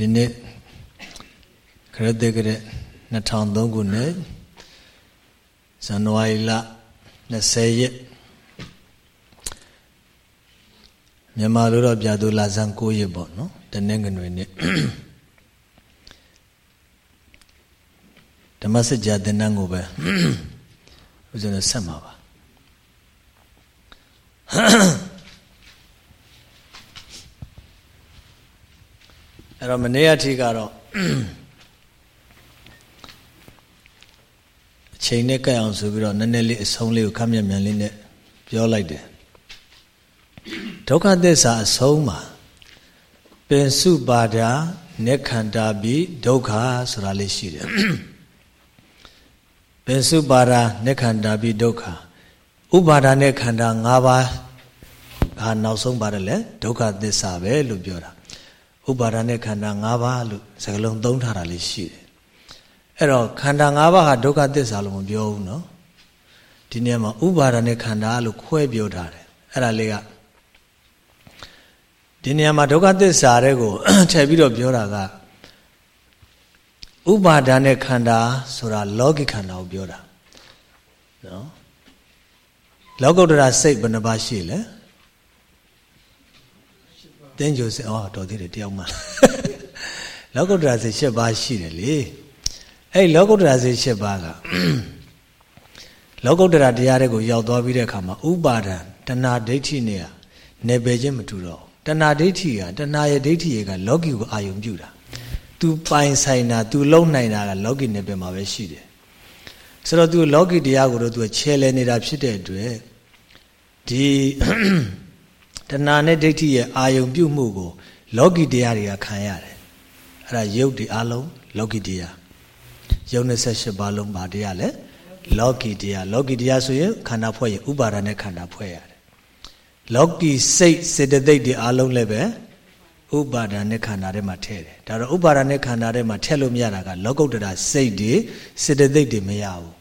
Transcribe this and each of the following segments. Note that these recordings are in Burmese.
ဒီနေ့ခရစ်ကရက်2003ခုနှစ်ဇန်နဝါရီလ20ရက်မြန်မာလိုတော့ပြသူလာဇန်9ရက်ပေါ့နော်တနင်္ဂနွေနေ့ဓမ္မစကြာသင်္นานကိုပဲဦးဇင်းဆက်မှာပါ အဲ့တော့မနေ့အထိကတော့အချိန်နဲ့ကြက်အောင်ဆိုပြီးတော့နည်းနည်းလေးအဆုံးလေးကိုခက်မြက်မြန်လေးနဲ့ပြောလိုက်တယ်ဒုက္ခသစ္စာအဆုံးမှာပင်စုပါဒာနေခန္တာပိဒုက္ခဆိုတာလေးရှိတယ်ပင်စုပါဒာနေခန္တာပိဒုက္ခဥပါဒာနဲ့ခန္ဓာ၅ပါးဟာနောက်ဆုံးပါတယ်လေဒုက္ခသစ္စာပဲလို့ပြောတာ ဥပါဒာနဲ့ခန္ဓာ၅ပါးလို့စကားလုံးသုံးထားတာလေးရှိတယ်အဲ့တော့ခန္ဓာ၅ပါးဟာဒုက္ခသစ္စာလို့မပြောဘူးနော်ဒီနေရာမှာဥပါဒာနဲ့ခန္ဓာလို့ခွဲပြောထားတယ်အဲ့ဒါလေးကဒီနေရာမှာဒုက္ခသစ္စာတွေကိုထည့်ပြီးတော့ပြောတာကဥပါဒာနဲ့ခန္ဓာဆိုတာလောကိခန္ဓာကိုပြောတာနော်လောကုတ္တရာစိတ်ဘယ်နှပါရှိလဲ တင်းကြိုစစ်အော်တော်သေးတယ်တယောက်မှလောကုတ္တရာစစ်၈ပါးရှိတယ်လေအဲ့လောကုတ္တရာစစ်၈ပါးကလောကုတ္တရာတရားတွေကိုရောက်သွားပြီးတဲ့အခါမှာဥပါဒံတဏှာဒိဋ္ဌိနဲ့ကနေပယ်ခြင်းမတူတော့တဏှာဒိဋ္ဌိကတဏှာရဲ့ဒိဋ္ဌိရဲ့ကလောကီကိုအာယုံပြုတာသူပိုင်ဆိုင်တာသူလုံနိုင်တာကလောကီနေပယ်မှာပဲရှိတယ်ဆိုတော့သူလောကီတရားကိုတော့သူချဲလဲနေတာဖြစ်တဲ့အတွက်ဒီ တဏှာနဲ့ဒိဋ္ဌိရဲ့အာယုံပြုမှုကို လောကီတရားတွေကခံရတယ်အဲ့ဒါယုတ်ဒီအလုံးလောကီတရားယုတ်28ပါးလုံးပါတရားလဲလောကီတရားလောကီတရားဆိုရင်ခန္ဓာဖွဲ့ရင်ဥပါဒာနဲ့ခန္ဓာဖွဲ့ရတယ်လောကီစိတ်စေတသိက်တွေအလုံးလည်းပဲဥပါဒာနဲ့ခန္ဓာထဲမှာထည့်တယ်ဒါတော့ဥပါဒာနဲ့ခန္ဓာထဲမှာထည့်လို့မရတာကလောကုတ္တရာစိတ်တွေစေတသိက်တွေမရဘူး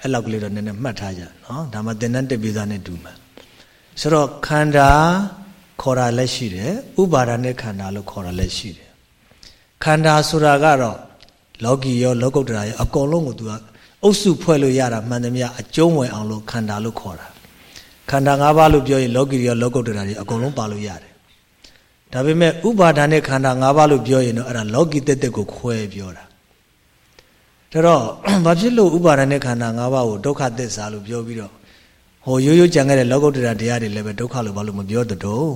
အဲ့လောက်ကလေးတော့နည်းနည်းမှတ်ထားကြနော်ဒါမှသင်္นานတက်ပြီးသားနဲ့တူမှာ ဆိုတော့ခန္ဓာခေါ်တာလည်းရှိတယ်ဥပါဒာနဲ့ခန္ဓာလို့ခေါ်တာလည်းရှိတယ်ခန္ဓာဆိုတာကတော့လောကီရောလောကုတ္တရာရောအကုန်လုံးကိုသူကအုပ်စုဖွဲ့လို့ရတာမှန်သမျှအကျုံးဝင်အောင်လို့ခန္ဓာလို့ခေါ်တာခန္ဓာ၅ပါးလို့ပြောရင်လောကီရောလောကုတ္တရာတွေအကုန်လုံးပါလို့ရတယ်ဒါပေမဲ့ဥပါဒာနဲ့ခန္ဓာ၅ပါးလို့ပြောရင်တော့အဲ့ဒါလောကီတက်တက်ကိုခွဲပြောတာဒါတော့ဘာဖြစ်လို့ဥပါဒာနဲ့ခန္ဓာ၅ပါးကိုဒုက္ခသစ္စာလို့ပြောပြီးတော့ ဟိုရိုးရိုးကြံခဲ့တဲ့လောကုတ္တရာတရားတွေလည်းပဲဒုက္ခလို့ဘာလို့မပြောတတော့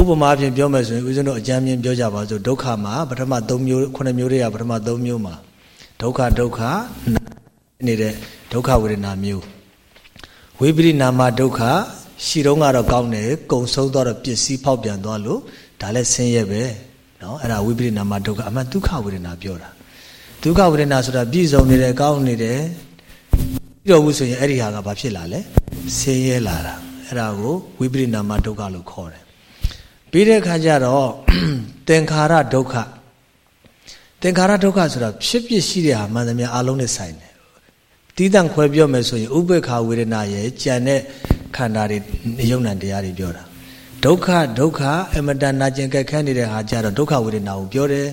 ဥပမာအဖြစ်ပြောမယ်ဆိုရင်ဦးဇင်းတို့အကြမ်းမြင်ပြောကြပါစို့ဒုက္ခမှာပထမ3မျိုး9မျိုးတွေကပထမ3မျိုးမှာဒုက္ခဒုက္ခနေတဲ့ဒုက္ခဝေဒနာမျိုးဝိပရိနာမဒုက္ခရှိတော့ကတော့ကောင်းတယ်ကုံဆုံးသွားတော့ပစ္စည်းဖောက်ပြန်သွားလို့ဒါလည်းဆင်းရဲပဲเนาะအဲ့ဒါဝိပရိနာမဒုက္ခအမှန်ဒုက္ခဝေဒနာပြောတာဒုက္ခဝေဒနာဆိုတာပြည့်စုံနေတယ်ကောင်းနေတယ်ပြီး တော့ဘူးဆိုရင်အဲ့ဒီဟာကဘာဖြစ်လာလဲဆင်းရဲလာတာအဲ့ဒါကိုဝိပရိနာမဒုက္ခလို့ခေါ်တယ်ပြီးတဲ့အခါကျတော့သင်္ခါရဒုက္ခသင်္ခါရဒုက္ခဆိုတာဖြစ်ဖြစ်ရှိတဲ့ဟာမှန်သမျှအလုံးနဲ့ဆိုင်တယ်တီးတန့်ခွဲပြောမယ်ဆိုရင်ဥပေက္ခဝေဒနာရဲ့ကြံတဲ့ခန္ဓာတွေယုံ nant တရားတွေပြောတာဒုက္ခဒုက္ခအမတန်နာကျင်ကြက်ခဲနေတဲ့ဟာကြတော့ဒုက္ခဝေဒနာကိုပြောတယ်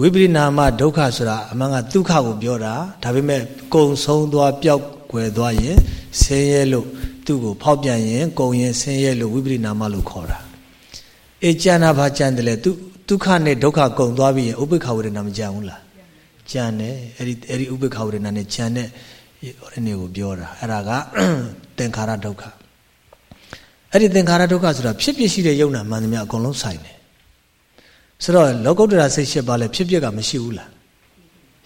ဝိပရိနာမဒုက္ခဆိုတာအမှန်ကဒုက္ခကိုပြောတာဒါပေမဲ့ကုံဆုံးသွားပျောက်ကွယ်သွားရင်ဆင်းရဲလို့သူ့ကိုဖောက်ပြန်ရင်ကုံရင်ဆင်းရဲလို့ဝိပရိနာမလို့ခေါ်တာအေကျန်တာဘာကျန်တယ်လဲသူဒုက္ခနဲ့ဒုက္ခကုံသွားပြီးရင်ဥပိ္ပခဝေဒနာမကြံဘူးလားကြံတယ်အဲ့ဒီအဲ့ဒီဥပိ္ပခဝေဒနာနဲ့ကြံတဲ့အဲ့ဒီကိုပြောတာအဲ့ဒါကသင်္ခါရဒုက္ခအဲ့ဒီသင်္ခါရဒုက္ခဆိုတာဖြစ်ဖြစ်ရှိတဲ့ယုံနာမှန်သမျှအကုန်လုံးဆိုင်တယ် ဆိုတော့လောကုတ္တရာစိတ်ရှစ်ပါးလဲဖြစ်ဖြစ်ကမရှိဘူးလား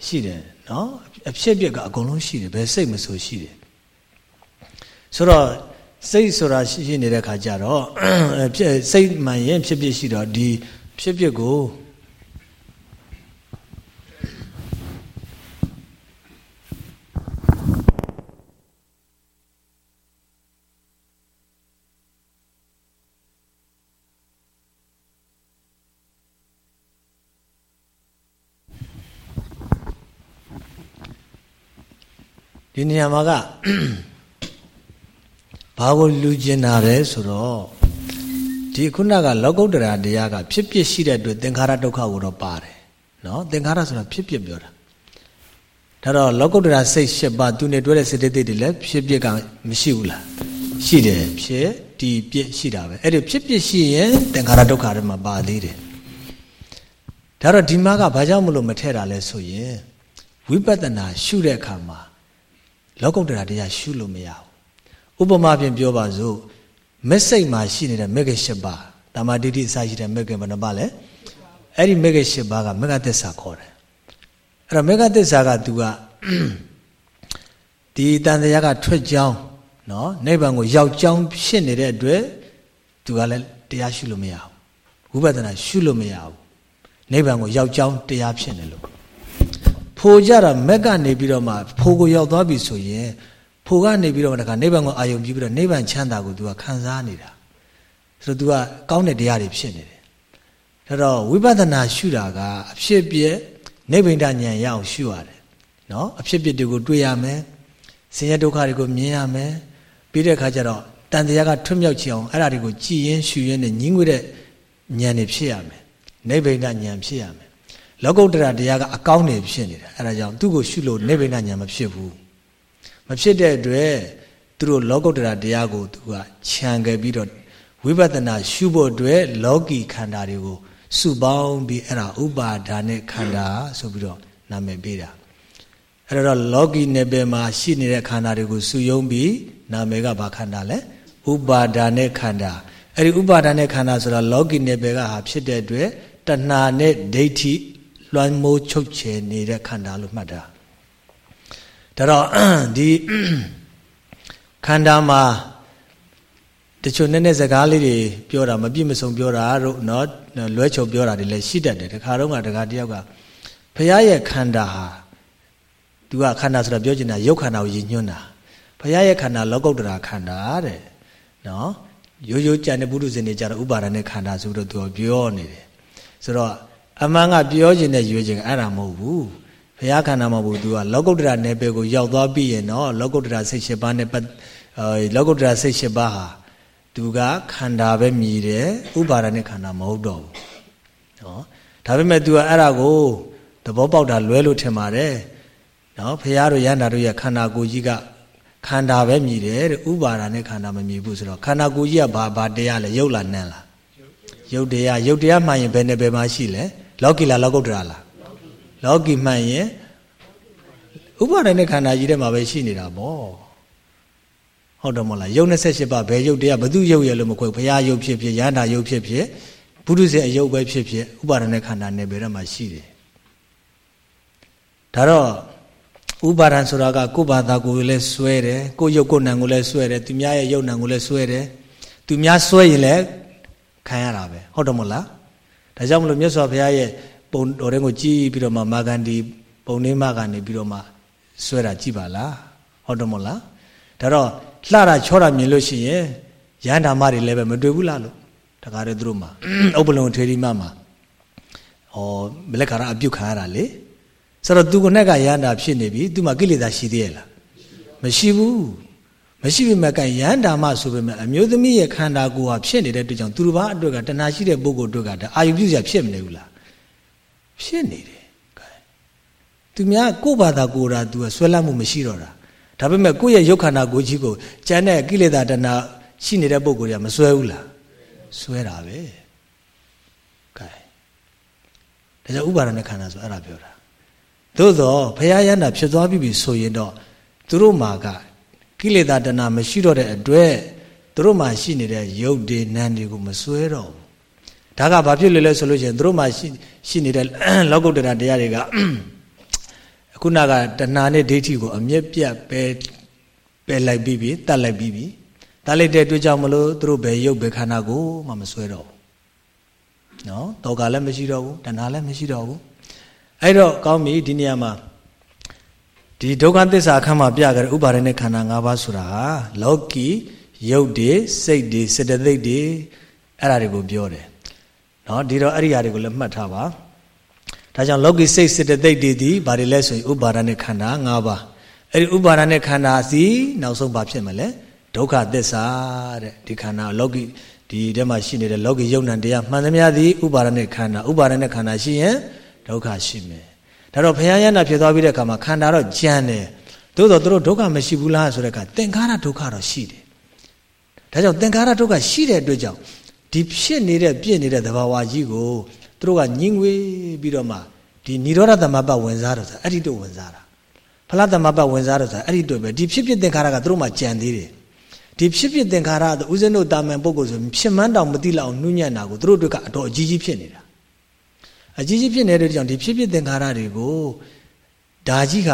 ရှိတယ်နော်အဖြစ်ဖြစ်ကအကုန်လုံးရှိတယ်ဘယ်စိတ်မဆိုရှိတယ်ဆိုတော့စိတ်ဆိုတာရှိနေတဲ့ခါကျတော့ဖြစ်စိတ်မှန်ရင်ဖြစ်ဖြစ်ရှိတော့ဒီဖြစ်ဖြစ်ကို ဒီနေရာမှာကဘာကိုလူကျင်တာလဲဆိုတော့ဒီခုနကလောကုတ္တရာတရားကဖြစ်ဖြစ်ရှိတဲ့အတွက်သင်္ခါရဒုက္ခကိုတော့ပါတယ်နော်သင်္ခါရဆိုတာဖြစ်ဖြစ်ပြောတာဒါတော့လောကုတ္တရာစိတ်၈ပါးသူနဲ့တွဲတဲ့စေတသိက်တွေလည်းဖြစ်ဖြစ်ကမရှိဘူးလားရှိတယ်ဖြစ်ဒီပြစ်ရှိတာပဲအဲ့ဒီဖြစ်ဖြစ်ရှိရင်သင်္ခါရဒုက္ခတွေမှာပါသေးတယ်ဒါတော့ဒီမှာကဘာကြောင့်မလို့မထည့်တာလဲဆိုရင်ဝိပဿနာရှုတဲ့အခါမှာ လောကုတ္တရာတရားရှုလို့မရဘူးဥပမာဖြင့်ပြောပါစို့မက်စိတ်မှာရှိနေတဲ့မဂ္ဂ၈ပါးတမာတိတိအစရှိတဲ့မဂ္ဂဘယ်နှပါလဲအဲ့ဒီမဂ္ဂ၈ပါးကမဂ္ဂသစ္စာခေါ်တယ်အဲ့တော့မဂ္ဂသစ္စာက तू ကဒီတန်တရားကထွက်ကြောင်းနော်နိဗ္ဗာန်ကိုရောက်ကြောင်းဖြစ်နေတဲ့အတွက် तू ကလည်းတရားရှုလို့မရဘူးဝိပဿနာရှုလို့မရဘူးနိဗ္ဗာန်ကိုရောက်ကြောင်းတရားဖြစ်နေလို့ ဖိုကြတာမက်ကနေပြီးတော့မှဖိုကိုရောက်သွားပြီဆိုရင်ဖိုကနေပြီးတော့မှတခါနိဗ္ဗာန်ကိုအာယုံပြီးပြီးတော့နိဗ္ဗာန်ချမ်းသာကို तू ကခံစားနေတာဆိုတော့ तू ကကောင်းတဲ့တရားတွေဖြစ်နေတယ်ဒါတော့ဝိပဿနာရှုတာကအဖြစ်ပြက်နိဗ္ဗိဒဉာဏ်ရအောင်ရှုရတယ်နော်အဖြစ်ပြက်တွေကိုတွေ့ရမယ်ဆင်းရဲဒုက္ခတွေကိုမြင်ရမယ်ပြီးတဲ့အခါကျတော့တန်တရားကထွတ်မြောက်ချအောင်အဲ့ဒါတွေကိုကြည်ရင်ရှုရင်နဲ့ညင်းငွေတဲ့ဉာဏ်တွေဖြစ်ရမယ်နိဗ္ဗိဒဉာဏ်ဖြစ်ရမယ် လောကုတ္တရာတရားကအကောင်းနေဖြစ်နေတာအဲ့ဒါကြောင့်သူ့ကိုရှုလို့နိဗ္ဗိဒဉာဏ်မဖြစ်ဘူးမဖြစ်တဲ့အတွက်သူတို့လောကုတ္တရာတရားကိုသူကခြံခဲ့ပြီးတော့ဝိပဿနာရှုဖို့အတွက်လောကီခန္ဓာတွေကိုစုပေါင်းပြီးအဲ့ဒါဥပါဒါနဲ့ခန္ဓာဆိုပြီးတော့နာမည်ပေးတာအဲ့တော့လောကီနယ်ပယ်မှာရှိနေတဲ့ခန္ဓာတွေကိုစုယုံပြီးနာမည်ကဘာခန္ဓာလဲဥပါဒါနဲ့ခန္ဓာအဲ့ဒီဥပါဒါနဲ့ခန္ဓာဆိုတာလောကီနယ်ပယ်ကဟာဖြစ်တဲ့အတွက်တဏှာနဲ့ဒိဋ္ဌိ လွှမ်းမိုးချုပ်ချယ်နေတဲ့ခန္ဓာလို့မှတ်တာဒါတော့ဒီခန္ဓာမှာတချို့နည်းနည်းစကားလေးတွေပြောတာမပြည့်မစုံပြောတာတို့เนาะလွဲချုံပြောတာတွေလည်းရှိတတ်တယ်တခါတော့ကတခါတယောက်ကဘုရားရဲ့ခန္ဓာဟာသူကခန္ဓာဆိုတာပြောချင်တာရုပ်ခန္ဓာကိုရည်ညွှန်းတာဘုရားရဲ့ခန္ဓာလောကုတ္တရာခန္ဓာတဲ့နော်ရိုးရိုးကြံတဲ့ပုထုဇဉ်တွေကြတော့ဥပါဒณะခန္ဓာဆိုတော့သူကပြောနေတယ်ဆိုတော့ အမှန်ကပြောချင်တဲ့ရွေးချင်အဲ့ဒါမဟုတ်ဘူးဘုရားခန္ဓာမဟုတ်ဘူးသူကလောကုတ္တရာနယ်ပယ်ကိုရောက်သွားပြီးရင်နော်လောကုတ္တရာစိတ်၈ပါးနဲ့ပတ်လောကုတ္တရာစိတ်၈ပါးဟာသူကခန္ဓာပဲမြည်တယ်ဥပါဒณะခန္ဓာမဟုတ်တော့ဘူးနော်ဒါပေမဲ့ तू ကအဲ့ဒါကိုသဘောပေါက်တာလွဲလို့ထင်ပါတယ်နော်ဖရာတို့ရန်တာတို့ရဲ့ခန္ဓာကိုယ်ကြီးကခန္ဓာပဲမြည်တယ်တဲ့ဥပါဒာနဲ့ခန္ဓာမမြည်ဘူးဆိုတော့ခန္ဓာကိုယ်ကြီးကဘာဘာတရားလဲရုပ်လားနံလားရုပ်တရားရုပ်တရားမှန်ရင်ဘယ်နဲ့ဘယ်မှာရှိလဲ လောကီလားလောကုတ္တရာလားလောကီမှန်ရင်ဥပါဒာနဲ့ခန္ဓာကြီးထဲမှာပဲရှိနေတာပေါ့ဟုတ်တယ်မဟုတ်လားရုပ်28ပါးဘယ်ရုပ်တရားဘသူရုပ်ရလို့မခွဲဘုရားရုပ်ဖြစ်ဖြစ်ရဟန္တာရုပ်ဖြစ်ဖြစ်ဘုဒ္ဓစေအယုတ်ပဲဖြစ်ဖြစ်ဥပါဒနဲ့ခန္ဓာနယ်ဘယ်တော့မှရှိတယ်ဒါတော့ဥပါဒံဆိုတာကကိုယ်ဘာသာကိုယ်လည်းစွဲတယ်ကိုယ်ရုပ်ကိုယ်နံကိုလည်းစွဲတယ်သူများရဲ့ရုပ်နံကိုလည်းစွဲတယ်သူများစွဲရင်လည်းခံရတာပဲဟုတ်တယ်မဟုတ်လား ဒါကြောင့်မလို့မြတ်စွာဘုရားရဲ့ပုံတော်တဲ့ကိုကြည့်ပြီးတော့မှမာဂန္ဒီပုံနှင်းမကနေပြီးတော့မှစွဲတာကြည့်ပါလားဟုတ်တယ်မဟုတ်လားဒါတော့လှတာချောတာမြင်လို့ရှိရင်ရဟန္တာမတွေလည်းပဲမတွေ့ဘူးလားလို့တခါတည်းသူတို့မှာဥပလုံထေရီမမှာဟောမလက်ခါရအပြုတ်ခံရတာလေဆိုတော့သူကနဲ့ကရဟန္တာဖြစ်နေပြီသူမှာကိလေသာရှိသေးရဲ့လားမရှိဘူး မရှိပေမဲ့ကရဟန္တာမဆိုပေမဲ့အမျိုးသမီးရဲ့ခန္ဓာကိုယ်ဟာဖြစ်နေတဲ့အတွက်ကြောင့်သူတစ်ပါးအတွက်ကတဏှာရှိတဲ့ပုဂ္ဂိုလ်အတွက်ကဒါအာယုပြုစရာဖြစ်မနေဘူးလားဖြစ်နေတယ်သူများကိုယ့်ဘာသာကိုယ်တာသူကဆွဲလမ်းမှုမရှိတော့တာဒါပေမဲ့ကိုယ့်ရဲ့ရုပ်ခန္ဓာကိုယ်ကြီးကိုကျန်တဲ့ကိလေသာတဏှာရှိနေတဲ့ပုဂ္ဂိုလ်ကမဆွဲဘူးလားဆွဲတာပဲကဲဒါကြောင့်ဥပါဒณะခန္ဓာဆိုအဲ့ဒါပြောတာသို့သောဘုရားရဟန္တာဖြစ်သွားပြီဆိုရင်တော့သူတို့မှာက ကိလေသာတဏမရှိတော့တဲ့အတွက်သူတို့မှာရှိနေတဲ့ယုတ်တွေနံတွေကိုမစွဲတော့ဘူးဒါကဘာဖြစ်လဲလဲဆိုလို့ရှိရင်သူတို့မှာရှိရှိနေတဲ့လောကုတ္တရာတရားတွေကခုနကတဏှာနဲ့ဒိဋ္ဌိကိုအမျက်ပြတ်ပဲပယ်လိုက်ပြီးပြီတတ်လိုက်ပြီးပြီတတ်လိုက်တဲ့အတွက်ကြောင့်မလို့သူတို့ဘယ်ယုတ်ဘယ်ခန္ဓာကိုမှမစွဲတော့ဘူးနော်တောကလည်းမရှိတော့ဘူးတဏှာလည်းမရှိတော့ဘူးအဲ့တော့ကောင်းပြီဒီနေရာမှာ ဒီဒုက္ခသစ္စာအခန်းမှာပြကြတဲ့ဥပါဒณะခန္ဓာ၅ပါးဆိုတာဟာလောကီယုတ်တွေစိတ်တွေစေတသိက်တွေအဲ့ဒါတွေကိုပြောတယ်နော်ဒီတော့အဲ့ဒီဟာတွေကိုလည်းမှတ်ထားပါဒါကြောင့်လောကီစိတ်စေတသိက်တွေဒီဘာတွေလဲဆိုရင်ဥပါဒณะခန္ဓာ၅ပါးအဲ့ဒီဥပါဒณะခန္ဓာစီနောက်ဆုံးဘာဖြစ်မလဲဒုက္ခသစ္စာတဲ့ဒီခန္ဓာလောကီဒ ဒီထဲမှာရှိနေတဲ့လောကီယုံ nant တရားမှန်သမျှသည်ဥပါဒနဲ့ခန္ဓာဥပါဒနဲ့ခန္ဓာရှိရင်ဒုက္ခရှိမယ် ဒါတော့ဘုရားယန္တာဖြစ်သွားပြီးတဲ့အခါမှာခန္ဓာတော့ကြမ်းတယ်သို့တော့သူတို့ဒုက္ခမရှိဘူးလားဆိုတဲ့အခါသင်္ခါရဒုက္ခတော့ရှိတယ်ဒါကြောင့်သင်္ခါရဒုက္ခရှိတဲ့အတွက်ကြောင့်ဒီဖြစ်နေတဲ့ပြည့်နေတဲ့သဘာဝကြီးကိုသူတို့ကညင်ငွေပြီးတော့မှဒီនិရောဓသမပ္ပဝင်စားတော့ဆိုအဲ့ဒီတို့ဝင်စားတာဖလားသမပ္ပဝင်စားတော့ဆိုအဲ့ဒီတို့ပဲဒီဖြစ်ဖြစ်သင်္ခါရကသူတို့မှကြံသေးတယ်ဒီဖြစ်ဖြစ်သင်္ခါရဥစဉ်တို့တာမန်ပုဂ္ဂိုလ်ဆိုဖြစ်မှန်းတောင်မသိလောက်နှုညံ့တာကိုသူတို့တွေကအတော်အကြီးကြီးဖြစ်နေတာ အကြီးကြီးဖြစ်နေတဲ့ကြောင့်ဒီဖြစ်ဖြစ်သင်္ခါရတွေကိုဒါကြီးက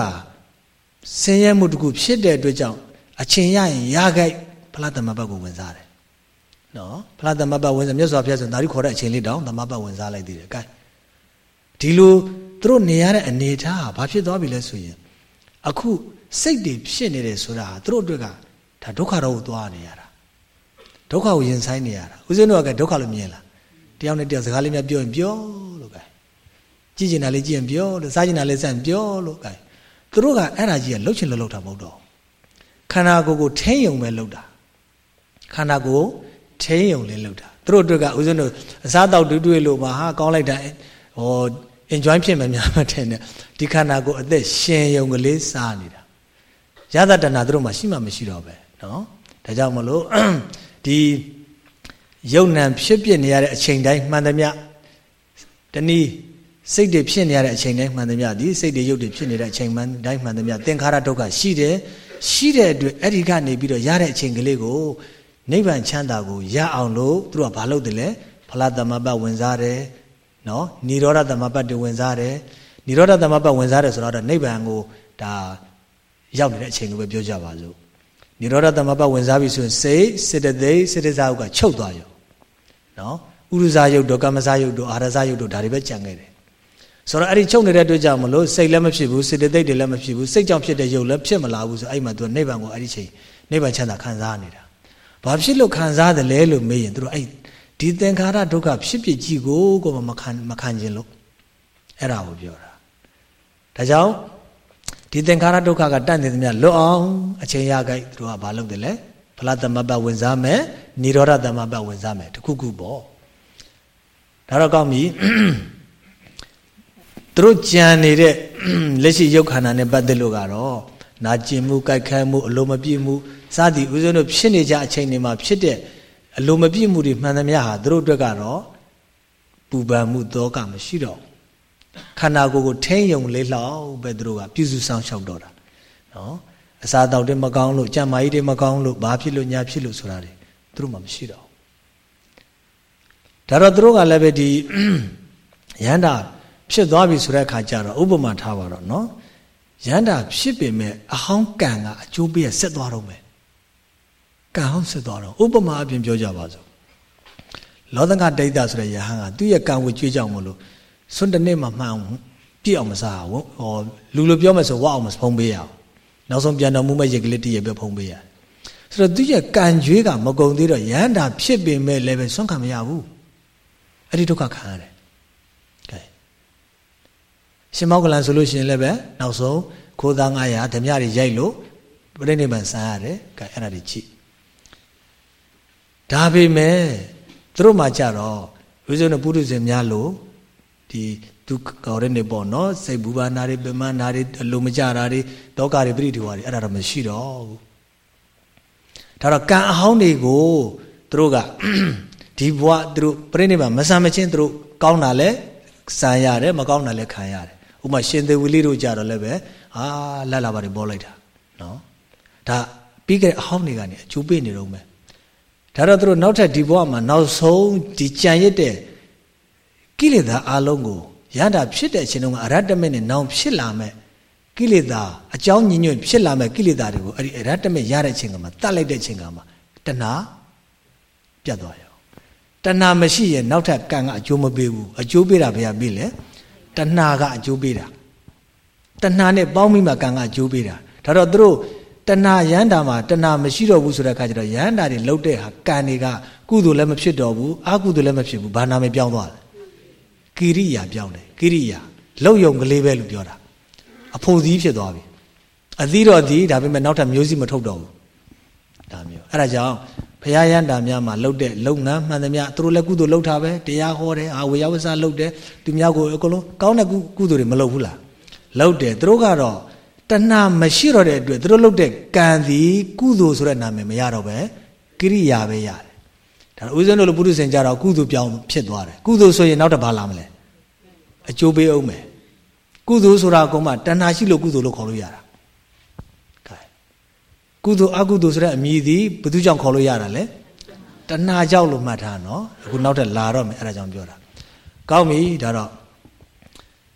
ဆင်းရဲမှုတခုဖြစ်တဲ့အတွက်ကြောင့်အချင်းရရင်ရခိုက်ဖလားသမပ္ပကိုဝင်စားတယ်နော်ဖလားသမပ္ပဝင်စားမြတ်စွာဘုရားဆိုဒါရီခေါ်တဲ့အချိန်လေးတောင်သမပ္ပဝင်စားလိုက်သေးတယ်ကဲဒီလိုသူတို့နေရတဲ့အနေထားဟာဘာဖြစ်သွားပြီလဲဆိုရင်အခုစိတ်တွေဖြစ်နေတယ်ဆိုတာဟာသူတို့အတွက်ကဒါဒုက္ခတော့ကိုသွားနေရတာဒုက္ခကိုရင်ဆိုင်နေရတာဦးဇင်းတို့ကဒုက္ခလို့မြင်လားတယောက်နဲ့တယောက်စကားလေးများပြောရင်ပြောလို့ကဲ ကြည့်ကျင်တာလေးကြည့်ရင်ပြောလို့စားကျင်တာလေးစမ်းပြောလို့ကဲသူတို့ကအဲ့ဒါကြီးကလှုပ်ချင်လို့လှုပ်တာမဟုတ်တော့ခန္ဓာကိုယ်ကိုထိမ့်ယုံပဲလှုပ်တာခန္ဓာကိုယ်ထိမ့်ယုံလေးလှုပ်တာသူတို့အတွက်ကဦးဇင်းတို့အစားတောက်တူးတွေ့လို့ပါဟာကောင်းလိုက်တာဟော enjoy ဖြစ်မှများမထင်နဲ့ဒီခန္ဓာကိုယ်အသက်ရှင်ယုံကလေးစားနေတာရသတနာသူတို့မှရှိမှမရှိတော့ပဲနော်ဒါကြောင့်မလို့ဒီယုံ nant ဖြစ်ပြနေရတဲ့အချိန်တိုင်းမှန်သမျှတနည်း စိတ်တွေဖြစ်နေရတဲ့အချိန်တိုင်းမှန်သမျှဒီစိတ်တွေရုပ်တွေဖြစ်နေတဲ့အချိန်မှန်တိုင်းမှန်သမျှသင်္ခါရဒုက္ခရှိတယ်ရှိတဲ့အတွက်အဲ့ဒီကနေပြီးတော့ရတဲ့အချိန်ကလေးကိုနိဗ္ဗာန်ချမ်းသာကိုရအောင်လို့သူတို့ကဘာလုပ်တယ်လဲဖလားသမပ္ပဝင်စားတယ်နော်និရောဓသမပ္ပတွေဝင်စားတယ်និရောဓသမပ္ပဝင်စားတယ်ဆိုတော့နိဗ္ဗာန်ကိုဒါရောက်နေတဲ့အချိန်ကိုပဲပြောကြပါစို့និရောဓသမပ္ပဝင်စားပြီဆိုရင်စိတ်စေတသိက်စေတစားဥကချုပ်သွားရောနော်ဥရဇာယုတ်တို့ကမ္မဇာယုတ်တို့အာရဇာယုတ်တို့ဒါတွေပဲကြံခဲ့တယ် ဆိုတော့အဲ့ဒီချုပ်နေတဲ့အတွက်ကြောင့်မလို့စိတ်လည်းမဖြစ်ဘူးစေတသိက်တွေလည်းမဖြစ်ဘူးစိတ်ကြောင့်ဖြစ်တဲ့ယုတ်လည်းဖြစ်မလာဘူးဆိုအဲ့မှာသူကနိဗ္ဗာန်ကိုအဲ့ဒီချိန်နိဗ္ဗာန်ချမ်းသာခံစားနေတာဘာဖြစ်လို့ခံစားတယ်လဲလို့မေးရင်သူတို့အဲ့ဒီသင်္ခါရဒုက္ခဖြစ်ဖြစ်ကြီးကိုကိုမခံမခံခြင်းလို့အဲ့ဒါကိုပြောတာဒါကြောင့်ဒီသင်္ခါရဒုက္ခကတန့်နေသမျှလွတ်အောင်အချိန်ရခိုက်သူတို့ကဘာလုပ်တယ်လဲဖလားသမပ္ပဝင်စားမယ်និရောဓသမပ္ပဝင်စားမယ်တခုခုပေါ့ဒါတော့ကောင်းပြီ သူတို့ကြံနေတဲ့လက်ရှိရုပ်ခန္ဓာနဲ့ပတ်သက်လို့ကတော့နာကျင်မှုကြိုက်ခဲမှုအလိုမပြည့်မှုစသည်ဥစဉ်တို့ဖြစ်နေကြအချိန်တွေမှာဖြစ်တဲ့အလိုမပြည့်မှုတွေမှန်သမျှဟာသူတို့အတွက်ကတော့ပူပန်မှုသောကမရှိတော့ခန္ဓာကိုယ်ကိုထိမ့်ယုံလေးလောက်ပဲသူတို့ကပြုစုဆောင်ရှောက်တော့တာနော်အစာတောက်တွေမကောင်းလို့ကြံမာကြီးတွေမကောင်းလို့ဘာဖြစ်လို့ညာဖြစ်လို့ဆိုတာတွေသူတို့မှမရှိတော့ဒါတော့သူတို့ကလည်းပဲဒီရန္တာ ဖြစ်သွားပြီဆိုတဲ့အခါကျတော့ဥပမာထားပါတော့နော်ရန္တာဖြစ်ပေမဲ့အဟောင်းကံကအကျိုးပေးရဆက်သွားတော့မယ်ကံဟောင်းဆက်သွားတော့ဥပမာအပြင်ပြောကြပါစို့လောသကဒိဋ္ဌဆိုတဲ့ယဟန်ကသူ့ရဲ့ကံကိုကြွေးကြောင်မလို့စွန့်တနေ့မှမှန်အောင်ပြည့်အောင်မစားဘူးဟောလူလိုပြောမယ်ဆိုဝအောင်မဖုံးပေးရအောင်နောက်ဆုံးပြန်တော်မူမဲ့ရက်ကလေးတည်းရပဲဖုံးပေးရဆိုတော့သူ့ရဲ့ကံကြွေးကမကုံသေးတော့ရဟန္တာဖြစ်ပေမဲ့လည်းပဲစွန့်ခံမရဘူးအဲ့ဒီဒုက္ခခံရတယ်ကဲ ရှင်မောကလန်ဆိုလို့ရှိရင်လည်းပဲနောက်ဆုံးခိုးသား900ဓမြတွေရိုက်လို့ပြိဋိဘံဆန်းရတယ်ကဲအဲ့ဒါတွေကြည့်ဒါပေမဲ့သူတို့မှကြတော့ဝိဇ္ဇုနဲ့ပုရုဇဉ်များလို့ဒီဒုက္ခကောရနေပေါ့နော်စိတ်ဘူပါနာတွေပမနာတွေအလိုမကြတာတွေတောကတွေပြိဋိဝါတွေအဲ့ဒါတော့မရှိတော့ဘူးဒါတော့ကံအဟောင်းတွေကိုသူတို့ကဒီဘဝသူတို့ပြိဋိဘာမဆံမချင်းသူတို့ကောင်းတာလဲစံရတယ်မကောင်းတာလဲခံရတယ် ဥမာရှင်သေဝီလေးတို့ကြတော့လည်းပဲဟာလက်လာပါတယ်ပေါ်လိုက်တာနော်ဒါပြီးခဲ့တဲ့အဟောင်းတွေကနေအကျိုးပေးနေတော့မယ်ဒါတော့သူတို့နောက်ထပ်ဒီဘဝမှာနောက်ဆုံးဒီကြံရစ်တဲ့ကိလေသာအလုံးကိုရဟန္တာဖြစ်တဲ့အချိန်တုန်းကအရတ္တမေနဲ့နောင်ဖြစ်လာမဲ့ကိလေသာအကြောင်းညင်ညွတ်ဖြစ်လာမဲ့ကိလေသာတွေကိုအဲ့ဒီအရတ္တမေရတဲ့အချိန်ကမှတတ်လိုက်တဲ့အချိန်ကမှတဏှာပြတ်သွားရောတဏှာမရှိရင်နောက်ထပ်ကံကအကျိုးမပေးဘူးအကျိုးပေးတာဘယ်ဟာပေးလဲ တဏှာကအကျိုးပေးတာတဏှာနဲ့ပေါင်းပြီးမှကံကအကျိုးပေးတာဒါတော့သူတို့တဏှာရန်တာမှာတဏှာမရှိတော့ဘူးဆိုတဲ့အခါကျတော့ရန်တာတွေလှုပ်တဲ့ဟာကံတွေကကုသိုလ်လည်းမဖြစ်တော့ဘူးအကုသိုလ်လည်းမဖြစ်ဘူးဘာနာမည်ပြောင်းသွားလဲကိရိယာပြောင်းတယ်ကိရိယာလှုပ်ယုံကလေးပဲလို့ပြောတာအဖို့သီးဖြစ်သွားပြီအသီးတော့သီးဒါပေမဲ့နောက်ထပ်မျိုးစိမထုတ်တော့ဘူးဒါမျိုးအဲ့ဒါကြောင့်ဘုဘု ရားရန်တာများမှာလှုပ်တဲ့လုပ်ငန်းမှန်သမျှသူတို့လည်းကုသိုလ်လုပ်တာပဲတရားဟောတယ်အာဝေယဝဆလှုပ်တယ်သူများကိုအကုန်လုံးကောင်းတဲ့ကုသိုလ်တွေမလုပ်ဘူးလားလုပ်တယ်သူတို့ကတော့တဏှာမရှိတော့တဲ့အတွက်သူတို့လုပ်တဲ့ကံသည်ကုသိုလ်ဆိုတဲ့နာမည်မရတော့ပဲကိရိယာပဲရတယ်ဒါဦးဇင်းတို့လိုပုရိသင်ကြတော့ကုသိုလ်ပြောင်းဖြစ်သွားတယ်ကုသိုလ်ဆိုရင်နောက်တစ်ပါလာမလဲအကျိုးပေးအောင်မယ်ကုသိုလ်ဆိုတာကောမှတဏှာရှိလို့ကုသိုလ်လို့ခေါ်လို့ရတာ ကုသိုလ်အကုသိုလ်ဆိုတဲ့အမည်သည်ဘယ်သူကြောင့်ခေါ်လို့ရတာလဲတဏှာကြောင့်လို့မှတ်ထားနော်အခုနောက်ထပ်လာတော့မယ်အဲ့ဒါကြောင့်ပြောတာကောင်းပြီဒါတော့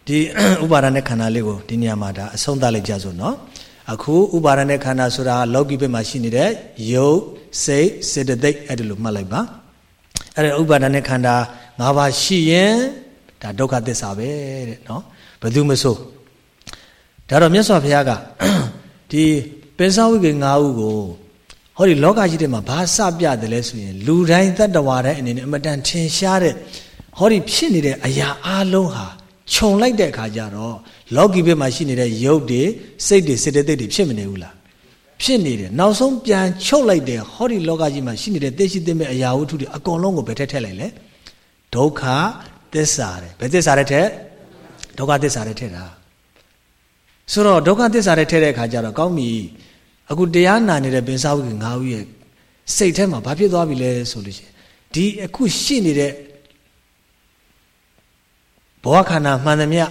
ဒီဥပါဒณะခန္ဓာလေးကိုဒီနေရာမှာဒါအဆုံးသတ်လိုက်ကြစို့နော်အခုဥပါဒณะခန္ဓာဆိုတာလောကီဘက်မှာရှိနေတဲ့ယုတ်စိတ်စေတသိက်အဲ့ဒါလိုမှတ်လိုက်ပါအဲ့ဒါဥပါဒณะခန္ဓာ၅ပါးရှိရင်ဒါဒုက္ခသစ္စာပဲတဲ့နော်ဘယ်သူမဆိုဒါတော့မြတ်စွာဘုရားကဒီ ပင်စဝိကေ၅ဦးကိုဟောဒီလောကကြီးထဲမှာဘာစပြတယ်လဲဆိုရင်လူတိုင်းတတ္တဝါတိုင်းအနေနဲ့အမတန်ထင်ရှားတဲ့ဟောဒီဖြစ်နေတဲ့အရာအလုံးဟာခြုံလိုက်တဲ့အခါကျတော့လောကီဘက်မှာရှိနေတဲ့ရုပ်တွေစိတ်တွေစေတသိက်တွေဖြစ်မနေဘူးလားဖြစ်နေတယ်နောက်ဆုံးပြန်ချုပ်လိုက်တယ်ဟောဒီလောကကြီးမှာရှိနေတဲ့သိရှိသိမဲ့အရာဝတ္ထုတွေအကုန်လုံးကိုဘယ်ထက်ထက်လိုက်လဲဒုက္ခသစ္စာတယ်ဘယ်သစ္စာတဲ့ထက်ဒုက္ခသစ္စာတဲ့ထက်တာဆိုတော့ဒုက္ခသစ္စာတဲ့ထက်တဲ့အခါကျတော့ကောင်းပြီ အခုတရားနာနေတဲ့ပင်စားဝိကငါးဦးရဲ့စိတ်ထဲမှာဘာဖြစ်သွားပြီလဲဆိုလို့ရှိရင်ဒီအခုရှိနေတဲ့ဘောခန္ဓာမှန်သမျှ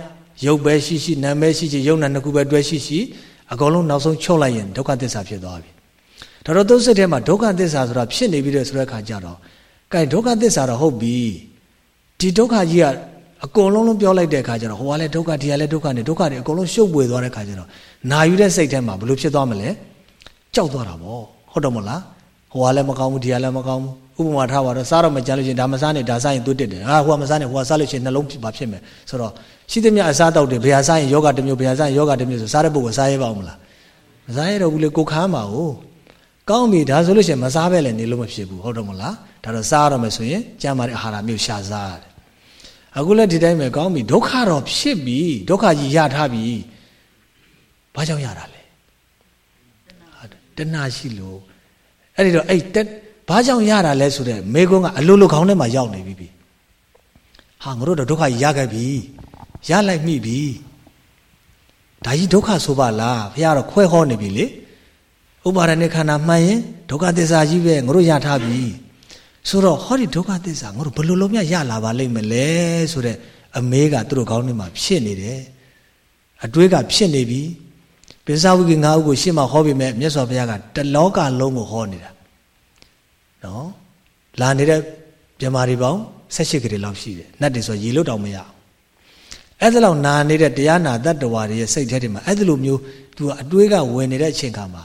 ရုပ်ပဲရှိရှိနာမ်ပဲရှိရှိရုပ်နာနှစ်ခုပဲတွဲရှိရှိအကုန်လုံးနောက်ဆုံးချုပ်လိုက်ရင်ဒုက္ခသစ္စာဖြစ်သွားပြီဒါတော့သူစိတ်ထဲမှာဒုက္ခသစ္စာဆိုတာဖြစ်နေပြီတဲ့ဆိုတဲ့အခါကျတော့ကဲဒုက္ခသစ္စာတော့ဟုတ်ပြီဒီဒုက္ခကြီးကအကုန်လုံးလုံးပြောလိုက်တဲ့အခါကျတော့ဟိုကလည်းဒုက္ခဒီကလည်းဒုက္ခနဲ့ဒုက္ခတွေအကုန်လုံးရှုပ်ပွေသွားတဲ့အခါကျတော့နာယူတဲ့စိတ်ထဲမှာဘယ်လိုဖြစ်သွားမလဲ ကြောက်သွားတာပေါ့ဟုတ်တော့မလားဟိုကလည်းမကောင်းဘူးဒီကလည်းမကောင်းဘူးဥပမာထားပါတော့စားတော့မကြမ်းလို့ရှင်ဒါမစားနဲ့ဒါစားရင်သွေးတက်တယ်ဟာဟိုကမစားနဲ့ဟိုကစားလို့ရှင်နှလုံးဘာဖြစ်မယ်ဆိုတော့ရှိသမျှအစားတောက်တယ်ဘယ်ဟာစားရင်ယောဂတစ်မျိုးဘယ်ဟာစားရင်ယောဂတစ်မျိုးဆိုစားတဲ့ပုဂ္ဂိုလ်စားရပါဦးမလားမစားရတော့ဘူးလေကိုခမ်းပါဦးကောင်းပြီဒါဆိုလို့ရှင်မစားပဲလည်းနေလို့မဖြစ်ဘူးဟုတ်တော့မလားဒါတော့စားရတော့မယ်ဆိုရင်ကြမ်းမာတဲ့အာဟာရမျိုးရှာစားရတယ်အခုလည်းဒီတိုင်းပဲကောင်းပြီဒုက္ခတော့ဖြစ်ပြီဒုက္ခကြီးရထားပြီဘာကြောင့်ရတာလဲ တဏှာရှိလို့အဲ့ဒီတော့အဲ့တက်ဘာကြောင့်ရတာလဲဆိုတော့မေကွန်းကအလိုလိုခေါင်းထဲမှာရောက်နေပြီပြီဟာငါတို့တော့ဒုက္ခရခဲ့ပြီရလိုက်မိပြီဒါကြီးဒုက္ခဆိုပါလားဘုရားတော့ခွဲဟောနေပြီလေဥပါဒณะခန္ဓာမှန်ရင်ဒုက္ခသစ္စာကြီးပဲငါတို့ရထားပြီဆိုတော့ဟောဒီဒုက္ခသစ္စာငါတို့ဘယ်လိုလုံးမြရလာပါလိမ့်မလဲဆိုတဲ့အမေးကသူတို့ခေါင်းထဲမှာဖြစ်နေတယ်အတွေးကဖြစ်နေပြီ ပိဿဝိကငါးဦးကိုရှေ့မှာဟောပြီးမဲ့မြတ်စွာဘုရားကတလောကလုံးကိုဟောနေတာနော်လာနေတဲ့မြမာတွေပေါင်း18ကလေးလောက်ရှိတယ်နတ်တွေဆိုရေလွတ်တောင်မရအောင်အဲ့ဒါလောက်နာနေတဲ့တရားနာတတ္တဝါတွေရဲ့စိတ်ထဲတွေမှာအဲ့ဒါလိုမျိုးသူကအတွေးကဝင်နေတဲ့အချိန်ခါမှာ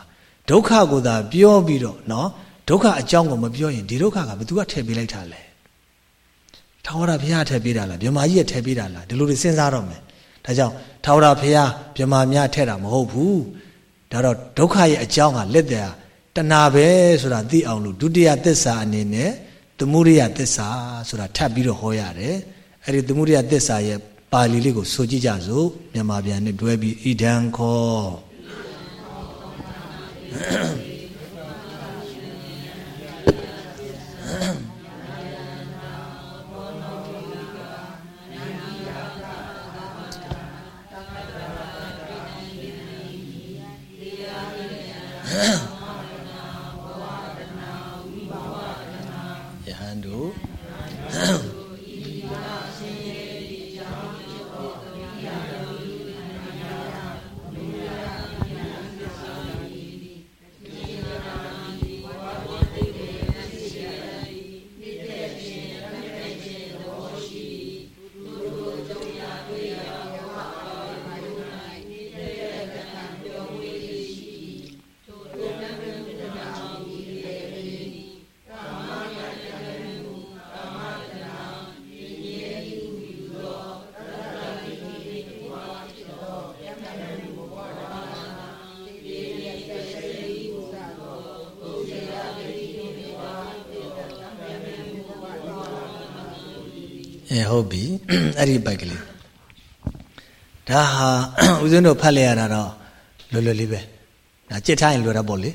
ဒုက္ခကိုသာပြောပြီးတော့နော်ဒုက္ခအကြောင်းကိုမပြောရင်ဒီဒုက္ခကဘယ်သူကထည့်ပေးလိုက်တာလဲထာဝရဘုရားထည့်ပေးတာလားမြမာကြီးကထည့်ပေးတာလားဒီလိုတွေစဉ်းစားတော့မယ် ဒါကြောင့်ထာဝရဘုရားမြမာများထည့်တာမဟုတ်ဘူးဒါတော့ဒုက္ခရဲ့အကြောင်းကလက်တယ်တဏှာပဲဆိုတာသိအောင်လို့ဒုတိယသစ္စာအနေနဲ့သမုဒိယသစ္စာဆိုတာထပ်ပြီးတော့ဟောရတယ်အဲ့ဒီသမုဒိယသစ္စာရဲ့ပါဠိလေးကိုဆိုကြည့်ကြစို့မြန်မာပြန်နဲ့တွဲပြီးဣဒံခောအဲ ဟုတ် ပြီအဲ့ဒီပိုက်ကလေးဒါဟာဦးဇင်းတို့ဖတ်လိုက်ရတာတော့လွယ်လွယ်လေးပဲဒါကြစ်ထားရင်လွယ်တော့ပေါ့လေ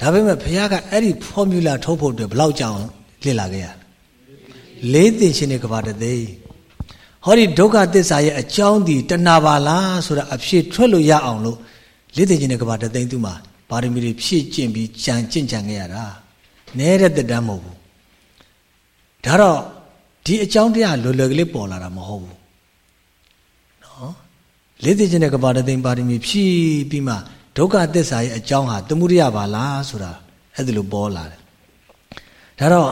ဒါပေမဲ့ဘုရားကအဲ့ဒီ formula ထုတ်ဖို့အတွက်ဘယ်လောက်ကြောင်လေ့လာခဲ့ရလေးသိရှင်တဲ့ကဘာတသိဟောဒီဒုက္ခသစ္စာရဲ့အကြောင်းဒီတဏှာပါလားဆိုတာအဖြစ်ထွက်လို့ရအောင်လို့လေးသိရှင်တဲ့ကဘာတသိသူမှာပါရမီတွေဖြည့်ကျင့်ပြီးကြံကျင့်ကြံခဲ့ရတာနဲတဲ့တက်တမ်းမဟုတ်ဘူးဒါတော့ ဒီအကြောင်းတရားလွယ်လွယ်ကလေးပေါ်လာတာမဟုတ်ဘူးနော်လေးသိခြင်းတဲ့ကဘာတသိပါရမီဖြည့်ပြီးမှဒုက္ခသစ္စာရဲ့အကြောင်းဟာသမုဒိယပါလားဆိုတာအဲ့ဒါလိုပေါ်လာတယ်ဒါတော့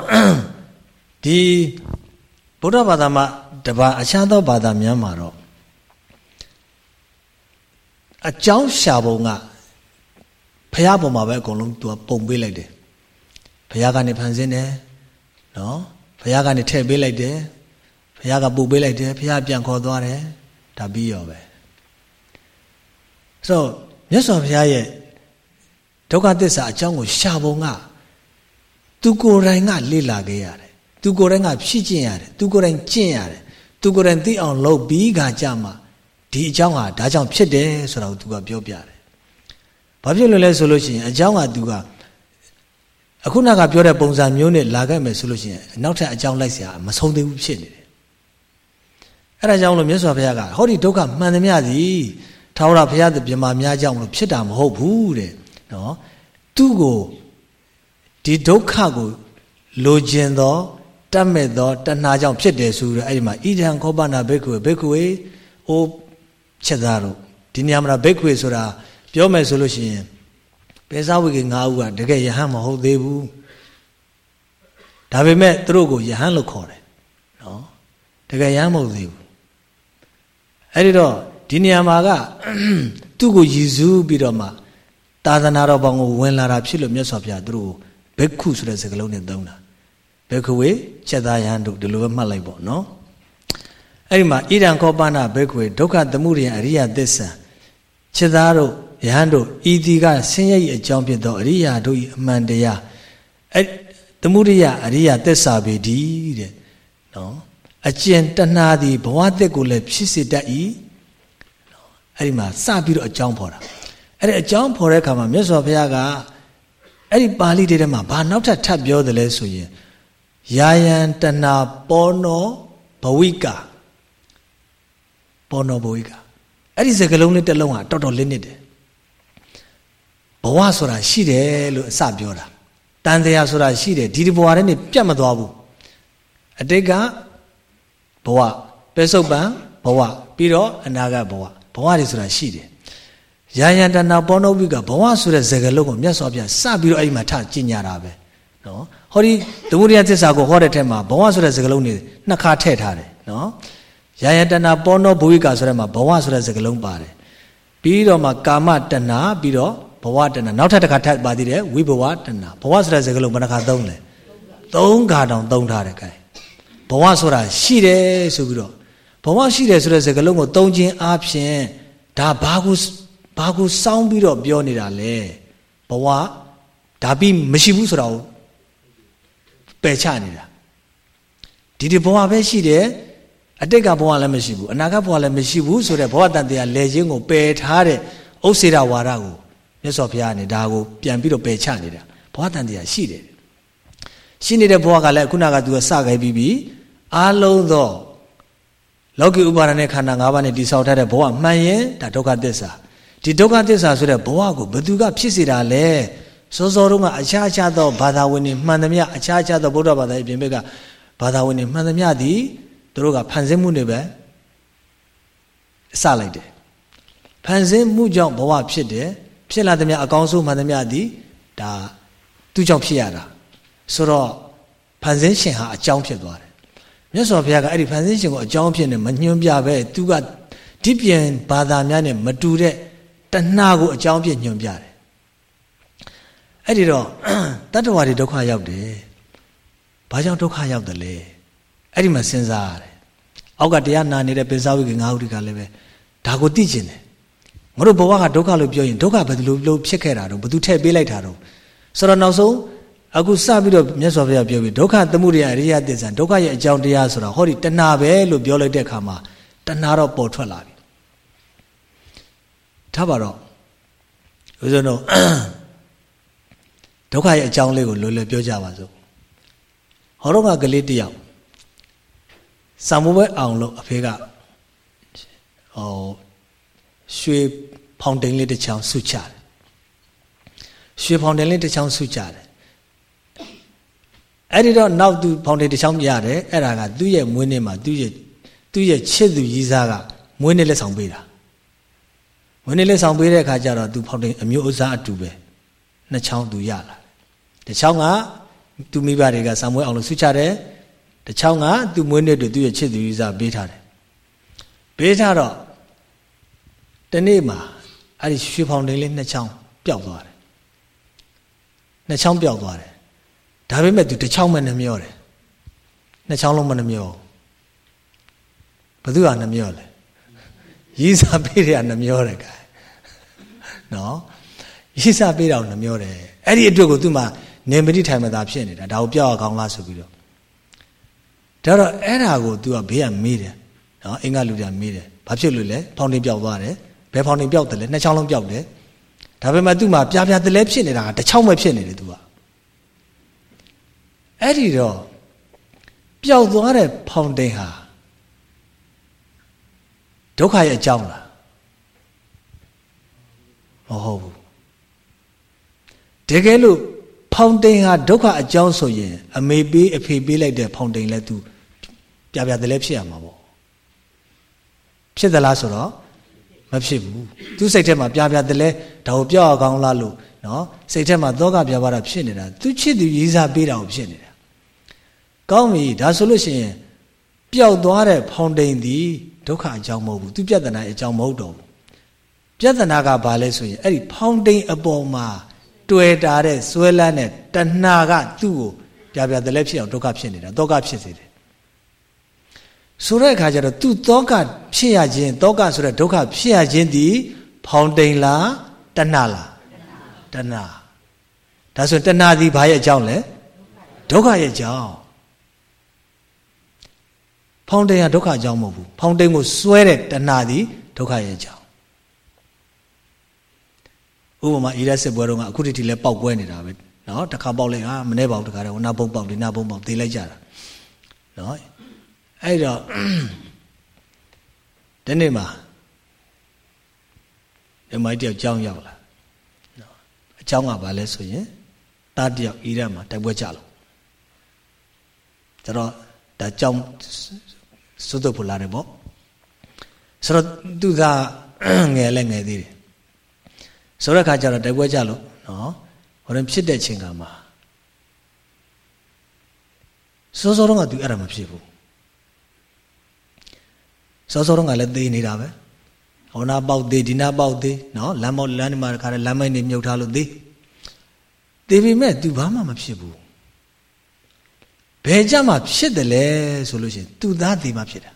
ဒီဗုဒ္ဓဘာသာမှာတပါအခြားသောဘာသာများမှာတော့အကြောင်းရှာပုံကဖះပုံမှာပဲအကုန်လုံးသူကပုံပေးလိုက်တယ်ဖះကနေဖန်ဆင်းတယ်နော် ဖះကနေထည့်ပေးလိုက်တယ်ဖះကပူပေးလိုက်တယ်ဖះပြန်ခေါ်သွားတယ်ဒါပြီးရောပဲဆိုတော့မြတ်စွာဘုရားရဲ့ဒုက္ခသစ္စာအကြောင်းကိုရှာပုံကသူကိုယ်တိုင်ကလေ့လာခဲ့ရတယ်သူကိုယ်တိုင်ကဖြည့်ကျင့်ရတယ်သူကိုယ်တိုင်ကျင့်ရတယ်သူကိုယ်တိုင်သိအောင်လုပ်ပြီးခါကြမှာဒီအကြောင်းဟာဒါကြောင့်ဖြစ်တယ်ဆိုတာကိုသူကပြောပြတယ်ဘာဖြစ်လို့လဲဆိုလို့ရှိရင်အကြောင်းကသူက အခုနောက်ကပြောတဲ့ပုံစံမျိုးနဲ့လာခဲ့မယ်ဆိုလို့ရှိရင်နောက်ထပ်အကြောင်းလိုက်စရာမဆုံးသေးဘူးဖြစ်နေတယ်အဲ့ဒါကြောင့်လို့မြတ်စွာဘုရားကဟောဒီဒုက္ခမှန်သမျှစီထာဝရဘုရားသခင်မာများကြောင့်လို့ဖြစ်တာမဟုတ်ဘူးတဲ့နော်သူ့ကိုဒီဒုက္ခကိုလိုချင်သောတတ်မဲ့သောတဏှာကြောင့်ဖြစ်တယ်ဆိုတော့အဲ့ဒီမှာဣဒံခောပနာဘိက္ခုဘိက္ခုဝေအိုချက်သားတို့ဒီနေရာမှာဘိက္ခုဆိုတာပြောမယ်ဆိုလို့ရှိရင် ပေဇဝိကေ၅ဦးကတကယ်ယဟန်မဟုတ်သေးဘူးဒါပေမဲ့သူတို့ကိုယဟန်လို့ခေါ်တယ်နော်တကယ်ယဟန်မဟုတ်သေးဘူးအဲ့ဒီတော့ဒီနေရာမှာကသူ့ကိုရည်စူးပြီးတော့မှသာသနာတော်ဘောင်ကိုဝင်လာတာဖြစ်လို့မြတ်စွာဘုရားသူတို့ဘိက္ခုဆိုတဲ့စကားလုံးနဲ့သုံးတာဘိက္ခဝေချက်သားယဟန်တို့ဒီလိုပဲမှတ်လိုက်ပေါ့နော်အဲ့ဒီမှာဣဒံခောပနာဘိက္ခဝေဒုက္ခသမှုရိယအရိယသစ္စာချက်သားတို့ ယဟန်တို့ဤဒီကဆင်းရဲ၏အကြောင်းဖြစ်သောအရိယာတို့၏အမှန်တရားအဲသမှုရိယအရိယသစ္စာပေဒီတဲ့နော်အကျင့်တဏှာသည်ဘဝသက်ကိုလည်းဖြစ်စေတတ်၏အဲ့ဒီမှာစပြီးတော့အကြောင်းဖော်တာအဲ့ဒီအကြောင်းဖော်တဲ့အခါမှာမြတ်စွာဘုရားကအဲ့ဒီပါဠိတွေထဲမှာဘာနောက်ထပ်ထပ်ပြောတယ်လဲဆိုရင်ယာယံတဏပောနောဘဝိကာပောနောဘဝိကာအဲ့ဒီစကားလုံးလေးတစ်လုံးဟာတော်တော်လေးနစ်တယ် ဘဝဆိုတာရှိတယ်လို့အစပြောတာတန်တရားဆိုတာရှိတယ်ဒီဒီဘဝထဲနေပြတ်မသွားဘူးအတိတ်ကဘဝပဲစုပ်ပံဘဝပြီးတော့အနာဂတ်ဘဝဘဝတွေဆိုတာရှိတယ်ယာယံတဏပောနုပိကဘဝဆိုတဲ့စကားလုံးကိုမြတ်စွာဘုရားစပြီးတော့အဲ့ဒီမှာထကျင်ညာတာပဲနော်ဟောဒီသမုဒိယသစ္စာကိုဟောတဲ့ထက်မှာဘဝဆိုတဲ့စကားလုံးတွေနှစ်ခါထည့်ထားတယ်နော်ယာယံတဏပောနောဘဝိကဆိုတဲ့မှာဘဝဆိုတဲ့စကားလုံးပါတယ်ပြီးတော့မှကာမတဏပြီးတော့ ဘဝတဏနောက်ထပ်တစ်ခါထပ်ပါသေးတယ်ဝိဘဝတဏဘဝဆိုတဲ့စကားလုံးဘယ်နှခါသုံးလဲသုံးခါတောင်သုံးထားတယ်ကဲဘဝဆိုတာရှိတယ်ဆိုပြီးတော့ဘဝရှိတယ်ဆိုတဲ့စကားလုံးကိုသုံးခြင်းအပြင်ဒါဘာကိုဘာကိုစောင်းပြီးတော့ပြောနေတာလဲဘဝဒါပြီးမရှိဘူးဆိုတာကိုပယ်ချနေတာဒီဒီဘဝပဲရှိတယ်အတိတ်ကဘဝလည်းမရှိဘူးအနာဂတ်ဘဝလည်းမရှိဘူးဆိုတဲ့ဘဝတန်တရားလဲခြင်းကိုပယ်ထားတဲ့ဥစ္စေရဝါဒကို မြတ်စွာဘုရားကနေဒါကိုပြန်ပြီးတော့ပယ်ချနေတာဘဝတန်တရားရှိတယ်ရှိနေတဲ့ဘဝကလည်းခုနကသူကစခဲ့ပြီးပြီအားလုံးသောလောကီဥပါဒณะခန္ဓာ၅ပါးနဲ့တိဆောက်ထားတဲ့ဘဝမှန်ရင်ဒါဒုက္ခသစ္စာဒီဒုက္ခသစ္စာဆိုတဲ့ဘဝကိုဘယ်သူကဖြစ်စေတာလဲစောစောတုန်းကအခြားအခြားသောဘာသာဝင်တွေမှန်သမျှအခြားအခြားသောဗုဒ္ဓဘာသာရဲ့ပြင်ဘက်ကဘာသာဝင်တွေမှန်သမျှသည်သူတို့ကဖန်ဆင်းမှုတွေပဲစလိုက်တယ်ဖန်ဆင်းမှုကြောင့်ဘဝဖြစ်တယ် ဖြစ်လာသမျှအကောင်းဆုံးမှန်သမျှသည်ဒါသူ့ကြောင့်ဖြစ်ရတာဆိုတော့ဖန်ဆင်းရှင်ဟာအကြောင်းဖြစ်သွားတယ်မြတ်စွာဘုရားကအဲ့ဒီဖန်ဆင်းရှင်ကိုအကြောင်းဖြစ်နေမညွှန်းပြပဲသူကဒီပြန်ဘာသာများနဲ့မတူတဲ့တဏှာကိုအကြောင်းပြညွှန်ပြတယ်အဲ့ဒီတော့တတ္တဝါတွေဒုက္ခရောက်တယ်ဘာကြောင့်ဒုက္ခရောက်တယ်လဲအဲ့ဒီမှာစဉ်းစားရတယ်အောက်ကတရားနာနေတဲ့ပိဿဝိကငါးဥဒိကလည်းပဲဒါကိုသိကျင်တယ် မတို့ဘဝကဒုက္ခလို့ပြောရင်ဒုက္ခဘယ်လိုလို့ဖြစ်ခဲ့တာတော့ဘယ်သူထည့်ပေးလိုက်တာတော့ဆိုတော့နောက်ဆုံးအခုစပြီးတော့မြတ်စွာဘုရားပြောပြီးဒုက္ခသမှုရိယအရိယသစ္စာဒုက္ခရဲ့အကြောင်းတရားဆိုတာဟောဒီတဏှာပဲလို့ပြောလိုက်တဲ့အခါမှာတဏှာတော့ပေါ်ထွက်လာပြီထားပါတော့ဦးဇင်းတို့ဒုက္ခရဲ့အကြောင်းလေးကိုလွယ်လွယ်ပြောကြပါစို့ဟောတော့ကကလေးတယောက်စံမိုးပွဲအောင်လို့အဖေကဟော ရွှေဖောင်တိန်လေးတစ်ချောင်းဆုချတယ်ရွှေဖောင်တိန်လေးတစ်ချောင်းဆုချတယ်အဲ့ဒီတော့နောက်သူဖောင်တိန်တစ်ချောင်းပြရတယ်အဲ့ဒါကသူ့ရဲ့မွေးနေ့မှာသူ့ရဲ့သူ့ရဲ့ချစ်သူကြီးစားကမွေးနေ့လက်ဆောင်ပေးတာမွေးနေ့လက်ဆောင်ပေးတဲ့အခါကျတော့သူဖောင်တိန်အမျိုးအစားအတူပဲနှစ်ချောင်းသူရလာတစ်ချောင်းကသူမိဘတွေကစံမွေးအောင်လို့ဆုချတယ်တစ်ချောင်းကသူမွေးနေ့တူသူ့ရဲ့ချစ်သူကြီးစားပေးထားတယ်ပေးထားတော့ တနေ့မှာအဲ့ဒီရွှေဖောင်တိန်လေးနှစ်ချောင်းပျောက်သွားတယ်နှစ်ချောင်းပျောက်သွားတယ်ဒါပေမဲ့သူတစ်ချောင်းမှနှမျောတယ်နှစ်ချောင်းလုံးမနှမျောဘသူကနှမျောလဲရီးစားပေးတယ်ကနှမျောတယ်ကဲနော်ရီးစားပေးတာကိုနှမျောတယ်အဲ့ဒီအတွက်ကိုသူမှနေမတိထိုင်မသာဖြစ်နေတာဒါကိုပြောက်အောင်လားဆိုပြီးတော့ဒါတော့အဲ့ဒါကို तू ကဘေးကမေးတယ်နော်အင်္ဂလူတွေကမေးတယ်ဘာဖြစ်လို့လဲဖောင်တင်ပြောက်သွားတယ် ဘယ်ဖောင်တင်ပြောက်တယ်လဲနှစ်ချောင်းလုံးပြောက်တယ်ဒါပေမဲ့သူ့မှာပြားပြားတလဲဖြစ်နေတာကတစ်ချောင်းပဲဖြစ်နေတယ် तू ကအဲ့ဒီတော့ပျောက်သွားတဲ့ဖောင်တိန်ဟာဒုက္ခရဲ့အကြောင်းလားမဟုတ်ဘူးတကယ်လို့ဖောင်တိန်ဟာဒုက္ခအကြောင်းဆိုရင်အမေပေးအဖေပေးလိုက်တဲ့ဖောင်တိန်လဲ तू ပြပြတယ်လဲဖြစ်ရမှာပေါ့ဖြစ်သလားဆိုတော့မ ဖြစ်ဘူးသူစိတ်ထဲမှာပြပြတယ်လဲဒါကိုပြောက်အောင်လားလို့နော်စိတ်ထဲမှာသောကပြပါတာဖြစ်နေတာသူချစ်သူရေးစားပေးတာကိုဖြစ်နေတာကောင်းပြီဒါဆိုလို့ရှိရင်ပျောက်သွားတဲ့ဖောင်တိန်သည်ဒုက္ခအကြောင်းမဟုတ်ဘူးသူပြဿနာအကြောင်းမဟုတ်တော့ဘူးပြဿနာကဘာလဲဆိုရင်အဲ့ဒီဖောင်တိန်အပေါ်မှာတွေ့တာတဲ့ဆွဲလန်းတဲ့တဏှာကသူ့ကိုပြပြတယ်လဲဖြစ်အောင်ဒုက္ခဖြစ်နေတာဒုက္ခဖြစ်စေတယ် ဆိုတဲ့အခါကျတော့သူတောကဖြစ်ရခြင်းတောကဆိုတဲ့ဒုက္ခဖြစ်ရခြင်းဒီဖောင်တိန်လားတဏှလားတဏှဒါဆိုတဏှဒီဘာရဲ့အကြောင်းလဲဒုက္ခရဲ့အကြောင်းဖောင်တိန်ကဒုက္ခအကြောင်းမဟုတ်ဘူးဖောင်တိန်ကိုစွဲတဲ့တဏှဒီဒုက္ခရဲ့အကြောင်းဥပမာအီရတ်စစ်ပွဲတော့ကအခုတည်းကလည်းပောက်ကွဲနေတာပဲနော်တစ်ခါပေါက်လိုက်ဟာမနေပါဘူးတစ်ခါတော့နာဘုံပေါက်ဒီနာဘုံပေါက်သေးလိုက်ကြတာနော် အဲ့တော့ဒီနေ့မှာဒီမိုက်တယောက်ကြောင်းရောက်လာနော်အကြောင်းကဘာလဲဆိုရင်တားတယောက်အီရတ်မှာတိုက်ပွဲကြလို့ကျတော့ဒါကြောင်းစွတ်တော့ဖလာတယ်ပေါ့ဆိုတော့သူကငယ်လဲငယ်သေးတယ်ဆိုတဲ့ခါကျတော့တိုက်ပွဲကြလို့နော်ဟိုရင်ဖြစ်တဲ့ချိန်ကမှာစောစောတော့ကသူအဲ့ဒါမဖြစ်ဘူး စောစောတော့ကလည်းသေနေတာပဲဟောနာပေါက်သေးဒီနာပေါက်သေးနော်လမ်းပေါက်လမ်းဒီမှာခါတယ်လမ်းမိုင်းနေမြုပ်ထားလို့သေသေပေမဲ့ तू ဘာမှမဖြစ်ဘူးဘယ်ကြမှာဖြစ်တယ်လဲဆိုလို့ရှိရင် तू သားသေမှဖြစ်တာ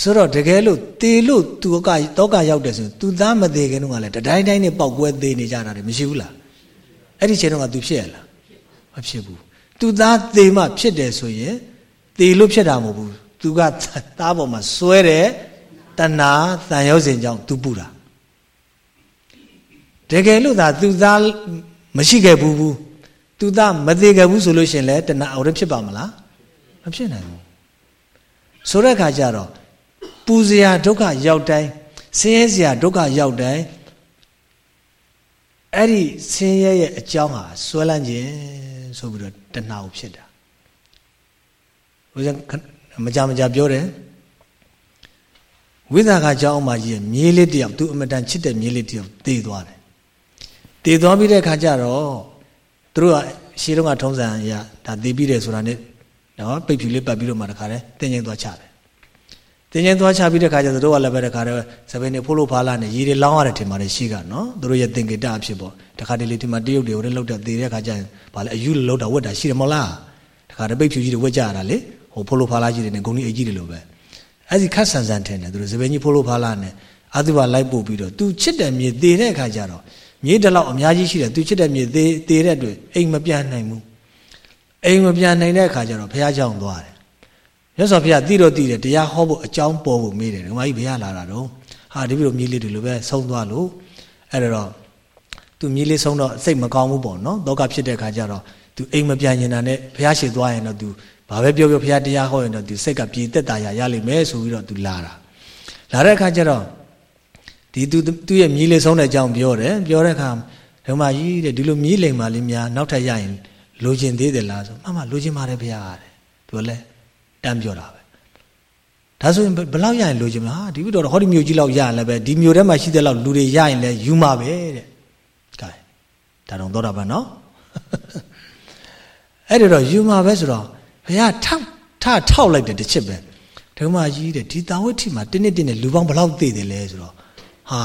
ဆိုတော့တကယ်လို့သေလို့ तू ကတော့ကရောက်တယ်ဆိုရင် तू သားမသေးခင်တော့ကလည်းတတိုင်းတိုင်းနဲ့ပေါက်ကွဲသေးနေကြတာတွေမရှိဘူးလားအဲ့ဒီချိန်တော့က तू ဖြစ်ရလားမဖြစ်ဘူး तू သားသေမှဖြစ်တယ်ဆိုရင်သေလို့ဖြစ်တာမဟုတ်ဘူး သူကသားပေါ်မှာစွဲတဲ့တဏှာတန်ရုပ်စဉ်ကြောင့်သူပူတာတကယ်လို့သာသူသားမရှိခဲ့ဘူးဘူးသူသားမသေးခဲ့ဘူးဆိုလို့ရှင်လဲတဏှာအော်ရဖြစ်ပါမလားမဖြစ်နိုင်ဘူးဆိုတဲ့အခါကျတော့ပူစရာဒုက္ခရောက်တိုင်းဆင်းရဲစရာဒုက္ခရောက်တိုင်းအဲ့ဒီဆင်းရဲရဲ့အကြောင်းဟာဆွဲလန်းခြင်းဆိုပြီးတော့တဏှာကိုဖြစ်တာဘုရား မကြမကြပြောတယ်ဝိသကเจ้าအမကြီးရဲ့မြေးလေးတယောက်သူအမတန်ချစ်တဲ့မြေးလေးတယောက်တည်သွားတယ်တည်သွားပြီးတဲ့ခါကျတော့သူတို့ကရှေးတုန်းကထုံးစံအရဒါတည်ပြီးတယ်ဆိုတာနဲ့နော်ပိတ်ဖြူလေးပတ်ပြီးတော့မှတခါတည်းတင်းငိမ့်သွားချတယ်တင်းငိမ့်သွားချပြီးတဲ့ခါကျတော့တို့ကလည်းပဲတခါတည်းစပင်းနေဖိုးလို့ဖားလာနဲ့ရေတွေလောင်းရတယ်ထင်ပါတယ်ရှိကနော်သူတို့ရဲ့သင်္ကေတအဖြစ်ပေါ့တခါတည်းလေးဒီမှာတရုတ်တွေဟိုလည်းလောက်တဲ့တည်တဲ့ခါကျရင်ဗာလဲအယူလောက်တာဝတ်တာရှိတယ်မဟုတ်လားတခါတည်းပိတ်ဖြူကြီးတွေဝတ်ကြရတာလေ ဟိုဖိုလိုဖာလာကြီးတွေနဲ့ဂုံကြီးအကြီးတွေလိုပဲအဲ့ဒီခတ်ဆန်ဆန်ထင်တယ်သူတို့စပယ်ကြီးဖိုလိုဖာလာနဲ့အသုဘလိုက်ပို့ပြီးတော့ तू ချစ်တဲ့မြေသေတဲ့အခါကျတော့မြေတလောက်အများကြီးရှိတယ် तू ချစ်တဲ့မြေသေသေတဲ့အတွက်အိမ်မပြန်နိုင်ဘူးအိမ်မပြန်နိုင်တဲ့အခါကျတော့ဘုရားကြောင့်သွားတယ်ရသော်ဘုရားတိတော့တိတယ်တရားဟောဖို့အကြောင်းပေါ်ဖို့မေးတယ်ဓမ္မကြီးဘုရားလာတာတော့ဟာဒီပြီးတော့မြေလေးတွေလိုပဲဆုံးသွားလို့အဲ့တော့သူမြည်လေးဆုံးတော့စိတ်မကောင်းဘူးပေါ့နော်ဒုက္ခဖြစ်တဲ့ခါကျတော့သူအိမ်မပြန်ရင်နဲ့ဘုရားရှိသွားရင်တော့သူ ဘာပဲပြောပြောဘုရားတရားဟောရင်တော့သူစိတ်ကပြေသက်တာရရလိမ့်မယ်ဆိုပြီးတော့သူလာတာလာတဲ့အခါကျတော့ဒီသူသူ့ရဲ့မြည်လေးဆုံးတဲ့အကြောင်းပြောတယ်ပြောတဲ့အခါဓမ္မကြီးတဲ့ဒီလိုမြည်လိမ်ပါလိမ့်များနောက်ထပ်ရရင်လိုချင်သေးတယ်လားဆိုမှမလိုချင်ပါတယ်ဘုရားတဲ့သူလည်းတမ်းပြောတာပဲဒါဆိုရင်ဘယ်လောက်ရရင်လိုချင်မလားဒီဘုတော်ဟောဒီမျိုးကြီးလောက်ရရင်လည်းပဲဒီမျိုးထဲမှာရှိတဲ့လောက်လူတွေရရင်လည်းယူမှာပဲတဲ့ကဲဒါတော့တော့တာပါနော်အဲ့ဒါတော့ယူမှာပဲဆိုတော့ ဘုရားထောက်ထထောက်လိုက်တယ်တစ်ချက်ပဲဓမ္မကြီးတဲ့ဒီတာဝိထိမှာတင်းတင်းတင်းလူပေါင်းဘယ်လောက်သိတယ်လဲဆိုတော့ဟာ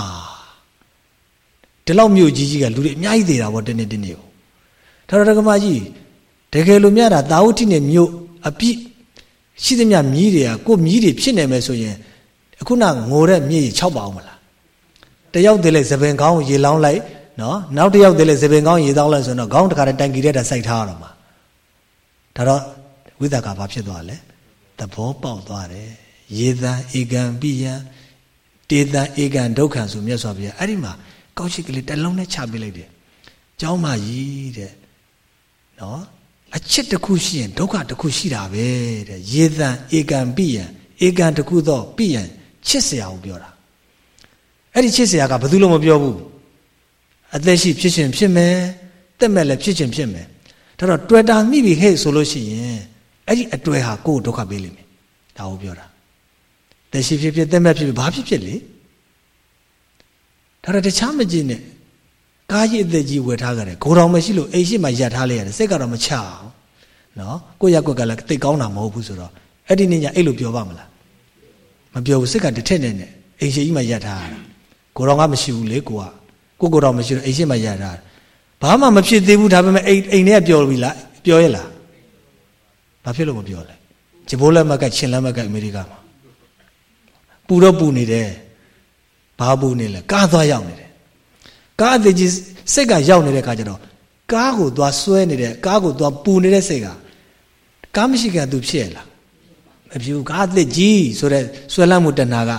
ဒီလောက်မြို့ကြီးကြီးကလူတွေအများကြီးသေးတာပေါ့တင်းတင်းတင်းကိုဒါတော့ဓမ္မကြီးတကယ်လို့မြတာတာဝတိနဲ့မြို့အပြည့်ရှိသမျှမြည်တွေကကိုမြည်တွေဖြစ်နေမယ်ဆိုရင်အခုနငိုတဲ့မြည်6ပါအောင်မလားတယောက်တည်းလဲသပင်ကောင်းရေလောင်းလိုက်နော်နောက်တယောက်တည်းလဲသပင်ကောင်းရေတောင်းလိုက်ဆိုတော့ခေါင်းတခါတည်းတိုင်ကြည့်တဲ့တာစိုက်ထားရတော့မှာဒါတော့ ဝိသကဘာဖြစ်သွားလဲသဘောပေါက်သွားတယ်ရေတံဧကံပိယံတေတံဧကံဒုက္ခံဆိုမြတ်စွာဘုရားအဲ့ဒီမှာကောက်ရှိကလေးတစ်လုံးနဲ့ချပေးလိုက်တယ်เจ้าမကြီးတဲ့နော်အချစ်တစ်ခုရှိရင်ဒုက္ခတစ်ခုရှိတာပဲတဲ့ရေတံဧကံပိယံဧကံတစ်ခုတော့ပိယံချစ်စရာကိုပြောတာအဲ့ဒီချစ်စရာကဘယ်သူလို့မပြောဘူးအသက်ရှိဖြစ်ရှင်ဖြစ်မယ်တက်မဲ့လည်းဖြစ်ရှင်ဖြစ်မယ်ဒါတော့တွေ့တာမိပြီဟဲ့ဆိုလို့ရှိရင် အဲ့ဒီအတွေ့ဟာကိုယ်ဒုက္ခပေးလိမ့်မယ်ဒါကိုပြောတာတက်ရှိဖြစ်ဖြစ်တက်မဲ့ဖြစ်ဖြစ်ဘာဖြစ်ဖြစ်လေဒါတော့တခြားမကြည့်နဲ့ကားကြီးအသက်ကြီးဝယ်ထားကြတယ်ဂိုတော်မရှိလို့အိမ်ရှိမှရပ်ထားလိုက်ရတယ်စိတ်ကတော့မချအောင်နော်ကိုရက်ကွက်ကလည်းတိတ်ကောင်းတာမဟုတ်ဘူးဆိုတော့အဲ့ဒီနေ့ညအဲ့လိုပြောပါမလားမပြောဘူးစိတ်ကတစ်ထက်နဲ့နဲ့အိမ်ရှိကြီးမှရပ်ထားရတာဂိုတော်ကမရှိဘူးလေကိုကကိုကိုတော်မရှိတော့အိမ်ရှိမှရပ်ထားဘာမှမဖြစ်သေးဘူးဒါပေမဲ့အိမ်အိမ်ထဲကပြောပြီလားပြောရလား ဘာဖြစ်လို့မပြောလဲဂျဘိုးလက်မကချင်းလက်မကအမေရိကမှာပူတော့ပူနေတယ်ဘာပူနေလဲကားသွားရောက်နေတယ်ကားအသေးကြီးစိတ်ကရောက်နေတဲ့ခါကျတော့ကားကိုသွားဆွဲနေတဲ့ကားကိုသွားပူနေတဲ့စိတ်ကကားမရှိခင်သူဖြစ်ရလားမဖြစ်ဘူးကားအသေးကြီးဆိုတဲ့ဆွဲလမ်းမှုတဏှာက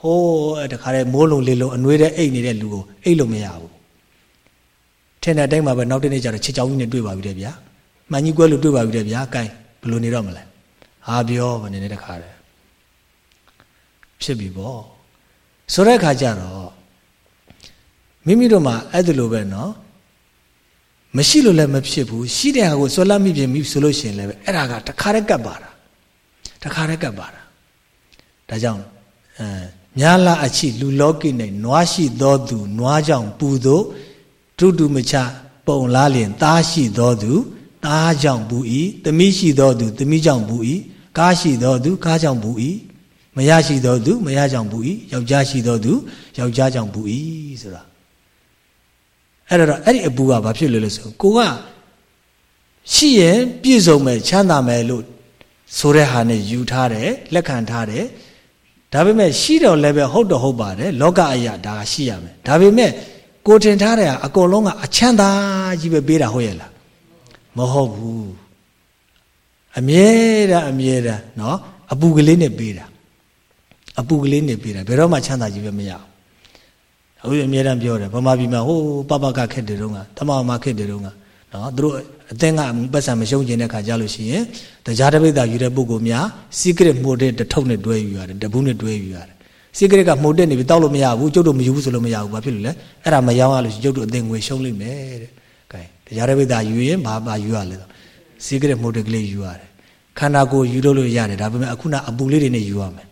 ဟိုးတခါတည်းမိုးလုံးလေးလုံးအနှွေးတဲ့အိတ်နေတဲ့လူကိုအိတ်လို့မရဘူးထင်တဲ့အတိုင်းမှာပဲနောက်တနေ့ကျတော့ချစ်ချောင်းကြီးနဲ့တွေ့ပါပြီတဲ့ဗျာ မှန်ကြီးကွဲလို့တွေ့ပါပြီတဲ့ဗျာ gain ဘယ်လိုနေတော့မလဲဟာပြောမနေနဲ့တခါတည်းဖြစ်ပြီပေါ့ဆိုတဲ့အခါကျတော့မိမိတို့မှာအဲ့ဒါလိုပဲเนาะမရှိလို့လည်းမဖြစ်ဘူးရှိတဲ့ဟာကိုဆွလတ်မိပြင်ပြီဆိုလို့ရှိရင်လည်းအဲ့ဒါကတခါတည်းကပ်ပါတာတခါတည်းကပ်ပါတာဒါကြောင့်အဲညာလာအချိလူလောကိ၌နွားရှိသောသူနွားကြောင့်ပူသောတုတုမချပုံလားလျင်သားရှိသောသူ သားကြောင့်ပူ၏သမီးရှိသောသူသမီးကြောင့်ပူ၏ကားရှိသောသူကားကြောင့်ပူ၏မရရှိသောသူမရကြောင့်ပူ၏ယောက်ျားရှိသောသူယောက်ျားကြောင့်ပူ၏ဆိုတာအဲ့တော့အဲ့ဒီအပူကဘာဖြစ်လဲလို့ဆိုကိုကရှိရင်ပြည့်စုံမယ်ချမ်းသာမယ်လို့ဆိုတဲ့ဟာနဲ့ယူထားတယ်လက်ခံထားတယ်ဒါပေမဲ့ရှိတော့လည်းပဲဟုတ်တော့ဟုတ်ပါတယ်လောကအရာဒါကရှိရမယ်ဒါပေမဲ့ကိုထင်ထားတဲ့အအကုန်လုံးကအချမ်းသာကြီးပဲပေးတာဟုတ်ရဲ့လား မဟုတ်ဘူးအမြဲတမ်းအမြဲတမ်းเนาะအပူကလေးနဲ့ပေးတာအပူကလေးနဲ့ပေးတာဘယ်တော့မှချမ်းသာကြီးပဲမရဘူးအခုအမြဲတမ်းပြောတယ်ဗမာပြည်မှာဟိုးပပကခက်တယ်တုန်းကတမမခက်တယ်တုန်းကနော်သူတို့အသင်းကပတ်စံမရှုံးကျင်တဲ့ခါကြလို့ရှိရင်တရားတပိတ်တာယူတဲ့ပုဂ္ဂိုလ်များ secret မှုတဲ့တထုပ်နဲ့တွဲယူရတယ်တဘူးနဲ့တွဲယူရတယ် secret ကမှုတဲ့နေပြီတောက်လို့မရဘူးကျုပ်တို့မယူဘူးဆိုလို့မရဘူးဘာဖြစ်လို့လဲအဲ့ဒါမရောင်းရလို့ကျုပ်တို့အသင်းငွေရှုံးလိမ့်မယ်တဲ့ကဲ တရားတပိတ်တာယူရင်ဘာဘာယူရလဲဆို secret မှုတဲ့ကလေးယူရတယ်ခန္ဓာကိုယ်ယူလို့လို့ရတယ်ဒါပေမဲ့အခုနအပူလေးတွေနဲ့ယူရမယ်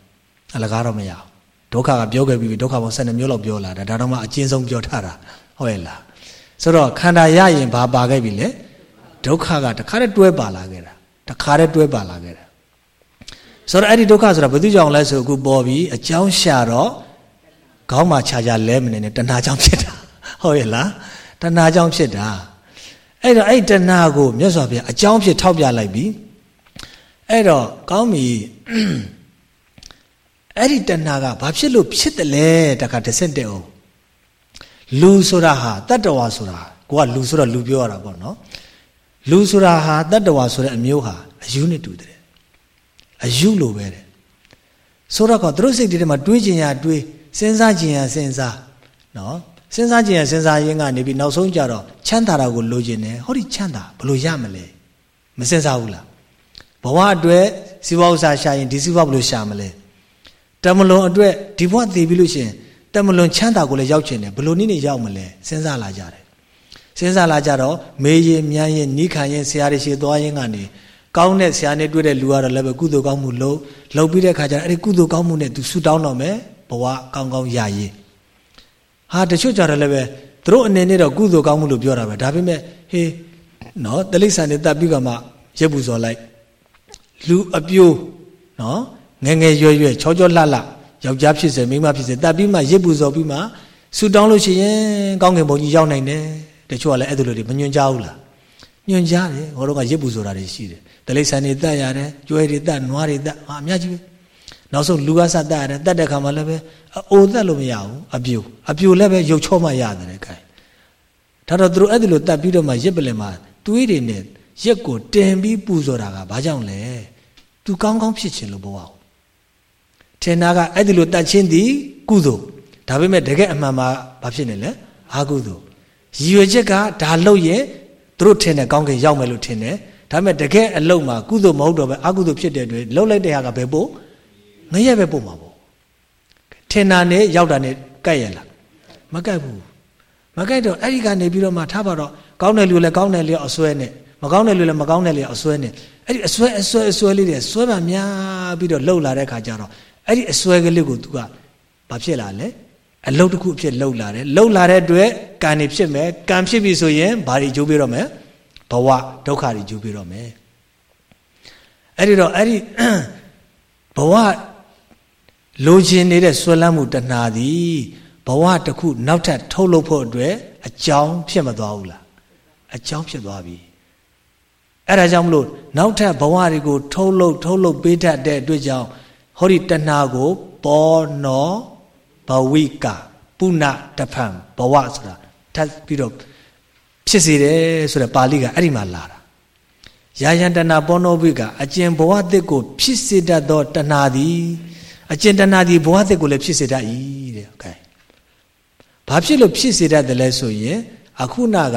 အလကားတော့မရဘူးဒုက္ခကပြောခဲ့ပြီးဒုက္ခပေါင်း12မျိုးလောက်ပြောလာတာဒါတော့မှအကျဉ်းဆုံးပြောထားတာဟုတ်ရဲ့လားဆိုတော့ခန္ဓာရရင်ဘာပါခဲ့ပြီလဲဒုက္ခကတခါတည်းတွဲပါလာခဲ့တာတခါတည်းတွဲပါလာခဲ့တာဆိုတော့အဲ့ဒီဒုက္ခဆိုတာဘယ်သူကြောင့်လဲဆိုအခုပေါ်ပြီးအကြောင်းရှာတော့ခေါင်းမှာခြာခြာလဲမနေနဲ့တဏှာကြောင့်ဖြစ်တာဟုတ်ရဲ့လားတဏှာကြောင့်ဖြစ်တာ အဲ့တော့အဲ့တဏှာကိုမြတ်စွာဘုရားအကြောင်းဖြစ်ထောက်ပြလိုက်ပြီအဲ့တော့ကောင်းပြီအဲ့ဒီတဏှာကဘာဖြစ်လို့ဖြစ်တယ်လဲတခါတစ်ဆင့်တဲ့အောင်လူဆိုတာဟာတတ္တဝါဆိုတာကိုကလူဆိုတော့လူပြောရတာပေါ့နော်လူဆိုတာဟာတတ္တဝါဆိုတဲ့အမျိုးဟာအယူနဲ့တူတယ်အယူလိုပဲတဲ့ဆိုတော့ကသူတို့စိတ်တွေထဲမှာတွေးကျင်ရတွေးစဉ်းစားကျင်ရစဉ်းစားနော် စဉ်းစားကြည့်ရင်စဉ်းစားရင်းကနေပြီးနောက်ဆုံးကြတော့ချမ်းသာတာကိုလိုချင်တယ်ဟောဒီချမ်းသာဘလို့ရမလဲမစဉ်းစားဘူးလားဘဝအတွက်စီးပွားဥစ္စာရှာရင်ဒီစီးပွားဘလို့ရှာမလဲတမလွန်အတွက်ဒီဘဝတည်ပြီးလို့ရှိရင်တမလွန်ချမ်းသာကိုလည်းရောက်ချင်တယ်ဘလို့နည်းနဲ့ရောက်မလဲစဉ်းစားလာကြတယ်စဉ်းစားလာကြတော့မေးရင်မြန်းရင်နီးခံရင်ဆရာတွေရှေ့သွားရင်ကနေကောင်းတဲ့ဆရာနဲ့တွေ့တဲ့လူကတော့လည်းပဲကုသိုလ်ကောင်းမှုလုပ်လုပ်ပြီးတဲ့ခါကျတော့အဲ့ဒီကုသိုလ်ကောင်းမှုနဲ့သူဆူတောင်းတော့မယ်ဘဝကောင်းကောင်းရရင် ဟာတချို့ကြတော့လည်းပဲသူတို့အနေနဲ့တော့ကုသိုလ်ကောင်းမှုလို့ပြောတာပဲဒါပေမဲ့ဟေးနော်တလိษံနဲ့တပ်ပြီးကမှရက်ပူစော်လိုက်လူအပြိုးနော်ငငယ်ရွယ်ရွယ်ချောချောလှလှယောက်ျားဖြစ်စေမိန်းမဖြစ်စေတပ်ပြီးမှရက်ပူစော်ပြီးမှဆူတောင်းလို့ရှိရင်ကောင်းကင်ဘုံကြီးရောက်နိုင်တယ်တချို့ကလည်းအဲ့လိုတွေမညွှန်ကြားဘူးလားညွှန်ကြားတယ်ဟောတော့ကရက်ပူဆိုတာတွေရှိတယ်တလိษံတွေတတ်ရတယ်ကျွဲတွေတတ်နွားတွေတတ်ဟာအများကြီးပဲ နောက်ဆုံးလူကစတတ်ရတယ်တတ်တဲ့ခါမှလည်းပဲအိုတတ်လို့မရဘူးအပြိုအပြိုလည်းပဲရုပ်ချောမှရတယ်ခိုင်ဒါတော့သူတို့အဲ့ဒီလိုတတ်ပြီးတော့မှရက်ပလင်မှာသွေးတွေနဲ့ရက်ကိုတင်ပြီးပူဇော်တာကဘာကြောင့်လဲသူကောင်းကောင်းဖြစ်ခြင်းလို့ပြောအောင်ထင်တာကအဲ့ဒီလိုတတ်ခြင်းသည်ကုသိုလ်ဒါပေမဲ့တကယ်အမှန်မှာဘာဖြစ်နေလဲအာကုသိုလ်ရည်ရွယ်ချက်ကဒါလို့ရဲ့သူတို့ထင်တယ်ကောင်းကင်ရောက်မယ်လို့ထင်တယ်ဒါပေမဲ့တကယ်အလုံးမှာကုသိုလ်မဟုတ်တော့ပဲအကုသိုလ်ဖြစ်တဲ့အတွက်လှုပ်လိုက်တဲ့ဟာကဘယ်ပို့ ငရဲပဲပို့မှာပေါ့ထင်တာနဲ့ရောက်တာနဲ့ကြိုက်ရလားမကြိုက်ဘူးမကြိုက်တော့အဲ့ဒီကနေပြီးတော့မှထားပါတော့ကောင်းတယ်လူလည်းကောင်းတယ်လေအစွဲနဲ့မကောင်းတယ်လူလည်းမကောင်းတယ်လေအစွဲနဲ့အဲ့ဒီအစွဲအစွဲအစွဲလေးတွေစွဲပါများပြီးတော့လှုပ်လာတဲ့ခါကျတော့အဲ့ဒီအစွဲကလေးကို तू ကဘာဖြစ်လာလဲအလုတ်တစ်ခုအဖြစ်လှုပ်လာတယ်လှုပ်လာတဲ့အတွက်ကံနေဖြစ်မယ်ကံဖြစ်ပြီဆိုရင်ဘာတွေကျိုးပြတော့မယ်ဘဝဒုက္ခတွေကျိုးပြတော့မယ်အဲ့ဒီတော့အဲ့ဒီဘဝ လိုချင်နေတဲ့ဆွဲလန်းမှုတဏှာသည်ဘဝတစ်ခုနောက်ထပ်ထုတ်လုပ်ဖို့အတွက်အကြောင်းဖြစ်မသွားဘူးလားအကြောင်းဖြစ်သွားပြီအဲ့ဒါကြောင့်မလို့နောက်ထပ်ဘဝတွေကိုထုတ်လုပ်ထုတ်လုပ်ပေးတတ်တဲ့အတွက်ကြောင့်ဟောဒီတဏှာကိုပေါ်နောဘဝိကပုဏတဖံဘဝဆိုတာထပ်ပြီးတော့ဖြစ်စေတယ်ဆိုတဲ့ပါဠိကအဲ့ဒီမှာလာတာယာယံတဏဘောနောဘိကအကျင်ဘဝတစ်ကို ဖြစ်စေတတ်သောတဏှာသည် အကျင်တဏှာသည်ဘဝတစ်ကိုလည်းဖြစ်စေတတ်၏တဲ့ okay ဘာဖြစ်လို့ဖြစ်စေတတ်တယ်လဲဆိုရင်အခုနက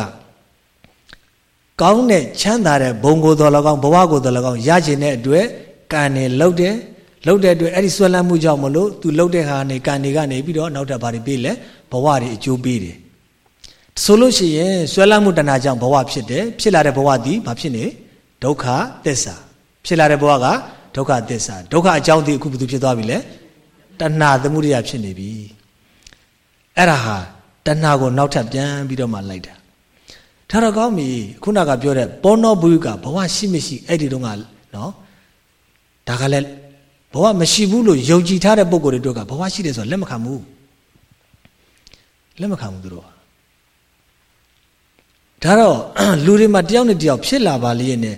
ကောင်းတဲ့ချမ်းသာတဲ့ဘုံကိုတော်၎င်းဘဝကိုတော်၎င်းရခြင်းတဲ့အတွက်ကံနေလှုပ်တယ်လှုပ်တဲ့အတွက်အဲ့ဒီဆွဲလန်းမှုကြောင့်မလို့သူလှုပ်တဲ့ဟာနေကံနေကနေပြီးတော့နောက်ထပ်ဘာတွေပေးလဲဘဝတွေအကျိုးပေးတယ်ဆိုလို့ရှိရင်ဆွဲလန်းမှုတဏှာကြောင့်ဘဝဖြစ်တယ်ဖြစ်လာတဲ့ဘဝသည်ဘာဖြစ်နေဒုက္ခသစ္စာဖြစ်လာတဲ့ဘဝက ဒုက္ခသစ္စာဒုက္ခအကြောင်းဒီအခုဘယ်သူဖြစ်သွားပြီလဲတဏှာသမှုရိယဖြစ်နေပြီအဲ့ဒါဟာတဏှာကိုနောက်ထပ်ပြန်ပြီးတော့မှလိုက်တာဒါတော့ကောင်းပြီခုနကပြောတဲ့ပောနောဘုယကဘဝရှိမရှိအဲ့ဒီတော့ကနော်ဒါကလည်းဘဝမရှိဘူးလို့ယုံကြည်ထားတဲ့ပုံကိုယ်တွေတို့ကဘဝရှိတယ်ဆိုတော့လက်မခံဘူးလက်မခံဘူးသူတို့ဒါတော့လူတွေမှာတယောက်နဲ့တယောက်ဖြစ်လာပါလေနဲ့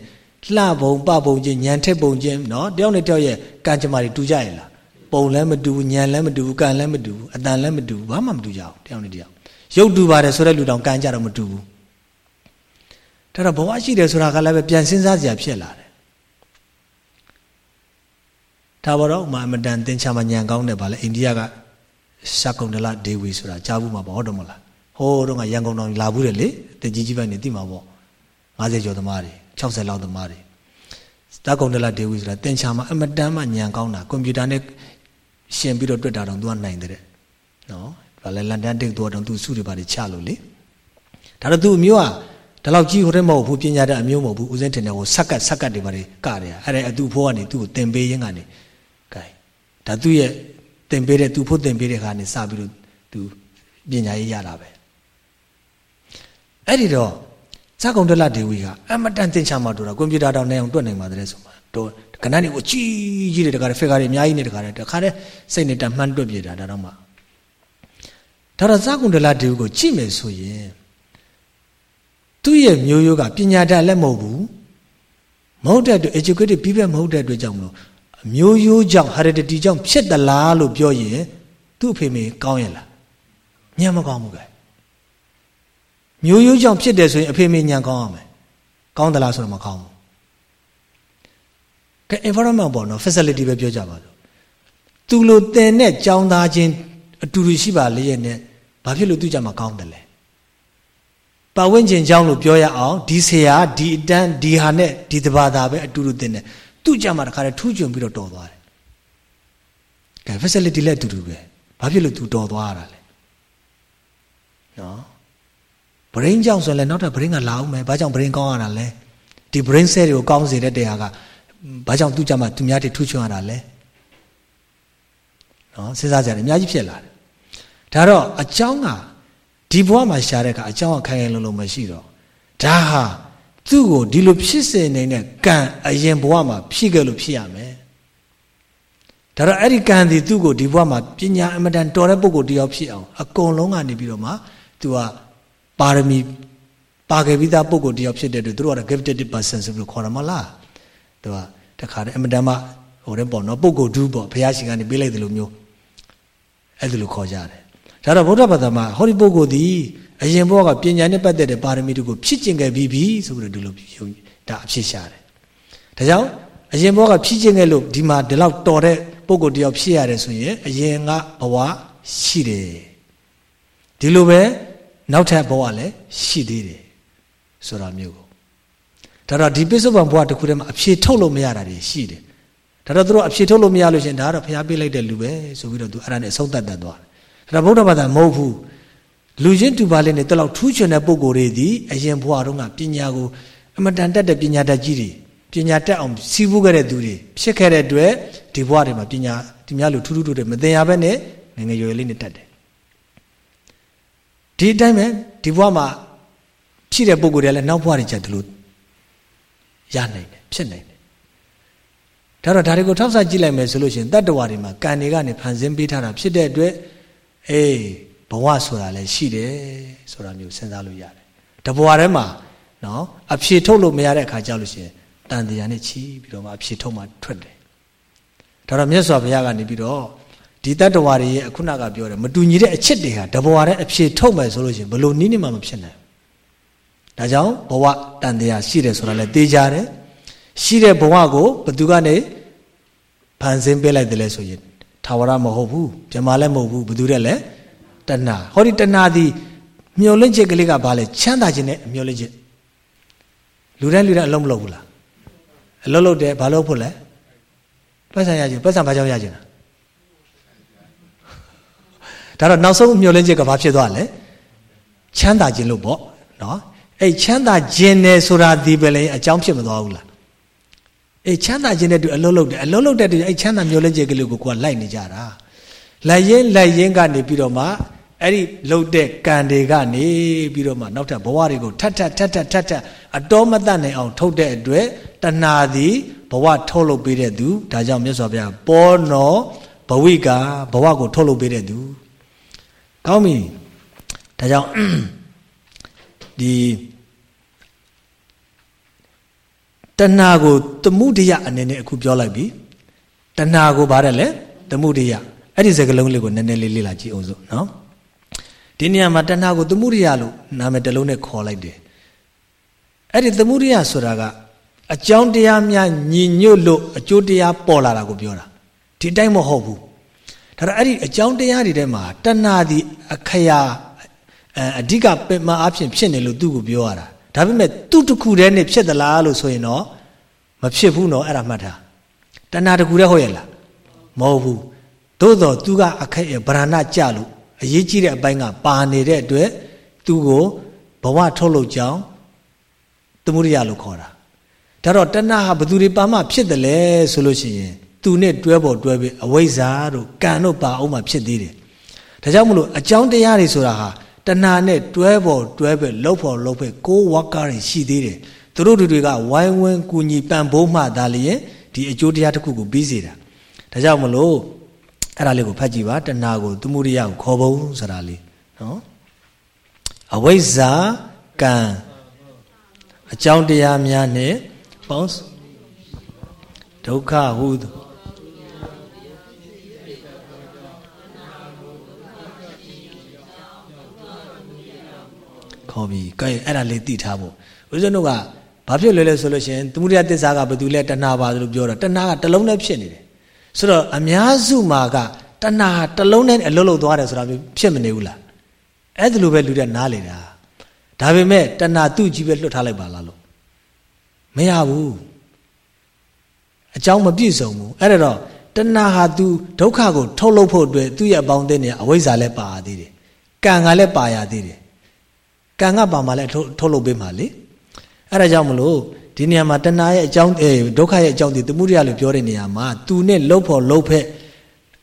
လှဘုံပဘုံချင်းညံထက်ဘုံချင်းနော်တယောက်နဲ့တယောက်ရဲ့ကံကြမ္မာတွေတူကြရဲ့လားပုံလည်းမတူဘူးညံလည်းမတူဘူးကံလည်းမတူဘူးအတန်လည်းမတူဘူးဘာမှမတူကြဘူးတယောက်နဲ့တယောက်ရုပ်တူပါတယ်ဆိုတဲ့လူတောင်ကံကြတော့မတူဘူးဒါတော့ဘဝရှိတယ်ဆိုတာကလည်းပဲပြန်စဉ်းစားစရာဖြစ်လာတယ်ဒါပေါ်တော့ဥမာအမတန်သင်္ချာမညံကောင်းတယ်ဗာလေအိန္ဒိယကရှကုံဒလဒေဝီဆိုတာကြားဘူးမှာပေါ့ဟုတ်တယ်မလားဟိုးတော့ကရန်ကုန်တောင်လာဘူးတယ်လေတကြီးကြီးပဲနေသိမှာပေါ့50ကျော်သမားတွေ 60လောက်သမားတွေသကုံဒလဒေဝီဆိုတာသင်္ချာမအမတန်မှညံကောင်းတာကွန်ပျူတာနဲ့ရှင်ပြီးတော့တွေ့တာတော့ तू ကနိုင်တယ်နော်ဗာလေလန်ဒန်တိတ်တော့တော့ तू စုတွေပါတွေချလို့လေဒါတော့ तू အမျိုးကဒါလောက်ကြီးဟိုတဲ့မဟုတ်ဘူးပညာတဲ့အမျိုးမဟုတ်ဘူးဦးစင်းတင်တယ်ဟိုဆက်ကတ်ဆက်ကတ်တွေပါတွေကတယ်အဲ့ဒါအတူဖိုးကနေသူ့ကိုတင်ပေးရင်းကနေကဲဒါသူ့ရဲ့တင်ပေးတဲ့သူဖို့တင်ပေးတဲ့ခါနေစပြီးတော့သူပညာရေးရတာပဲအဲ့ဒီတော့ ဇာကုံတလဒေဝီကအမတန်သင်ချမှာတော့ကွန်ပျူတာတောင်နေအောင်တွက်နိုင်ပါတယ်ဆိုမှာတော့ကဏ္ဍတွေကိုကြီးကြီးတွေတခါတည်းဖက်ကားတွေအများကြီးနေတခါတည်းတခါတည်းစိတ်နဲ့တမှန်းတွက်ပြတာဒါတော့မှဒါတော့ဇာကုံတလဒေဝီကိုကြည့်မယ်ဆိုရင်သူ့ရဲ့မျိုးရိုးကပညာတတ်လည်းမဟုတ်ဘူးမဟုတ်တဲ့အတွက် educated people မဟုတ်တဲ့အတွက်ကြောင့်မလို့မျိုးရိုးကြောင့် heredity ကြောင့်ဖြစ်သလားလို့ပြောရင်သူ့အဖေမေကောင်းရဲ့လားညံမကောင်းဘူးကဲ မျိုးရိုးကြောင့်ဖြစ်တယ်ဆိုရင်အဖေမေညံကောင်းရမယ်ကောင်းသလားဆိုတော့မကောင်းဘူးကဲ environment ပေါ့နော် facility ပဲပြောကြပါစို့သူလိုတင်တဲ့ကြောင်းသားချင်းအတူတူရှိပါလေရဲ့နဲ့ဘာဖြစ်လို့သူကြမှာကောင်းတယ်လဲပတ်ဝန်းကျင်ကြောင်းလို့ပြောရအောင်ဒီဆရာဒီအတန်းဒီဟာနဲ့ဒီတဘာသာပဲအတူတူတင်တယ်သူကြမှာတခါတည်းထူးချွန်ပြီးတော့တော်သွားတယ်ကဲ facility လည်းအတူတူပဲဘာဖြစ်လို့သူတော်သွားရတာလဲနော် brain ကြောင့်ဆိုရင်လည်းနောက်ထပ် brain ကလာအောင်မယ်ဘာကြောင့် brain ကောင်းရတာလဲဒီ brain cell တွေကိုကောင်းစေတဲ့တရားကဘာကြောင့်သူ့ကြမှာသူများတွေထူးချွန်ရတာလဲနော်စဉ်းစားကြတယ်အများကြီးဖြစ်လာတယ်ဒါတော့အကြောင်းကဒီဘဝမှာရှာတဲ့အခါအကြောင်းကခိုင်ခိုင်လုံလုံမရှိတော့ဒါဟာသူ့ကိုဒီလိုဖြစ်စေနေတဲ့ကံအရင်ဘဝမှာဖြစ်ခဲ့လို့ဖြစ်ရမယ်ဒါတော့အဲ့ဒီကံဒီသူ့ကိုဒီဘဝမှာပညာအမတန်တော်တဲ့ပုဂ္ဂိုလ်တယောက်ဖြစ်အောင်အကုန်လုံးကနေပြီးတော့မှသူက ပါရမီပါခဲ့ပြီးသားပုဂ္ဂိုလ်တယောက်ဖြစ်တဲ့အတွက်သူတို့ကတော့ gifted person ဆိုပြီးခေါ်ရမလားသူကတခါတည်းအမတန်မှဟိုတဲ့ပေါ့နော်ပုဂ္ဂိုလ်ဒုပေါ့ဘုရားရှင်ကနေပေးလိုက်တယ်လို့မျိုးအဲ့ဒါလိုခေါ်ကြတယ်ဒါတော့ဗုဒ္ဓဘာသာမှာဟောဒီပုဂ္ဂိုလ်ဒီအရင်ဘဝကပညာနဲ့ပတ်သက်တဲ့ပါရမီတွေကိုဖြစ်ကျင်ခဲ့ပြီးပြီဆိုပြီးတော့ဒီလိုယုံဒါအဖြစ်ရှာတယ်ဒါကြောင့်အရင်ဘဝကဖြစ်ကျင်ခဲ့လို့ဒီမှာဒီလောက်တော်တဲ့ပုဂ္ဂိုလ်တယောက်ဖြစ်ရတယ်ဆိုရင်အရင်ကဘဝရှိတယ်ဒီလိုပဲ နောက်ထပ်ဘဝလည်းရှိသေးတယ်ဆိုတာမျိုးကိုဒါတော့ဒီပစ္စုပန်ဘဝတစ်ခုတည်းမှာအဖြေထုတ်လို့မရတာတွေရှိတယ်ဒါတော့သူတို့အဖြေထုတ်လို့မရလို့ရှင်ဒါကတော့ဖျားပေးလိုက်တဲ့လူပဲဆိုပြီးတော့သူအဲ့ဒါနဲ့အဆုံးသတ်တတ်သွားတယ်ဒါတော့ဗုဒ္ဓဘာသာမဟုတ်ဘူးလူချင်းတူပါလေးနဲ့တလောက်ထူးချွန်တဲ့ပုံကိုယ်တွေဒီအရင်ဘဝတုန်းကပညာကိုအမတန်တက်တဲ့ပညာတတ်ကြီးတွေပညာတက်အောင်စီးပူးခဲ့တဲ့သူတွေဖြစ်ခဲ့တဲ့အတွက်ဒီဘဝတွေမှာပညာဒီများလို့ထူးထူးထူးတွေမသိရဘဲနဲ့ငငယ်ရွယ်လေးနဲ့တက်တယ် ဒီအတိုင်းပဲဒီဘဝမှာဖြစ်တဲ့ပုံကိုယ်တွေလည်းနောက်ဘဝတွေကျတယ်လို့ရနိုင်တယ်ဖြစ်နိုင်တယ်ဒါတော့ဒါတွေကိုထောက်ဆကြည့်လိုက်မယ်ဆိုလို့ရှိရင်တတ္တဝါတွေမှာကံတွေကနေဖန်ဆင်းပေးထားတာဖြစ်တဲ့အတွက်အေးဘဝဆိုတာလည်းရှိတယ်ဆိုတာမျိုးစဉ်းစားလို့ရတယ်တဘဝထဲမှာနော်အဖြေထုတ်လို့မရတဲ့အခါကြောက်လို့ရှိရင်တန်တရားနဲ့ချီပြီးတော့မှအဖြေထုတ်မှထွက်တယ်ဒါတော့မြတ်စွာဘုရားကနေပြီးတော့ ဒီတတ္တဝါတွေရဲ့အခုနကပြောတယ်မတူညီတဲ့အချက်တွေဟာတဘဝထဲအဖြေထုတ်မယ်ဆိုလို့ရှိရင်ဘလို့နည်းနည်းမှမဖြစ်နိုင်ဒါကြောင့်ဘဝတန်တရားရှိတယ်ဆိုတာလည်းသိကြတယ်ရှိတဲ့ဘဝကိုဘသူကနေဖန်ဆင်းပေးလိုက်တယ်လဲဆိုရင်ထာဝရမဟုတ်ဘူးပြမလည်းမဟုတ်ဘူးဘသူတဲ့လဲတဏှာဟောဒီတဏှာဒီမျောလင့်ချက်ကလေးကဘာလဲချမ်းသာခြင်းနဲ့မျောလင့်ချက်လူတိုင်းလူတိုင်းအလုံးမလုပ်ဘူးလားအလုံးလုပ်တယ်ဘာလို့ဖို့လဲပတ်စံရခြင်းပတ်စံဘာကြောင့်ရခြင်းလား ဒါတော့နောက်ဆုံးမျောလင့်ချက်ကဘာဖြစ်သွားလဲချမ်းသာခြင်းလို့ပေါ့နော်အဲ့ချမ်းသာခြင်းနဲ့ဆိုတာဒီပဲလေအကြောင်းဖြစ်မသွားဘူးလားအေးချမ်းသာခြင်းတဲ့သူအလုံးလုံးတယ်အလုံးလုံးတဲ့သူအဲ့ချမ်းသာမျိုးလင့်ခြင်းကလေးကိုကိုကလိုက်နေကြတာလိုက်ရင်လိုက်ရင်ကနေပြီးတော့မှအဲ့ဒီလှုပ်တဲ့ကံတွေကနေပြီးတော့မှနောက်ထပ်ဘဝတွေကိုထပ်ထပ်ထပ်ထပ်ထပ်ထပ်အတော်မတတ်နိုင်အောင်ထုတ်တဲ့အတွက်တဏှာသည်ဘဝထုတ်လုပ်ပေးတဲ့သူဒါကြောင့်မြတ်စွာဘုရားပောနောဘဝိကဘဝကိုထုတ်လုပ်ပေးတဲ့သူ ကောင်းပြီဒါကြောင့်ဒီတဏှာကိုတမှုတရအနေနဲ့အခုပြောလိုက်ပြီတဏှာကိုဗါတယ်လေတမှုတရအဲ့ဒီစကားလုံးလေးကိုနည်းနည်းလေးလေ့လာကြည့်အောင်စို့နော်ဒီနေရာမှာတဏှာကိုတမှုတရလို့နာမည်တစ်လုံးနဲ့ခေါ်လိုက်တယ်အဲ့ဒီတမှုတရဆိုတာကအကြောင်းတရားများညီညွတ်လို့အကျိုးတရားပေါ်လာတာကိုပြောတာဒီတိုင်းမဟုတ်ဘူး ဒါတော့အဲ့ဒီအကြောင်းတရားတွေထဲမှာတဏှာဒီအခရာအဓိကပင်မအဖြစ်ဖြစ်နေလို့သူ့ကိုပြောရတာဒါပေမဲ့သူ့တခုတည်းနဲ့ဖြစ်သလားလို့ဆိုရင်တော့မဖြစ်ဘူးနော်အဲ့ဒါမှတ်တာတဏှာတခုတည်းဟုတ်ရဲ့လားမဟုတ်ဘူးသို့တော့သူကအခက်ဗရဏကြလို့အရေးကြီးတဲ့အပိုင်းကပါနေတဲ့အတွက်သူ့ကိုဘဝထုတ်လုပ်ကြောင်းသမုဒိယလို့ခေါ်တာဒါတော့တဏှာဟာဘသူတွေပါမှဖြစ်တယ်လဲဆိုလို့ရှိရင် သူနဲ့တွဲပေါ်တွဲပြီးအဝိဇ္ဇာတို့ကံတို့ပါအောင်မှဖြစ်သေးတယ်ဒါကြောင့်မလို့အကြောင်းတရားတွေဆိုတာဟာတဏှာနဲ့တွဲပေါ်တွဲပဲလှုပ်ဖို့လှုပ်ပဲကိုးဝါကားတွေရှိသေးတယ်သူတို့တွေကဝိုင်းဝန်းကူညီပံ့ပိုးမှသာလျင်ဒီအကျိုးတရားတစ်ခုကိုပြီးစေတာဒါကြောင့်မလို့အဲ့ဒါလေးကိုဖတ်ကြည့်ပါတဏှာကို သမှုရိယကိုခေါ်ပုံဆိုတာလေးနော်အဝိဇ္ဇာကံအကြောင်းတရားများနဲ့ပေါင်းဒုက္ခဟု ခေါ်ပြီးကဲအဲ့ဒါလေးသိထားဖို့ဦးဇင်းတို့ကဘာဖြစ်လဲလဲဆိုလို့ရှိရင်သမုဒယသစ္စာကဘယ်သူလဲတဏှာပါလို့ပြောတော့တဏှာကတလုံးနဲ့ဖြစ်နေတယ်ဆိုတော့အများစုမှာကတဏှာတလုံးနဲ့အလုံးလုံးသွားတယ်ဆိုတာမျိုးဖြစ်မနေဘူးလားအဲ့ဒါလိုပဲလူတွေနားလေတာဒါပေမဲ့တဏှာသူ့ကြီးပဲလွတ်ထားလိုက်ပါလားလို့မရဘူးအကြောင်းမပြည့်စုံဘူးအဲ့ဒါတော့တဏှာဟာသူဒုက္ခကိုထုတ်လုပ်ဖို့အတွက်သူ့ရဲ့အပေါင်းအသင်းတွေအဝိဇ္ဇာလည်းပါရသေးတယ်ကံကလည်းပါရသေးတယ် ကံကပါမှလည်းထုတ်လုပ်ပေးမှလေအဲ့ဒါကြောင့်မလို့ဒီနေရာမှာတဏှာရဲ့အကြောင်းအဲဒုက္ခရဲ့အကြောင်းဒီသမှုရိယလို့ပြောတဲ့နေရာမှာသူနဲ့လှုပ်ဖို့လှုပ်ဖက်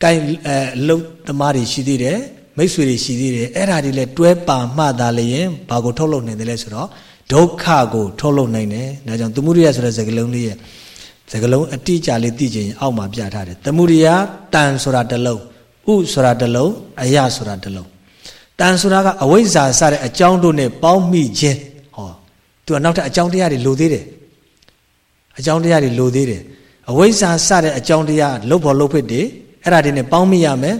ကိုင်အဲလှုပ်သမားတွေရှိသေးတယ်မိတ်ဆွေတွေရှိသေးတယ်အဲ့ဒါတွေလည်းတွဲပါမှသာလျင်ဘာကိုထုတ်လုပ်နိုင်တယ်လဲဆိုတော့ဒုက္ခကိုထုတ်လုပ်နိုင်တယ်ဒါကြောင့်သမှုရိယဆိုတဲ့စကားလုံးလေးရဲ့စကားလုံးအတိအကျလေးသိချင်အောက်မှာပြထားတယ်သမှုရိယတန်ဆိုတာတစ်လုံးဥဆိုတာတစ်လုံးအယဆိုတာတစ်လုံး တန်ဆိုတာကအဝိဇ္ဇာစတဲ့အကြောင်းတို့နဲ့ပေါင်းမိခြင်းဟောသူကနောက်ထပ်အကြောင်းတရားတွေလိုသေးတယ်အကြောင်းတရားတွေလိုသေးတယ်အဝိဇ္ဇာစတဲ့အကြောင်းတရားလှုပ်ဖို့လှုပ်ဖြစ်တယ်အဲ့ဒါတွေနဲ့ပေါင်းမိရမယ်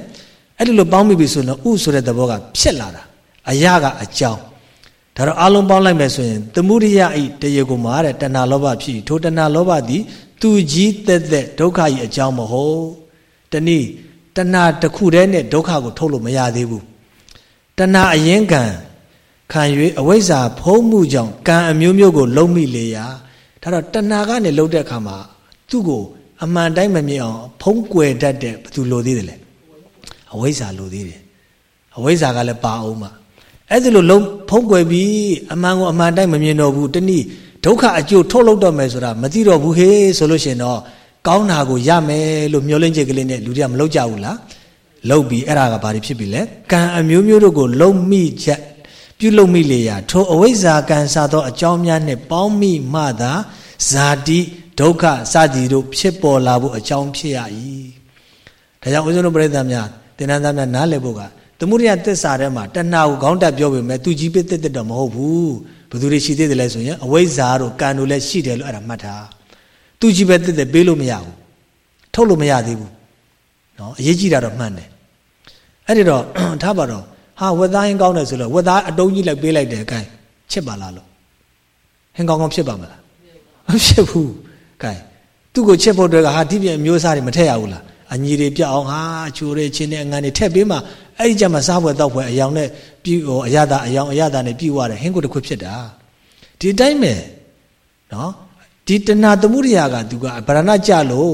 အဲ့ဒီလိုပေါင်းမိပြီဆိုရင်ဥဆိုတဲ့သဘောကဖြစ်လာတာအရာကအကြောင်းဒါတော့အလုံးပေါင်းလိုက်မယ်ဆိုရင်သမုဒိယဤတရေကိုမှာတဲ့တဏှာလောဘဖြစ်ထိုတဏှာလောဘသည်သူကြီးတက်တက်ဒုက္ခကြီးအကြောင်းမဟုတ်တနည်းတဏှာတစ်ခုတည်းနဲ့ဒုက္ခကိုထုတ်လို့မရသေးဘူး တဏှာအရင်ကံခံ၍အဝိဇ္ဇာဖုံးမှုကြောင့်ကံအမျိုးမျိုးကိုလုံးမိလေရာဒါတော့တဏှာကနေလှုပ်တဲ့အခါမှာသူ့ကိုအမှန်တိုင်းမမြင်အောင်ဖုံးကွယ်တတ်တဲ့ဘသူလိုသေးတယ်လဲအဝိဇ္ဇာလိုသေးတယ်အဝိဇ္ဇာကလည်းပါအောင်မှာအဲ့ဒီလိုလုံးဖုံးကွယ်ပြီးအမှန်ကိုအမှန်တိုင်းမမြင်တော့ဘူးတနည်းဒုက္ခအကျိုးထုတ်လုပ်တော့မယ်ဆိုတာမသိတော့ဘူးဟေးဆိုလို့ရှိရင်တော့ကောင်းတာကိုရမယ်လို့မျှော်လင့်ချက်ကလေးနဲ့လူတွေကမလုပ်ကြဘူးလား လှုပ်ပြီးအဲ့ဒါကဘာတွေဖြစ်ပြီလဲကံအမျိုးမျိုးတို့ကိုလုံမိချက်ပြုလုံမိလေရာထိုအဝိဇ္ဇာကံစားသောအကြောင်းများနှင့်ပေါင်းမိမှသာဇာတိဒုက္ခစသည်တို့ဖြစ်ပေါ်လာဖို့အကြောင်းဖြစ်ရ၏ဒါကြောင့်ဦးဇင်းတို့ပြိဿများတင်နန်းသားများနားလည်ဖို့ကသမုဒိယသစ္စာထဲမှာတဏှာကိုခေါင်းတက်ပြောပေမဲ့သူကြီးပိသက်သက်တော့မဟုတ်ဘူးဘယ်သူတွေရှိသေးတယ်လဲဆိုရင်အဝိဇ္ဇာတို့ကံတို့လည်းရှိတယ်လို့အဲ့ဒါမှတ်ထားသူကြီးပဲသက်သက်ပေးလို့မရဘူးထုတ်လို့မရသေးဘူး နော်အရေးကြီးတာတော့မှန်တယ်အဲ့ဒီတော့ထားပါတော့ဟာဝက်သားဟင်းကောင်းတယ်ဆိုတော့ဝက်သားအတုံးကြီးလိုက်ပေးလိုက်တယ်အကိုင်းချစ်ပါလားလို့ဟင်းကောင်းကောင်းဖြစ်ပါမလားမဖြစ်ဘူးကဲသူ့ကိုချစ်ဖို့အတွက်ကဟာဒီပြန်မျိုးစားတွေမထည့်ရဘူးလားအညီတွေပြအောင်ဟာချိုးရဲချင်းနဲ့အငန်းတွေထည့်ပေးမှအဲ့ဒီကြမှာစားပွဲတောက်ပွဲအယောင်နဲ့ပြီးဟိုအရသာအယောင်အရသာနဲ့ပြီးွားတယ်ဟင်းကိုတစ်ခွဖြစ်တာဒီတိုင်းပဲနော်ဒီတဏှာသမှုရိယာကသူကဗရဏကြလို့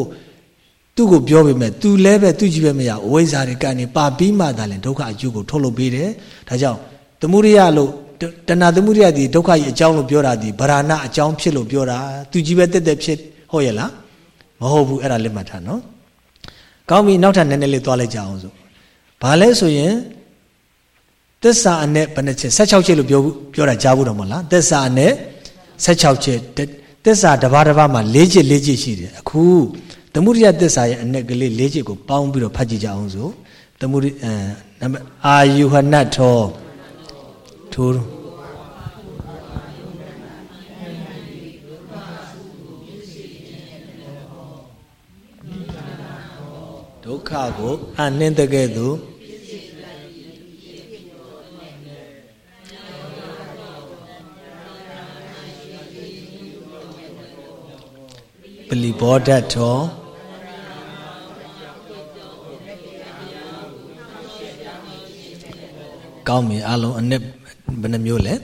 သူ့ကိုပြောပေမဲ့သူလည်းပဲသူ့ကြီးပဲမရအဝိဇ္ဇာတွေကနေပါပြီးမှသာလဲဒုက္ခအကျိုးကိုထုတ်လုပ်ပေးတယ်ဒါကြောင့်သမှုရိယလို့တဏှာသမှုရိယဒီဒုက္ခကြီးအကြောင်းလို့ပြောတာဒီဗရဏအကြောင်းဖြစ်လို့ပြောတာသူကြီးပဲတက်တက်ဖြစ်ဟုတ်ရဲ့လားမဟုတ်ဘူးအဲ့ဒါလက်မှတ်ထားနော်ကောင်းပြီနောက်ထပ်နည်းနည်းလေးသွားလိုက်ကြအောင်ဆိုဘာလဲဆိုရင်သစ္စာအနဲ့ဘယ်နှချက်16ချက်လို့ပြောပြောတာကြားဘူးတော့မဟုတ်လားသစ္စာအနဲ့16ချက်သစ္စာတစ်ပါးတစ်ပါးမှာ4ချက်4ချက်ရှိတယ်အခု သမုဒိယသစ္စာရဲ့အနဲ့ကလေး၄ချက်ကိုပေါင်းပြီးတော့ဖတ်ကြည့်ကြအောင်ဆိုသမုဒိအဲနံပါတ်အာယုဟနတ်ထောထိုးဒုက္ခကိုအနှင်းတဲ့ကဲ့သို့ပလီဘောဓတ်ထော ကောင်းပြီအလုံးအနှစ်ဘယ်နှမျိုးလဲ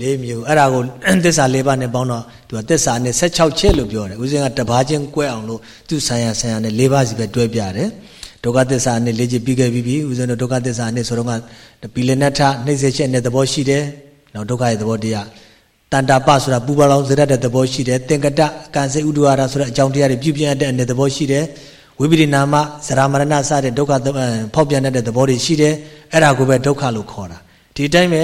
၄မျိုးအဲ့ဒါကိုသစ္စာ၄ပါးနဲ့ပေါင်းတော့သူကသစ္စာနဲ့16ချက်လို့ပြောတယ်ဦးဇင်းကတပါးချင်း꿰အောင်လို့သူဆံရဆံရနဲ့၄ပါးစီပဲတွဲပြတယ်ဒုက္ခသစ္စာနဲ့၄ချက်ပြီးခဲ့ပြီးပြီဦးဇင်းတို့ဒုက္ခသစ္စာနဲ့ဆိုတော့ကပီလနထနှိမ့်စေချက်နဲ့သဘောရှိတယ်နောက်ဒုက္ခရဲ့သဘောတရားတန်တာပဆိုတာပူပါလောင်စရတဲ့သဘောရှိတယ်သင်္ကတကံစေဥဒ္ဒဝါဒဆိုတဲ့အကြောင်းတရားတွေပြုပြင်တဲ့အနေသဘောရှိတယ် ဝိပရိနာမဇရာမရဏစတဲ့ဒုက္ခဖောက်ပြန်တဲ့သဘောတွေရှိတယ်အဲ့ဒါကိုပဲဒုက္ခလို့ခေါ်တာဒီတိုင်းပဲ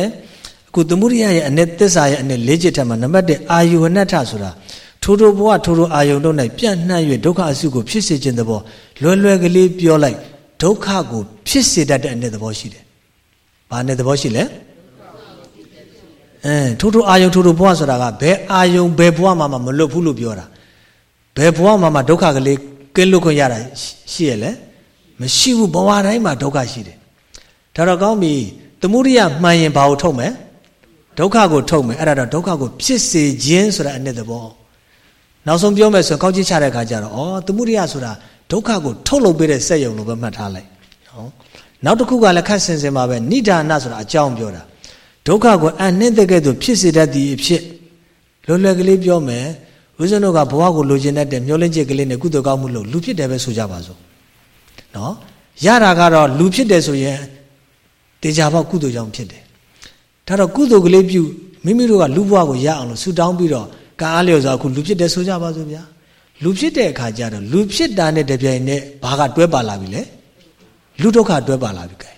အခုသမုဒိယရဲ့အ내သစ္စာရဲ့အ내လေးချက်ထက်မှာနံပါတ်1အာယုဝနတ္ထဆိုတာထိုးထိုးဘဝထိုးထိုးအာယုံတို့၌ပြန့်နှံ့၍ဒုက္ခအစုကိုဖြစ်စေခြင်းသဘောလွယ်လွယ်ကလေးပြောလိုက်ဒုက္ခကိုဖြစ်စေတတ်တဲ့အ내သဘောရှိတယ်။ဘာနဲ့သဘောရှိလဲ။အဲထိုးထိုးအာယုံထိုးထိုးဘဝဆိုတာကဘယ်အာယုံဘယ်ဘဝမှာမှမလွတ်ဘူးလို့ပြောတာ။ဘယ်ဘဝမှာမှဒုက္ခကလေး ကင်းလွတ်ခွင့်ရတာရှိရလဲမရှိဘူးဘဝတိုင်းမှာဒုက္ခရှိတယ်။ဒါတော့ကောင်းပြီသမုဒိယမှန်ရင်ဘာကိုထုတ်မယ်ဒုက္ခကိုထုတ်မယ်အဲ့ဒါတော့ဒုက္ခကိုဖြစ်စေခြင်းဆိုတာအနှစ်သဘောနောက်ဆုံးပြောမယ်ဆိုကောက်ကြည့်ချတဲ့အခါကျတော့ဩသမုဒိယဆိုတာဒုက္ခကိုထုတ်လုပ်ပေးတဲ့စက်ယုံလို့ပဲမှတ်ထားလိုက်နော်နောက်တစ်ခုကလည်းခက်စင်စင်ပါပဲနိဒာနဆိုတာအကြောင်းပြောတာဒုက္ခကိုအနှင်းတဲ့ကဲ့သို့ဖြစ်စေတတ်သည်အဖြစ်လွယ်လွယ်ကလေးပြောမယ် ဦးဇင်းတို့ကဘဝကိုလိုချင်တတ်တဲ့မျောလင့်ချက်ကလေးနဲ့ကုသိုလ်ကောင်းမှုလို့လူဖြစ်တယ်ပဲဆိုကြပါစို့နော်ရတာကတော့လူဖြစ်တယ်ဆိုရင်တေချာပေါက်ကုသိုလ်ကြောင့်ဖြစ်တယ်ဒါတော့ကုသိုလ်ကလေးပြုမိမိတို့ကလူဘဝကိုရအောင်လို့ဆူတောင်းပြီးတော့ကံအားလျော်စွာအခုလူဖြစ်တယ်ဆိုကြပါစို့ဗျာလူဖြစ်တဲ့အခါကျတော့လူဖြစ်တာနဲ့တပြိုင်နက်ဘာကတွဲပါလာပြီလဲလူဒုက္ခတွဲပါလာပြီကဲ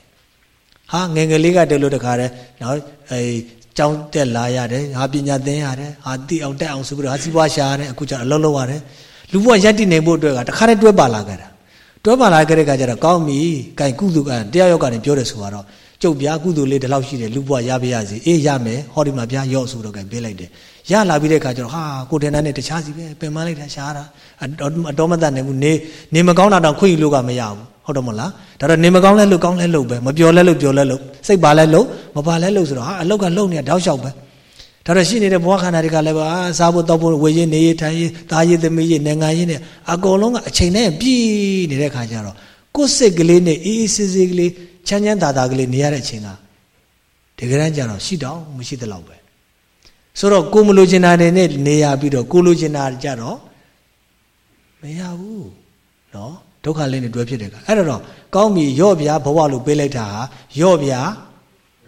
ဟာငယ်ငယ်လေးကတည်းလို့တခါတည်းနော်အဲ ကြောင်းတက်လာရတယ်ဟာပညာသင်ရတယ်ဟာတိအောင်တက်အောင်ဆိုပြီးတော့ဟာစီးပွားရှာရတယ်အခုကျတော့အလုံးလုံးရတယ်လူဘဝရက်တည်နေဖို့အတွက်ကတခါတည်းတွဲပါလာကြတာတွဲပါလာကြတဲ့အခါကျတော့ကောင်းပြီကဲကုသကတရားရောက်ကနေပြောတယ်ဆိုတော့ကျုပ်ဗျာကုသိုလ်လေးဒီလောက်ရှိတယ်လူဘဝရပါရစေအေးရမယ်ဟောဒီမှာဗျာရော့ဆိုတော့ကဲပေးလိုက်တယ်ရလာပြီးတဲ့အခါကျတော့ဟာကိုတင်တန်းနဲ့တခြားစီပဲပင်မလိုက်တာရှားတာအတော်မတတ်နိုင်ဘူးနေနေမကောင်းတာတော့ခွင့်ယူလို့ကမရဘူး ဟုတ်တော့မလားဒါတော့နေမကောင်းလဲလို့ကောင်းလဲလို့ပဲမပြောလဲလို့ပြောလဲလို့စိတ်ပါလဲလို့မပါလဲလို့ဆိုတော့ဟာအလောက်ကလုံနေတာတောက်လျှောက်ပဲဒါတော့ရှိနေတဲ့ဘဝခန္ဓာတွေကလည်းပါစားဖို့တောက်ဖို့ဝေရေးနေရေးထိုင်ရေးသားရေးသမီးရေးနိုင်ငံရေးနဲ့အကုန်လုံးကအချိန်နဲ့ပြည့်နေတဲ့ခါကျတော့ကိုယ်စိတ်ကလေးနဲ့အေးအေးဆေးဆေးကလေးချမ်းချမ်းသာသာကလေးနေရတဲ့အချိန်ကဒီကရန်ကျတော့ရှိတော့မရှိသလောက်ပဲဆိုတော့ကိုမလိုချင်တာတွေနဲ့နေရပြီးတော့ကိုလိုချင်တာကြတော့မရဘူးเนาะ ဒုက္ခလေးနဲ့တွဲဖြစ်တယ်ကအဲ့တော့ကောင်းပြီရော့ဗျာဘဝလို့ပေးလိုက်တာဟာရော့ဗျာ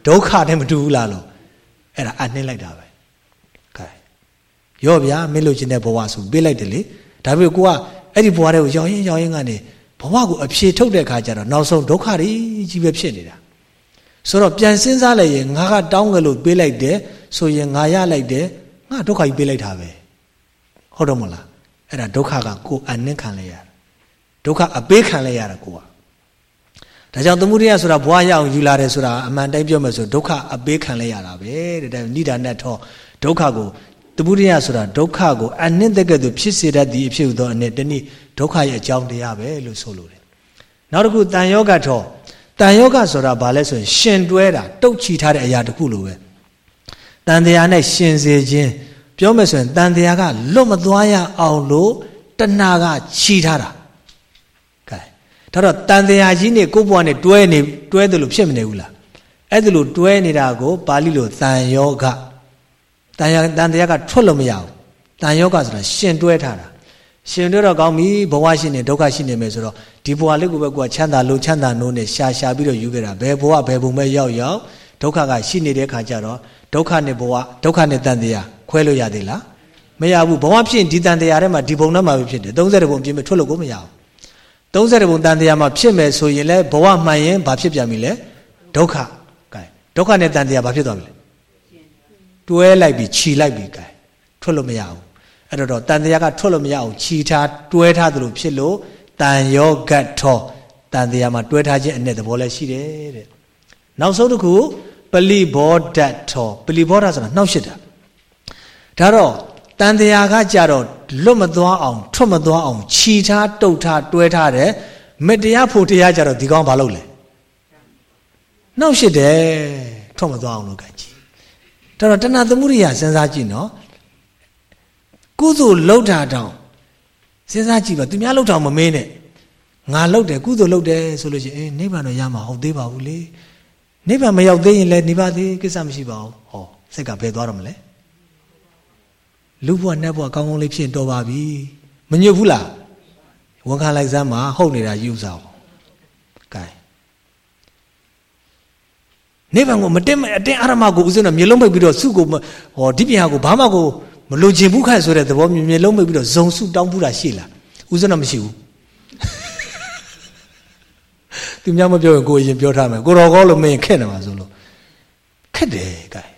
ဒုက္ခနဲ့မတူဘူးလားလို့အဲ့ဒါအနှင်းလိုက်တာပဲကဲရော့ဗျာမင်းလိုချင်တဲ့ဘဝဆိုပေးလိုက်တယ်လေဒါပေမဲ့ကိုကအဲ့ဒီဘဝတွေကိုရောက်ရင်ရောက်ရင်ကနေဘဝကိုအဖြေထုတ်တဲ့အခါကျတော့နောက်ဆုံးဒုက္ခတွေကြီးပဲဖြစ်နေတာဆိုတော့ပြန်စဉ်းစားလိုက်ရင်ငါကတောင်းကြလို့ပေးလိုက်တယ်ဆိုရင်ငါရလိုက်တယ်ငါဒုက္ခကြီးပေးလိုက်တာပဲဟုတ်တော့မလားအဲ့ဒါဒုက္ခကကိုအနှင်းခံလိုက်ရတာ ဒုက္ခအပေးခံလိုက်ရတာကိုကဒါကြောင့်သမုဒိယဆိုတာဘဝရအောင်ယူလာတယ်ဆိုတာအမှန်တိုင်းပြောမယ်ဆိုဒုက္ခအပေးခံလိုက်ရတာပဲတဲ့ဒါနိဒာနဲ့ထောဒုက္ခကိုသမုဒိယဆိုတာဒုက္ခကိုအနှင်းတဲ့ကဲ့သို့ဖြစ်စေတတ်သည့်အဖြစ်သောအနေတနည်းဒုက္ခရဲ့အကြောင်းတရားပဲလို့ဆိုလိုတယ်နောက်တစ်ခုတန်ယောဂထောတန်ယောဂဆိုတာဘာလဲဆိုရင်ရှင်တွဲတာတုတ်ချီထားတဲ့အရာတစ်ခုလိုပဲတန်တရားနဲ့ရှင်စေခြင်းပြောမယ်ဆိုရင်တန်တရားကလွတ်မသွားရအောင်လို့တဏှာကချီထားတာကဲ ဒါတော့တန်တရားကြီးနဲ့ကိုယ့်ဘဝနဲ့တွဲနေတွဲတယ်လို့ဖြစ်မနေဘူးလားအဲ့ဒါလို့တွဲနေတာကိုပါဠိလိုတန်ယောဂတန်ရတန်တရားကထွက်လို့မရဘူးတန်ယောဂဆိုတာရှင်တွဲထားတာရှင်တွဲတော့ကောင်းပြီဘဝရှိနေဒုက္ခရှိနေမယ်ဆိုတော့ဒီဘဝလေးကိုပဲကိုယ်ကချမ်းသာလို့ချမ်းသာနိုးနဲ့ရှာရှာပြီးတော့ယူခဲ့တာဘယ်ဘဝဘယ်ဘုံပဲရောက်ရောက်ဒုက္ခကရှိနေတဲ့ခါကျတော့ဒုက္ခနဲ့ဘဝဒုက္ခနဲ့တန်တရားခွဲလို့ရသေးလားမရဘူးဘဝဖြစ်ရင်ဒီတန်တရားထဲမှာဒီဘုံထဲမှာပဲဖြစ်တယ်30ဘုံပြင်းမထွက်လို့ကိုမရဘူး 30ဘုံတန်တရားမှာဖြစ်မယ်ဆိုရင်လည်းဘဝမှန်ရင်ဘာဖြစ်ပြန်ပြီလဲဒုက္ခကဲဒုက္ခနဲ့တန်တရားဘာဖြစ်သွားပြီလဲတွဲလိုက်ပြီးခြီလိုက်ပြီးကဲထွက်လို့မရဘူးအဲ့တော့တန်တရားကထွက်လို့မရအောင်ခြီထားတွဲထားသလိုဖြစ်လို့တန်ယောဂတ်ထောတန်တရားမှာတွဲထားခြင်းအနဲ့သဘောလည်းရှိတယ်တဲ့နောက်ဆုံးတစ်ခုပလိဘောဓတ်ထောပလိဘောဓဆိုတာနှောက်ရှစ်တာဒါတော့တန်တရားကကြတော့ လွတ်မသွားအောင်ထွက်မသွားအောင်ခြီထားတုတ်ထားတွဲထားတယ်မတရားဖို့တရားကြတော့ဒီကောင်းဘာလုပ်လဲနှောက်ရှစ်တယ်ထွက်မသွားအောင်လုပ်ကြကြည့်ဒါတော့တဏှာသမုဒိယစဉ်းစားကြည့်နော်ကုသိုလ်လှုပ်တာတောင်စဉ်းစားကြည့်ပါသူများလှုပ်တာမမင်းနဲ့ငါလှုပ်တယ်ကုသိုလ်လှုပ်တယ်ဆိုလို့ရှိရင်အေးနိဗ္ဗာန်တော့ရမှာဟုတ်သေးပါဘူးလေနိဗ္ဗာန်မရောက်သေးရင်လည်းနေပါသေးကိစ္စမရှိပါဘူးဟောစိတ်ကဘယ်သွားတော့မလဲ လူဘဝနတ်ဘဝကောင်းကောင်းလေးဖြစ်တော်ပါပြီမညွတ်ဘူးလားဝန်ခံလိုက်စမ်းမှာဟုတ်နေတာယူစားအောင်ကဲနိဗ္ဗာန်ကိုမတင်အတင်းအာရမကိုဥစဉ်တော့မျိုးလုံးပိတ်ပြီးတော့စုကိုဟောဒီပြန်ဟာကိုဘာမှကိုမလိုချင်ဘူးခန့်ဆိုတဲ့သဘောမျိုးမျိုးလုံးပိတ်ပြီးတော့ဇုံစုတောင်းပူတာရှိလားဥစဉ်တော့မရှိဘူးသူများမပြောရင်ကိုယ်ရင်ပြောထားမယ်ကိုတော်ကောလို့မင်းခက်နေမှာဆိုလို့ခက်တယ်ကဲ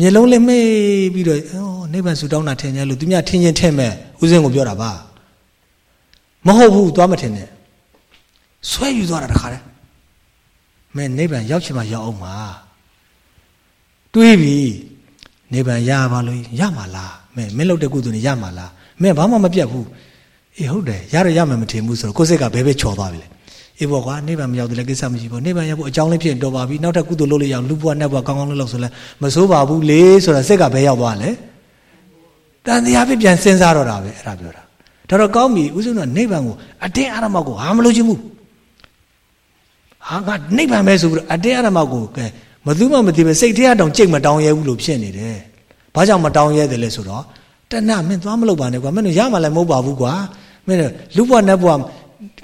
မျက်လုံးလေးမေးပြီးတော့အော်နိဗ္ဗာန်ဆူတောင်းတာထင်ကြလို့သူများထင်ရင်ထင်မဲ့ဥစဉ်ကိုပြောတာပါမဟုတ်ဘူးသွားမထင်နဲ့ဆွဲယူသွားတာတခါတည်းမင်းနိဗ္ဗာန်ရောက်ချင်မှရောက်အောင်ပါတွေးပြီနိဗ္ဗာန်ရပါလို့ရမှာလားမင်းမင်းလုပ်တဲ့ကုသိုလ်တွေရမှာလားမင်းဘာမှမပြတ်ဘူးအေးဟုတ်တယ်ရတော့ရမယ်မထင်ဘူးဆိုတော့ကိုယ်စိတ်ကဘဲဘဲချော်သွားပြီလေ အေးပေါ့ကွာနိဗ္ဗာန်မရောက်တယ်လည်းကိစ္စမရှိဘူးနိဗ္ဗာန်ရောက်ဖို့အကြောင်းလေးဖြစ်တော်ပါပြီနောက်ထပ်ကုသိုလ်လုပ်လို့ရအောင်လူဘဝနတ်ဘဝကောင်းကောင်းလုပ်လို့ဆိုလဲမစိုးပါဘူးလေဆိုတာစိတ်ကဘဲရောက်သွားလဲတန်တရားပြပြန်စဉ်းစားတော့တာပဲအဲ့ဒါပြောတာဒါတော့ကောင်းပြီဥစဉ်ကနိဗ္ဗာန်ကိုအတင်းအာရမကိုဟာမလို့ချင်းဘူးဟာငါနိဗ္ဗာန်ပဲဆိုပြီးတော့အတေးအရမကိုကဲမသူမှမသိပဲစိတ်ထဲတောင်ကြိတ်မတောင်းရဲဘူးလို့ဖြစ်နေတယ်ဘာကြောင့်မတောင်းရဲတယ်လဲဆိုတော့တဏမင်းသွားမလုပ်ပါနဲ့ကွာမင်းတို့ရမှလည်းမဟုတ်ပါဘူးကွာမင်းတို့လူဘဝနတ်ဘဝ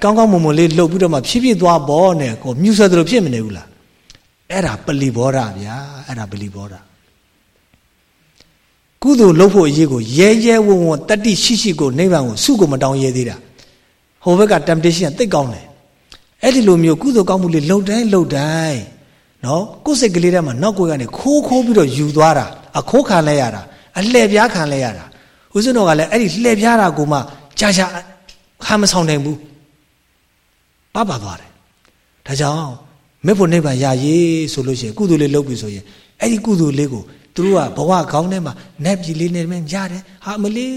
ကောင်းကောင်းမွန်မွန်လေးလှုပ်ပြီးတော့မှဖြည်းဖြည်းသွားပေါ်နဲ့ကိုမြူဆွဲသလိုဖြစ်မနေဘူးလားအဲ့ဒါပလီဘောဓဗျာအဲ့ဒါပလီဘောဓကုသိုလ်လုပ်ဖို့အရေးကိုရဲရဲဝံ့ဝံ့တတိရှိရှိကိုနိဗ္ဗာန်ကိုစုကိုမတောင်းရဲသေးတာဟိုဘက်က temptation သိကောင်းတယ်အဲ့ဒီလိုမျိုးကုသိုလ်ကောင်းမှုလေးလှုပ်တိုင်းလှုပ်တိုင်းနော်ကိုယ်စိတ်ကလေးထဲမှာနောက်ကိုယ်ကနေခိုးခိုးပြီးတော့ယူသွားတာအခိုးခံလဲရတာအလှည့်ပြားခံလဲရတာဦးဇင်းတော်ကလည်းအဲ့ဒီလှည့်ပြားတာကိုမှကြာကြာခါမဆောင်နိုင်ဘူး ပပသွားတယ်ဒါကြောင့်မေဖို့နိဗ္ဗာန်ရရေးဆိုလို့ရှိရင်ကုသိုလ်လေးလုပ်ပြီဆိုရင်အဲ့ဒီကုသိုလ်လေးကိုသူတို့ကဘဝကောင်းထဲမှာနတ်ပြည်လေးနဲ့မင်းရတယ်ဟာမလေး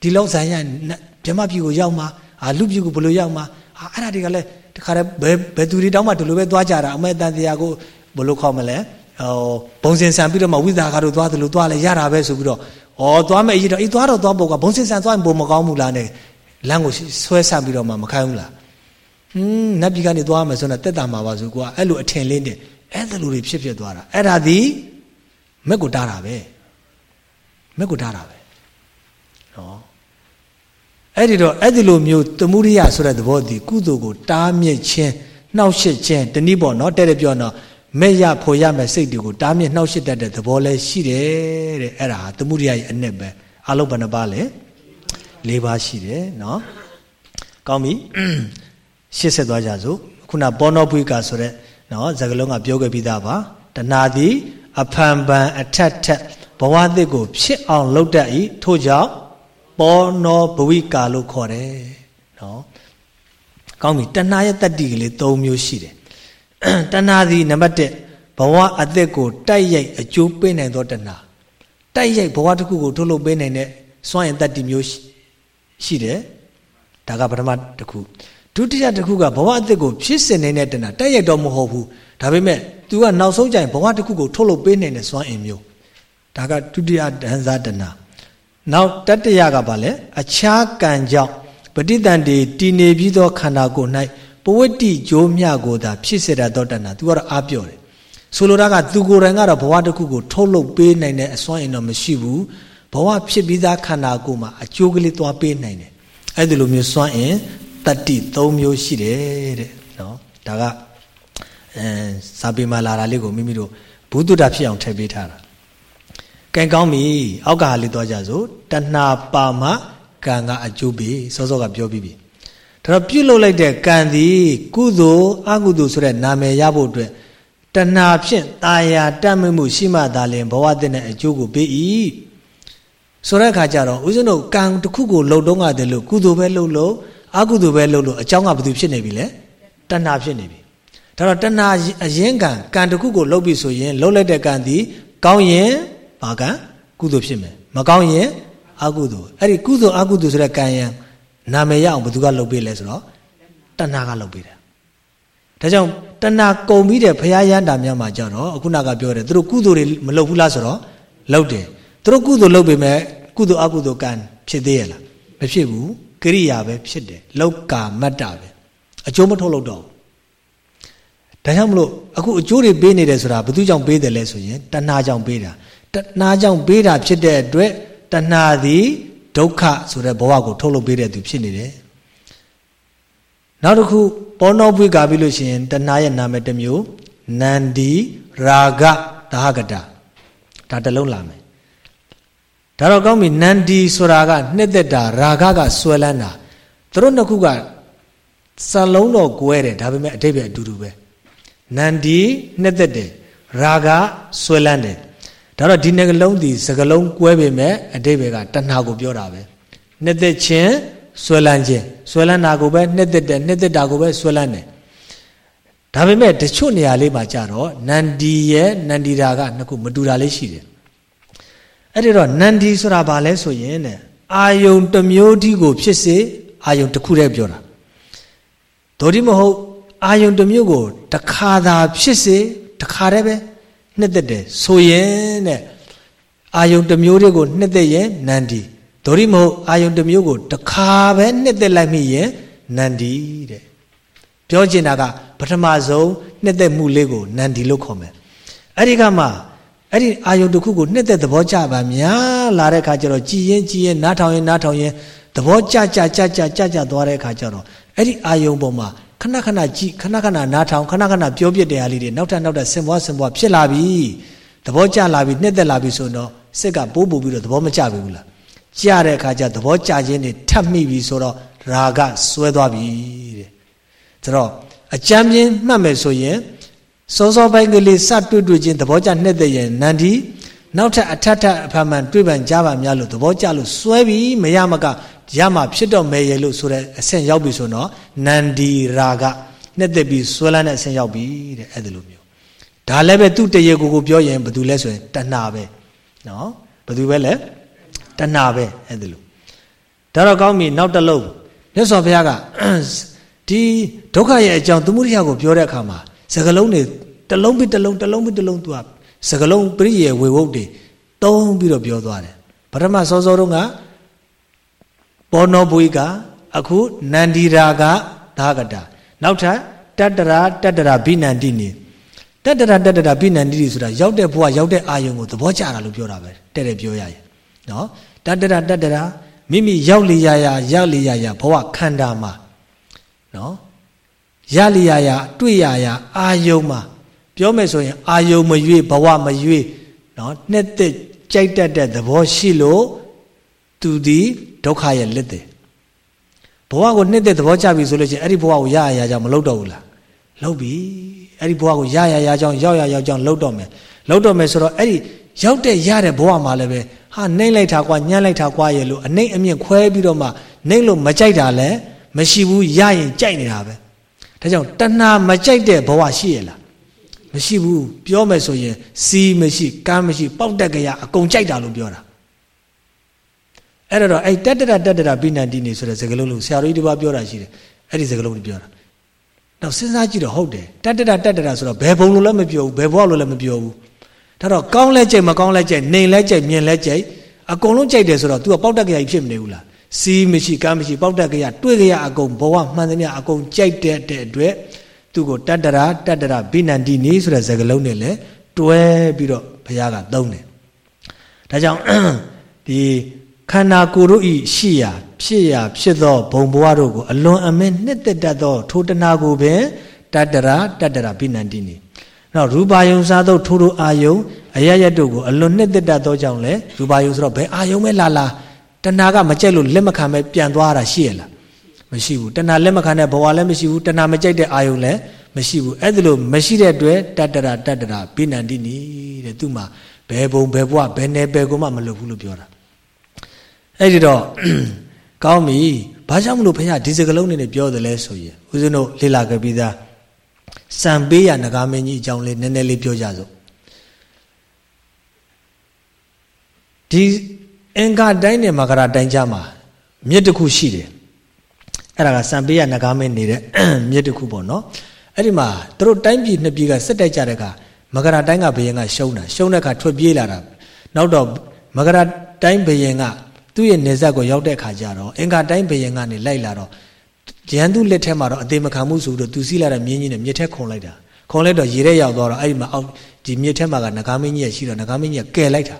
ဒီလောက်ဇာရဗြဟ္မပြည်ကိုရောက်မှာဟာလူပြည်ကိုဘယ်လိုရောက်မှာဟာအဲ့ဒါတွေကလည်းတခါတည်းဘယ်ဘယ်သူတွေတောင်းမှဒီလိုပဲသွားကြတာအမေတန်တရားကိုဘယ်လိုခေါ်မလဲဟိုဘုံစင်ဆန်ပြီးတော့မှဝိသကာတို့သွားတယ်လို့သွားလဲရတာပဲဆိုပြီးတော့ဩသွားမယ်အရေးတော့အေးသွားတော့သွားဖို့ကဘုံစင်ဆန်သွားရင်ပုံမကောင်းဘူးလားနဲ့လမ်းကိုဆွဲဆန့်ပြီးတော့မှမခိုင်းဘူးလား ဟွန်းနတ်ပြည်ကနေသွားမယ်ဆိုတော့တက်တာမှာပါဆိုကွာအဲ့လိုအထင်လင်းတယ်အဲ့ဒါလိုတွေဖြစ်ဖြစ်သွားတာအဲ့ဒါဒီမက်ကိုတားတာပဲမက်ကိုတားတာပဲနော်အဲ့ဒီတော့အဲ့ဒီလိုမျိုးတမှုရိယဆိုတဲ့သဘောဒီကုသိုလ်ကိုတားမြစ်ခြင်းနှောက်ယှက်ခြင်းတနည်းပေါ့နော်တဲ့တဲ့ပြောတော့မဲ့ရဖို့ရမဲ့စိတ်တွေကိုတားမြစ်နှောက်ယှက်တတ်တဲ့သဘောလဲရှိတယ်တဲ့အဲ့ဒါဟာတမှုရိယရဲ့အနှစ်ပဲအလုံးဘယ်နှပါလဲ၄ပါးရှိတယ်နော်ကောင်းပြီ ရှစ်ဆက်သွားကြစို့ခုနပောနောပွိကဆိုတဲ့နော်ဇကလုံးကပြောခဲ့ပြီးသားပါတဏှာသည်အဖန်ပန်အထက်ထက်ဘဝသစ်ကို ဖြစ်အောင်လုပ်တတ်၏ထို့ကြောင့်ပောနောဘဝိကာလို့ခေါ်တယ်နော်ကောင်းပြီတဏှာရဲ့တတ္တိကလေး၃မျိုးရှိတယ်တဏှာသည်နံပါတ်1ဘဝအသက်ကိုတိုက်ရိုက်အကျိုးပေးနိုင်သောတဏှာတိုက်ရိုက်ဘဝတစ်ခုကိုထုတ်လုပ်ပေးနိုင်တဲ့စွမ်းရည်တတ္တိမျိုးရှိတယ်ဒါကပထမတစ်ခု ဒုတိယတစ်ခုကဘဝအသစ်ကိုဖြစ်စင်နေတဲ့တဏ္ဍတက်ရတော့မဟုတ်ဘူးဒါပေမဲ့ तू ကနောက်ဆုံးကြရင်ဘဝတစ်ခုကိုထုတ်လုပ်ပေးနိုင်တဲ့စွမ်းအင်မျိုးဒါကဒုတိယဒန်းစားတဏ္ဍနောက်တတိယကဘာလဲအခြားကံကြောင့်ပဋိသင်္ဍေတည်နေပြီးသောခန္ဓာကိုယ်၌ပဝတ္တိကြိုးမြကိုသာဖြစ်စေတတ်သောတဏ္ဍသူကတော့အားပြောတယ်ဆိုလိုတာကသူကိုယ်တိုင်ကတော့ဘဝတစ်ခုကိုထုတ်လုပ်ပေးနိုင်တဲ့အစွမ်းအင်တော့မရှိဘူးဘဝဖြစ်ပြီးသားခန္ဓာကိုယ်မှာအကျိုးကလေးသွားပေးနိုင်တယ်အဲ့ဒီလိုမျိုးစွမ်းအင် တတ္တိ၃မျိုးရှိတယ်တဲ့နော်ဒါကအဲစာပေမှာလာတာလေးကိုမိမိတို့ဘုဒ္ဓတာဖြစ်အောင်ထည့်ပေးထားတာကံကောင်းပြီအောက်ကဟာလေးသွားကြစို့တဏှာပါမကံကအကျိုးပေးစောစောကပြောပြီးပြီဒါတော့ပြုတ်လုလိုက်တဲ့ကံသည်ကုသိုလ်အကုသိုလ်ဆိုတဲ့နာမည်ရဖို့အတွက်တဏှာဖြင့်ตาယာတတ်မှုရှိမှသာလျှင်ဘဝတည်းနဲ့အကျိုးကိုပေး၏ဆိုတဲ့အခါကျတော့ဦးဇင်းတို့ကံတစ်ခုကိုလှုပ်တော့ငါတယ်လို့ကုသိုလ်ပဲလှုပ်လို့ အကုသိုလ်ပဲလှုပ်လို့အကြောင်းကဘာလို့ဖြစ်နေပြီလဲတဏှာဖြစ်နေပြီဒါတော့တဏှာအရင်ကံကံတစ်ခုကိုလှုပ်ပြီဆိုရင်လှုပ်လိုက်တဲ့ကံသည်ကောင်းရင်ဘာကံကုသိုလ်ဖြစ်မယ်မကောင်းရင်အကုသိုလ်အဲ့ဒီကုသိုလ်အကုသိုလ်ဆိုတဲ့ကံရံနာမည်ရအောင်ဘယ်သူကလှုပ်ပေးလဲဆိုတော့တဏှာကလှုပ်ပေးတယ်ဒါကြောင့်တဏှာကုံပြီးတဲ့ဘုရားရန်တာများမှာကြတော့အခုနကပြောတယ်သူတို့ကုသိုလ်တွေမလုပ်ဘူးလားဆိုတော့လုပ်တယ်သူတို့ကုသိုလ်လုပ်ပေမဲ့ကုသိုလ်အကုသိုလ်ကံဖြစ်သေးရလားမဖြစ်ဘူး ကရိယာပဲဖြစ်တယ်လောက်ကမတ္တပဲအကျိုးမထုတ်လို့တော့ဒါကြောင့်မလို့အခုအကျိုးတွေပေးနေတယ်ဆိုတာဘယ်သူကြောင့်ပေးတယ်လဲဆိုရင်တဏှာကြောင့်ပေးတာတဏှာကြောင့်ပေးတာဖြစ်တဲ့အတွက်တဏှာသည်ဒုက္ခဆိုတဲ့ဘဝကိုထုတ်လုပ်ပေးတဲ့သူဖြစ်နေတယ်နောက်တစ်ခုပေါနောပွေကပြီးလို့ရှိရင်တဏှာရဲ့နာမည်တစ်မျိုးနန္ဒီရာဂဒါဟကတဒါတစ်လုံးလာမယ် ဒါတော့ကောင်းပြီနန္ဒီဆိုတာကနှစ်သက်တာရာဂကဆွဲလန်းတာသူတို့နှစ်ခုကစလုံးတော့ကွဲတယ်ဒါပေမဲ့အတိတ်ပဲအတူတူပဲနန္ဒီနှစ်သက်တယ်ရာဂဆွဲလန်းတယ်ဒါတော့ဒီနှကလုံးဒီစကလုံးကွဲပေမဲ့အတိတ်ပဲကတဏှာကိုပြောတာပဲနှစ်သက်ခြင်းဆွဲလန်းခြင်းဆွဲလန်းတာကိုပဲနှစ်သက်တယ်နှစ်သက်တာကိုပဲဆွဲလန်းတယ်ဒါပေမဲ့တချို့နေရာလေးမှာကြတော့နန္ဒီရဲ့နန္ဒီတာကနှစ်ခုမတူတာလေးရှိတယ် အဲ့ဒီတော့နန္ဒီဆိုတာဘာလဲဆိုရင်တဲ့အာယုံတစ်မျိုးတည်းကို ဖြစ်စေအာယုံတစ်ခုတည်းပြောတာဒိုဒီမဟုတ်အာယုံတစ်မျိုးကိုတခါသာဖြစ်စေတခါတည်းပဲနှစ်သက်တယ်ဆိုရင်တဲ့အာယုံတစ်မျိုးတည်းကိုနှစ်သက်ရင်နန္ဒီဒိုဒီမဟုတ်အာယုံတစ်မျိုးကိုတခါပဲနှစ်သက်လိုက်မိရင်နန္ဒီတဲ့ပြောချင်တာကပထမဆုံးနှစ်သက်မှုလေးကိုနန္ဒီလို့ခေါ်မယ်အဲ့ဒီကမှ အဲ့ဒီအာယုတစ်ခုကိုနှစ်သက်သဘောကျပါများလာတဲ့ခါကျတော့ကြည်ရင်ကြည်ရင်နားထောင်ရင်နားထောင်ရင်သဘောကျကျကျကျကျကျသွားတဲ့ခါကျတော့အဲ့ဒီအာယုပေါ်မှာခဏခဏကြည်ခဏခဏနားထောင်ခဏခဏပြောပြတဲ့အားလေးတွေနောက်ထပ်နောက်ထပ်ဆင်ပွားဆင်ပွားဖြစ်လာပြီသဘောကျလာပြီနှစ်သက်လာပြီဆိုတော့စိတ်ကပိုးပို့ပြီးတော့သဘောမကျဘူးလားကြတဲ့အခါကျသဘောကျခြင်းတွေထပ်မိပြီဆိုတော့ရာဂဆွဲသွားပြီတဲ့ဒါတော့အကြမ်းပြင်းမှတ်မယ်ဆိုရင် စောစောပိုင်းကလေးစတွေ့တွေ့ချင်းသဘောကျနှစ်သက်ရင်နန္ဒီနောက်ထပ်အထက်ထပ်အဖမှန်တွေ့ပန်ကြပါများလို့သဘောကျလို့စွဲပြီးမရမကရမှဖြစ်တော့မယ်ရလို့ဆိုတဲ့အဆင့်ရောက်ပြီဆိုတော့နန္ဒီရာဂနှစ်သက်ပြီးစွဲလန်းတဲ့အဆင့်ရောက်ပြီတဲ့အဲ့ဒါလိုမျိုးဒါလည်းပဲသူ့တရေကိုကိုပြောရင်ဘာလို့လဲဆိုရင်တဏှာပဲနော်ဘာလို့ပဲလဲတဏှာပဲအဲ့ဒါလိုဒါတော့ကောင်းပြီနောက်တစ်လုံးမြတ်စွာဘုရားကဒီဒုက္ခရဲ့အကြောင်းသမုဒိယကိုပြောတဲ့အခါမှာ စကလုံးတွေတစ်လုံးပြီးတစ်လုံးတစ်လုံးပြီးတစ်လုံးသူကစကလုံးပရိယေဝေဝုတ်တွေတုံးပြီးတော့ပြောသွားတယ်ပထမစောစောတုန်းကဘောနောဘွေကအခုနန္ဒီရာကသာကတာနောက်ထပ်တတ္တရာတတ္တရာဘိနန္တိနေတတ္တရာတတ္တရာဘိနန္တိဆိုတာရောက်တဲ့ဘဝရောက်တဲ့အာယုံကိုသဘောကျတာလို့ပြောတာပဲတဲ့တဲ့ပြောရရင်နော်တတ္တရာတတ္တရာမိမိရောက်လေရရရောက်လေရရဘဝခန္ဓာမှာနော် ရလျာရတွေ့ရရအာယုံမှာပြောမယ်ဆိုရင်အာယုံမရွေ့ဘဝမရွေ့နော်နှစ်သက်ကြိုက်တတ်တဲ့သဘောရှိလို့သူဒီဒုက္ခရဲ့လက်တယ်ဘဝကိုနှစ်သက်သဘောကျပြီဆိုလို့ချင်းအဲ့ဒီဘဝကိုရရရကြောင်မလုပ်တော့ဘူးလားလုပ်ပြီအဲ့ဒီဘဝကိုရရရကြောင်ရောက်ရရောက်ကြောင်လုပ်တော့မယ်လုပ်တော့မယ်ဆိုတော့အဲ့ဒီရောက်တဲ့ရတဲ့ဘဝမှာလည်းပဲဟာနှိမ့်လိုက်တာကွာညှမ်းလိုက်တာကွာရဲ့လို့အနှိမ့်အမြင့်ခွဲပြီးတော့မှနှိမ့်လို့မကြိုက်တာလည်းမရှိဘူးရရင်ကြိုက်နေတာပဲ ဒါကြောင့်တဏှာမကြိုက်တဲ့ဘဝရှိရလားမရှိဘူးပြောမယ်ဆိုရင်စီးမရှိကမ်းမရှိပေါက်တက်ကြရအကုန်ကြိုက်တာလို့ပြောတာအဲ့တော့အဲ့တက်တရတက်တရဘိနန္တိနေဆိုတဲ့စကားလုံးလို့ဆရာတော်ကြီးတပါးပြောတာရှိတယ်အဲ့ဒီစကားလုံးကိုပြောတာတော့စဉ်းစားကြည့်တော့ဟုတ်တယ်တက်တရတက်တရဆိုတော့ဘယ်ဘုံလို့လည်းမပြောဘူးဘယ်ဘဝလို့လည်းမပြောဘူးဒါတော့ကောင်းလဲကြိတ်မကောင်းလဲကြိတ်နေလဲကြိတ်မြင်လဲကြိတ်အကုန်လုံးကြိတ်တယ်ဆိုတော့ तू ကပေါက်တက်ကြရဖြစ်မနေဘူးလား စီးမရှိကမ်းမရှိပေါက်တက်ကြရတွေ့ကြရအကုန်ဘဝမှန်သမျှအကုန်ကြိုက်တဲ့တဲ့အတွက်သူ့ကိုတတ္တရာတတ္တရာဘိနန္တိနေဆိုတဲ့စကားလုံးနဲ့လည်းတွဲပြီးတော့ဘုရားကသုံးတယ်ဒါကြောင့်ဒီခန္ဓာကိုယ်တို့ဤရှိရာဖြစ်ရာဖြစ်သောဘုံဘဝတို့ကိုအလွန်အမင်းနှစ်သက်တတ်သောထိုတနာကိုပင်တတ္တရာတတ္တရာဘိနန္တိနေနောက်ရူပါယုံစားသောထိုတို့အာယုံအရရတို့ကိုအလွန်နှစ်သက်တတ်သောကြောင့်လေရူပါယုံဆိုတော့ဘယ်အာယုံပဲလာလာ တဏှာကမကြိုက်လို့လက်မခံပဲပြန်သွားတာရှိရလားမရှိဘူးတဏှာလက်မခံတဲ့ဘဝလည်းမရှိဘူးတဏှာမကြိုက်တဲ့အာယုံလည်းမရှိဘူးအဲ့ဒါလို့မရှိတဲ့အတွက်တတ္တရာတတ္တရာဘိနန္တိနီတဲ့သူ့မှာဘယ်ဘုံဘယ်ဘဝဘယ်နယ်ဘယ်ကိုမှမလုပ်ဘူးလို့ပြောတာအဲ့ဒီတော့ကောင်းပြီဘာကြောင့်မလို့ဘုရားဒီစကလုံးနဲ့ပြောတယ်လဲဆိုရင်ဦးဇင်းတို့လေ့လာခဲ့ပြီးသားစံပေးရနဂါမင်းကြီးအကြောင်းလေးနည်းနည်းလေးပြောကြစို့ဒီ အင်္ဂါတိုင်းနဲ့မကရာတိုင်းကြမှာမြစ်တစ်ခုရှိတယ်အဲ့ဒါကစံပေးရနဂါမင်းနေတဲ့မြစ်တစ်ခုပေါ့နော်အဲ့ဒီမှာသူတို့တိုင်းပြည်နှစ်ပြည်ကစစ်တိုက်ကြတဲ့အခါမကရာတိုင်းကဘယင်ကရှုံးတာရှုံးတဲ့အခါထွက်ပြေးလာတာနောက်တော့မကရာတိုင်းဘယင်ကသူ့ရဲ့နေဆက်ကိုရောက်တဲ့အခါကျတော့အင်္ဂါတိုင်းဘယင်ကနေလိုက်လာတော့ရန်သူလက်ထက်မှာတော့အသေးမခံမှုဆိုတော့သူစီးလာတဲ့မြင်းကြီးနဲ့မြစ်ထက်ခုံလိုက်တာခုံလိုက်တော့ရေထဲရောက်သွားတော့အဲ့ဒီမှာအောက်ဒီမြစ်ထက်မှာကနဂါမင်းကြီးရရှိတော့နဂါမင်းကြီးကကယ်လိုက်တာ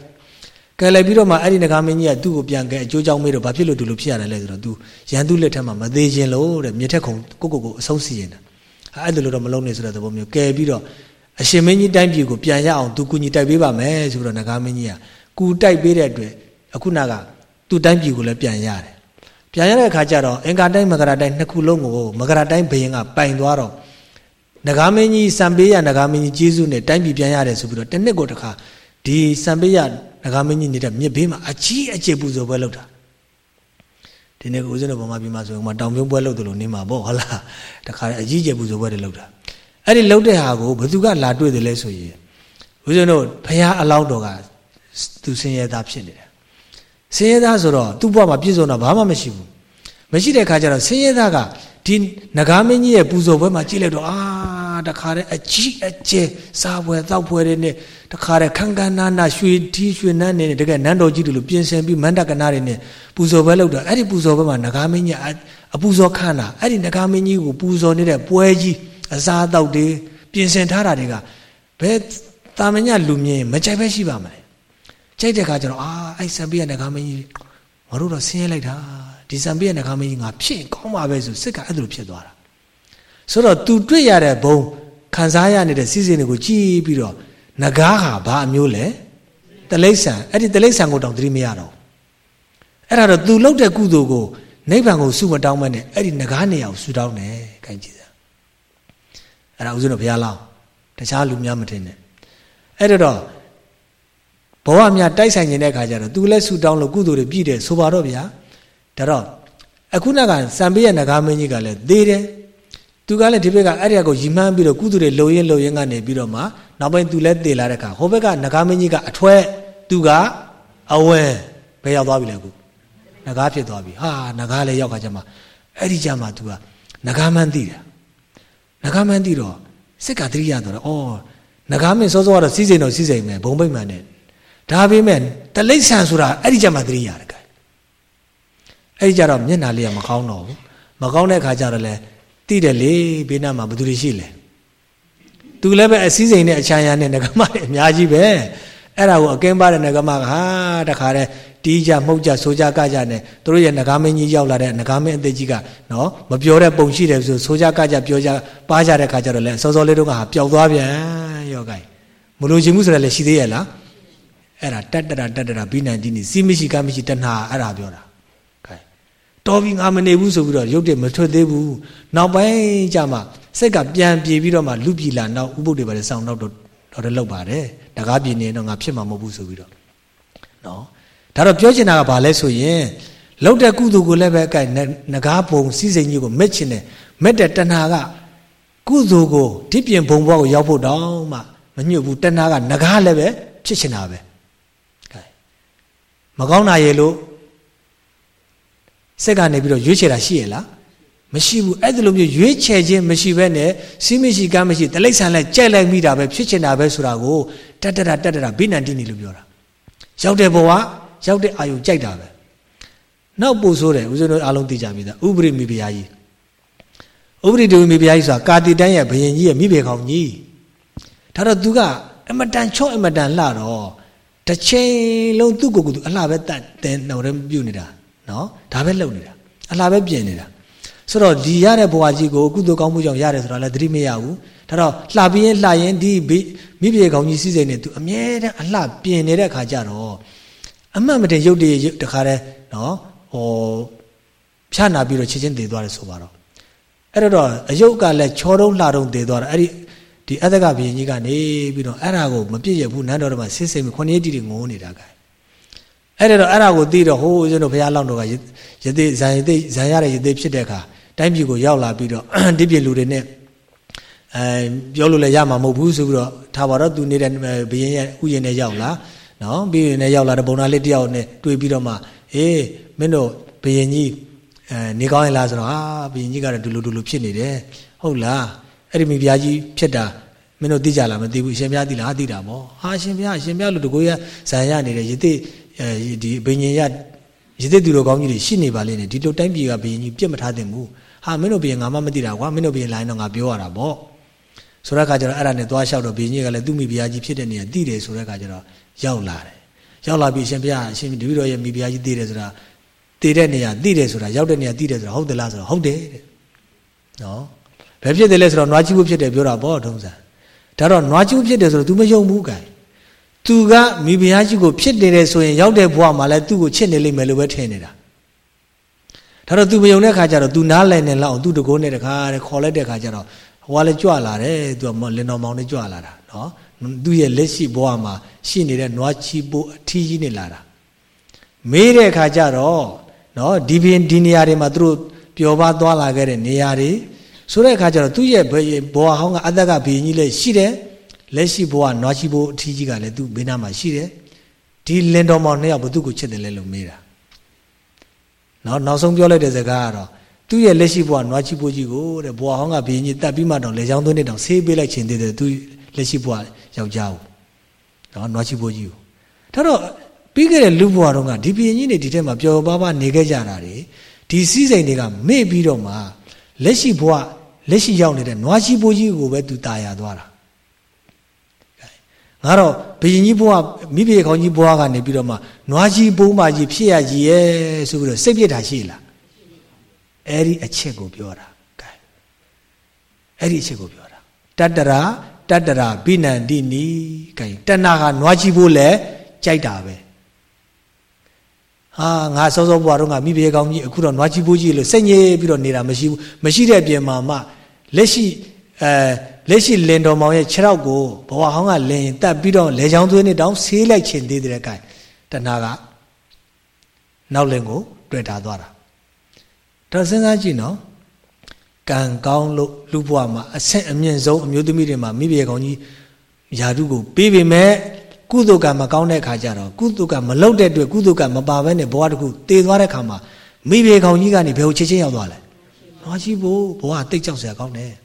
ကယ်လိုက်ပြီးတော့မှအဲ့ဒီနဂါမင်းကြီးကသူ့ကိုပြန်ကယ်အကျိုးကြောင့်မေးတော့ဘာဖြစ်လို့ဒီလိုဖြစ်ရတယ်လဲဆိုတော့ तू ရန်သူလက်ထက်မှာမသေးခြင်းလို့တဲ့မြစ်ထက်ခုံကိုကိုကိုအဆုံးစီရင်တာအဲ့ဒါလိုတော့မလုံးနဲ့ဆိုတဲ့သဘောမျိုးကယ်ပြီးတော့အရှင်မင်းကြီးတိုင်းပြည်ကိုပြန်ရအောင် तू ကူညီတိုက်ပေးပါမယ်ဆိုတော့နဂါမင်းကြီးကကူတိုက်ပေးတဲ့အတွက်အခုနကသူ့တိုင်းပြည်ကိုလည်းပြန်ရတယ်ပြန်ရတဲ့အခါကျတော့အင်္ဂါတိုင်းမကရာတိုင်းနှစ်ခုလုံးကိုမကရာတိုင်းဘယင်ကပိုင်သွားတော့နဂါမင်းကြီးစံပေးရနဂါမင်းကြီးကျေးဇူးနဲ့တိုင်းပြည်ပြန်ရတယ်ဆိုပြီးတော့တစ်နှစ်ကိုတစ်ခါဒီစံပေးရ နဂါမင်းကြီးနေတဲ့မြစ်ဘေးမှာအကြီးအကျယ်ပူဇော်ပွဲလုပ်တာဒီနေ့ဦးဇင်းတို့ဗမာပြည်မှာဆိုရင်တောင်ပြုံးပွဲလုပ်တယ်လို့နေမှာပေါ့ဟုတ်လားတခါအကြီးကျယ်ပူဇော်ပွဲတွေလုပ်တာအဲ့ဒီလုပ်တဲ့ဟာကိုဘယ်သူကလာတွေ့တယ်လဲဆိုရင်ဦးဇင်းတို့ဘုရားအလောင်းတော်ကသူဆင်းရဲသားဖြစ်နေတယ်ဆင်းရဲသားဆိုတော့သူ့ဘဝမှာပြည့်စုံတာဘာမှမရှိဘူးမရှိတဲ့ခါကျတော့ဆင်းရဲသားကဒီနဂါမင်းကြီးရဲ့ပူဇော်ပွဲမှာကြည့်လိုက်တော့အာ တခါတည်းအကြီးအကျယ်စားပွဲတောက်ပွဲတွေနဲ့တခါတည်းခန်းခန်းနာနာရွှေတီးရွှေနန်းနေတကယ်နန်းတော်ကြီးတို့လိုပြင်ဆင်ပြီးမန္တကနာတွေနဲ့ပူဇော်ပွဲလုပ်တော့အဲ့ဒီပူဇော်ပွဲမှာနဂါမင်းကြီးအပူဇော်ခန္ဓာအဲ့ဒီနဂါမင်းကြီးကိုပူဇော်နေတဲ့ပွဲကြီးအစားအသောက်တွေပြင်ဆင်ထားတာတွေကဘယ်တာမညလူမြင်မကြိုက်ပဲရှိပါမလဲကြိုက်တဲ့ခါကျတော့အာအဲ့စံပိယနဂါမင်းကြီးငါတို့တော့ဆင်းရဲလိုက်တာဒီစံပိယနဂါမင်းကြီးငါဖြစ်ကောင်းပါပဲဆိုစစ်ကအဲ့လိုဖြစ်သွားတာ ဆိုတော့ तू တွေ့ရတဲ့ဘုံခံစားရနေတဲ့စီစဉ်တွေကိုကြည်ပြီးတော့နဂါဟာဘာအမျိုးလဲတလိษံအဲ့ဒီတလိษံကိုတောင်သတိမရတော့အဲ့ဒါတော့ तू လှုပ်တဲ့ကုသိုလ်ကိုနိဗ္ဗာန်ကိုစုမတောင်းမနဲ့အဲ့ဒီနဂါနေရာကိုစုတောင်းတယ်ခိုင်းကြည့်စမ်းအဲ့ဒါဥစဉ်တော့ဘုရားလောင်းတခြားလူများမထင်နဲ့အဲ့တော့ဘဝမြတိုက်ဆိုင်နေတဲ့ခါကျတော့ तू လည်းစုတောင်းလို့ကုသိုလ်တွေပြည့်တယ်ဆိုပါတော့ဗျာဒါတော့အခုနကစံပေးရနဂါမင်းကြီးကလည်းသေးတယ် သူကလည်းဒီဘက်ကအဲ့ဒီကိုရီမှန်းပြီးတော့ကုသိုလ်တွေလုံရင်လုံရင်ကနေပြီးတော့မှနောက်ပိုင်းသူလည်းတည်လာတဲ့ခါဟိုဘက်ကနဂါမင်းကြီးကအထွဲသူကအဝဲဘယ်ရောက်သွားပြီလဲအခုနဂါဖြစ်သွားပြီဟာနဂါလည်းရောက်ခါကျမှအဲ့ဒီကြမှာသူကနဂါမန်းသိတာနဂါမန်းသိတော့စိတ်ကတတိယတော့ဩနဂါမင်းစောစောကတော့စီးစိမ်တော့စီးစိမ်ပဲဘုံပိတ်မှန်နဲ့ဒါပေမဲ့တလိษံဆိုတာအဲ့ဒီကြမှာတတိယရတယ်ကဲအဲ့ဒီကြတော့မျက်နှာလေးကမကောင်းတော့ဘူးမကောင်းတဲ့ခါကျတော့လဲ တိတယ်လေဘေးနားမှာဘယ်သူတွေရှိလဲသူလည်းပဲအစည်းစိမ်နဲ့အချမ်းရနဲ့ငကမတွေအများကြီးပဲအဲ့ဒါကိုအကင်းပါတဲ့ငကမကဟာတခါတည်းတီးကြမှုတ်ကြဆိုကြကကြနဲ့သူတို့ရဲ့ငကားမင်းကြီးရောက်လာတဲ့ငကားမင်းအသက်ကြီးကနော်မပြောတဲ့ပုံရှိတယ်ဆိုဆိုကြကကြပြောကြပါကြတဲ့ခါကျတော့လေစောစောလေးတို့ကဟာပျောက်သွားပြန်ရောကိုင်မလို့ချင်မှုဆိုရလဲရှိသေးရဲ့လားအဲ့ဒါတတ္တရာတတ္တရာဘိနန်ကြီးနေစီမရှိကမရှိတဏှာအဲ့ဒါပြောတာ တော်ပြီငါမနေဘူးဆိုပြီးတော့ရုပ်တည်းမထွက်သေးဘူးနောက်ပိုင်းကျမှစိတ်ကပြန်ပြေပြီးတော့မှလူပြည်လာနောက်ဥပုပ်တွေပါလေစောင်းနောက်တော့တော့လည်းလောက်ပါတယ်တကားပြင်းနေတော့ငါဖြစ်မှာမဟုတ်ဘူးဆိုပြီးတော့နော်ဒါတော့ပြောချင်တာကဘာလဲဆိုရင်လောက်တဲ့ကုသိုလ်ကိုလည်းပဲအကိုက်ငကားပုံစည်းစိမ်ကြီးကိုမက်ချင်တယ်မက်တဲ့တဏှာကကုသိုလ်ကိုဒီပြင်ဘုံဘဝကိုရောက်ဖို့တောင်းမှမညှို့ဘူးတဏှာကငကားလည်းပဲဖြစ်ချင်တာပဲမကောင်းတာရဲ့လို့ စက်ကနေပြီးတော့ရွေးချယ်တာရှိရလားမရှိဘူးအဲ့ဒီလိုမျိုးရွေးချယ်ခြင်းမရှိဘဲနဲ့စီးမရှိကမ်းမရှိတလိ္ဆန်လိုက်ကြိုက်လိုက်မိတာပဲဖြစ်ချင်တာပဲဆိုတာကိုတတ္တရတတ္တရဘိနန္တိနေလို့ပြောတာရောက်တဲ့ဘဝရောက်တဲ့အာယုကြိုက်တာပဲနောက်ပို့ဆိုးတယ်ဦးဇင်းတို့အားလုံးသိကြပြီသားဥပရိမိဖုရားကြီးဥပရိတေဝမိဖုရားကြီးဆိုတာကာတိတန်းရဲ့ဘယင်ကြီးရဲ့မိဖေခေါင်ကြီးဒါတော့သူကအမတန်ချော့အမတန်လှတော့တစ်ချိန်လုံးသူ့ကိုယ်ကိုယ်သူအလှပဲတတ်တဲ့နှော်ရဲပြုတ်နေတာ နော်ဒါပဲလုပ်နေတာအလှပဲပြင်နေတာဆိုတော့ဒီရတဲ့ဘဝကြီးကိုကုသိုလ်ကောင်းမှုကြောင့်ရတယ်ဆိုတာလည်းသတိမရဘူးဒါတော့လှပြီးရင်လှရင်ဒီမိပြေကောင်ကြီးစီးစိမ်နေသူအမြဲတမ်းအလှပြင်နေတဲ့ခါကျတော့အမှတ်မတင်ရုပ်တည်းတခါတည်းနော်ဟောဖြာနာပြီးတော့ချက်ချင်းတည်သွားတယ်ဆိုပါတော့အဲ့တော့အယုတ်ကလည်းချောတုံးလှတုံးတည်သွားတာအဲ့ဒီဒီအသက်ကဘုရင်ကြီးကနေပြီးတော့အဲ့ဒါကိုမပြည့်ရဘူးနန်းတော်မှာဆင်းစိမ်ခွန်ရည်တီတွေငိုနေတာကဲ အဲ့ဒါတော့အဲ့ဒါကိုသိတော့ဟိုးဦးဇင်းတို့ဘုရားလောင်းတော်ကယသိဇန်ယသိဇန်ရတဲ့ယသိဖြစ်တဲ့အခါတိုင်းပြည်ကိုရောက်လာပြီးတော့ဒီပြည်လူတွေနဲ့အဲပြောလို့လည်းရမှာမဟုတ်ဘူးဆိုပြီးတော့ထားပါတော့သူနေတဲ့ဘုရင်ရဲ့ဥယျာဉ်နဲ့ရောက်လာနော်ပြီးရင်လည်းရောက်လာတဲ့ဘုံသားလေးတယောက်နဲ့တွေ့ပြီးတော့မှအေးမင်းတို့ဘုရင်ကြီးအဲနေကောင်းရင်လားဆိုတော့ဟာဘုရင်ကြီးကတော့ဒူလူဒူလူဖြစ်နေတယ်ဟုတ်လားအဲ့ဒီမိဖုရားကြီးဖြစ်တာမင်းတို့သိကြလားမသိဘူးရှင်ဘုရားသိလားသိတာပေါ့ဟာရှင်ဘုရားရှင်ဘုရားလို့တကိုးရဇံရနေတယ်ယသိ အဲဒီဘိညာရရသေးသူတော်ကောင်းကြီးတွေရှိနေပါလိမ့်နဲ့ဒီလိုတိုင်းပြည်ကဘိညာကြီးပြစ်မထားသင့်ဘူးဟာမင်းတို့ဘိညာငါမှမသိတာကွာမင်းတို့ဘိညာလိုင်းတော့ငါပြောရတာပေါ့ဆိုတဲ့အခါကျတော့အဲ့ဒါနဲ့သွားလျှောက်တော့ဘိညာကလည်းသူ့မိဖုရားကြီးဖြစ်တဲ့နေရာသိတယ်ဆိုတဲ့အခါကျတော့ရောက်လာတယ်ရောက်လာပြီးရှင်ဘုရားအရှင်တပည့်တော်ရဲ့မိဖုရားကြီးသိတယ်ဆိုတာသိတဲ့နေရာသိတယ်ဆိုတာရောက်တဲ့နေရာသိတယ်ဆိုတာဟုတ်တယ်လားဆိုတော့ဟုတ်တယ်တဲ့နော်ဘယ်ဖြစ်တယ်လဲဆိုတော့နွားကြီးဖို့ဖြစ်တယ်ပြောတာပေါ့ထုံးစံဒါတော့နွားကြီးဖြစ်တယ်ဆိုတော့ तू မယုံဘူးကဲ သူကမိဖုရားကြီးကိုဖြစ်နေတယ်ဆိုရင်ရောက်တဲ့ဘဝမှာလည်းသူ့ကိုချစ်နေလိမ့်မယ်လို့ပဲထင်နေတာဒါတော့သူမယုံတဲ့ခါကျတော့သူနားလည်နေလောက်သူတကိုးနဲ့တခါတည်းခေါ်လိုက်တဲ့ခါကျတော့ဟိုကလည်းကြွလာတယ်သူကလင်တော်မောင်နဲ့ကြွလာတာနော်သူ့ရဲ့လက်ရှိဘဝမှာရှိနေတဲ့နွားချီပိုးအထီးကြီးနေလာတာမေးတဲ့ခါကျတော့နော်ဒီပင်ဒီနေရာတွေမှာသူတို့ပျော်ပါသွားလာခဲ့တဲ့နေရာတွေဆိုတဲ့အခါကျတော့သူ့ရဲ့ဘဝဟောင်းကအသက်ကဘီရင်ကြီးလည်းရှိတယ် လက်ရှိဘဝနွားချီဘိုးအထီးကြီးကလည်းသူ့ဘေးနားမှာရှိတယ်ဒီလင်တော်မောင်နှစ်ယောက်ဘသူ့ကိုချစ်တယ်လဲလို့မေးတာနောက်နောက်ဆုံးပြောလိုက်တဲ့စကားကတော့သူ့ရဲ့လက်ရှိဘဝနွားချီဘိုးကြီးကိုတဲ့ဘဝဟောင်းကဘီကြီးတက်ပြီးမှတော့လေချောင်းသွင်းနေတော့ဆေးပေးလိုက်ခြင်းတည်းတဲ့သူလက်ရှိဘဝယောက်ျားကိုနော်နွားချီဘိုးကြီးကိုဒါတော့ပြီးခဲ့တဲ့လူဘဝတုန်းကဒီဘီကြီးနေဒီထဲမှာပျော်ပါးပါနေခဲ့ကြတာတွေ ဒီစည်းစိမ်တွေကမေ့ပြီးတော့မှလက်ရှိဘဝလက်ရှိရောက်နေတဲ့နွားရှိပိုးကြီးကိုပဲသူตายရသွားတာ ငါတော့ဘယင်ကြီးဘဝမိဖေခေါင်းကြီးဘဝကနေပြီးတော့မှနွားကြီးပိုးမကြီးဖြစ်ရကြီးရဲ့ဆိုပြီးတော့စိတ်ပြစ်တာရှိလားအဲ့ဒီအချက်ကိုပြောတာကဲအဲ့ဒီအချက်ကိုပြောတာတတ္တရာတတ္တရာဘိနန္တိနီကဲတဏှာကနွားကြီးပိုးလဲကြိုက်တာပဲဟာငါစောစောဘွားတော့ငါမိဘကောင်းကြီးအခုတော့နွားကြီးပိုးကြီးလို့စိတ်ညစ်ပြီးတော့နေတာမရှိဘူးမရှိတဲ့အပြင်မှာမှလက်ရှိအဲ လက်ရှိလင်တော်မောင်ရဲ့ခြေထောက်ကိုဘဝဟောင်းကလင်တက်ပြီးတော့လေချောင်းသွေးနဲ့တောင်းဆေးလိုက်ခြင်းသေးတဲ့ကဲတဏှာကနောက်လင်ကို တွေ့တာသွားတာတော့စဉ်းစားကြည့်နော်ကံကောင်းလို့လူဘဝမှာအဆင့်အမြင့်ဆုံးအမျိုးသမီးတွေမှာမိဘကောင်းကြီးယာတုကိုပေးပေမဲ့ကုသိုလ်ကံမကောင်းတဲ့အခါကျတော့ကုသိုလ်ကံမလုပ်တဲ့အတွက်ကုသိုလ်ကံမပါဘဲနဲ့ဘဝတစ်ခုတည်သွားတဲ့အခါမှာမိဘကောင်ကြီးကနေဘယ်ကိုချက်ချင်းရောက်သွားလဲ။နွားကြီးဘို့ဘဝတိတ်ကြောက်စရာကောင်းတယ်။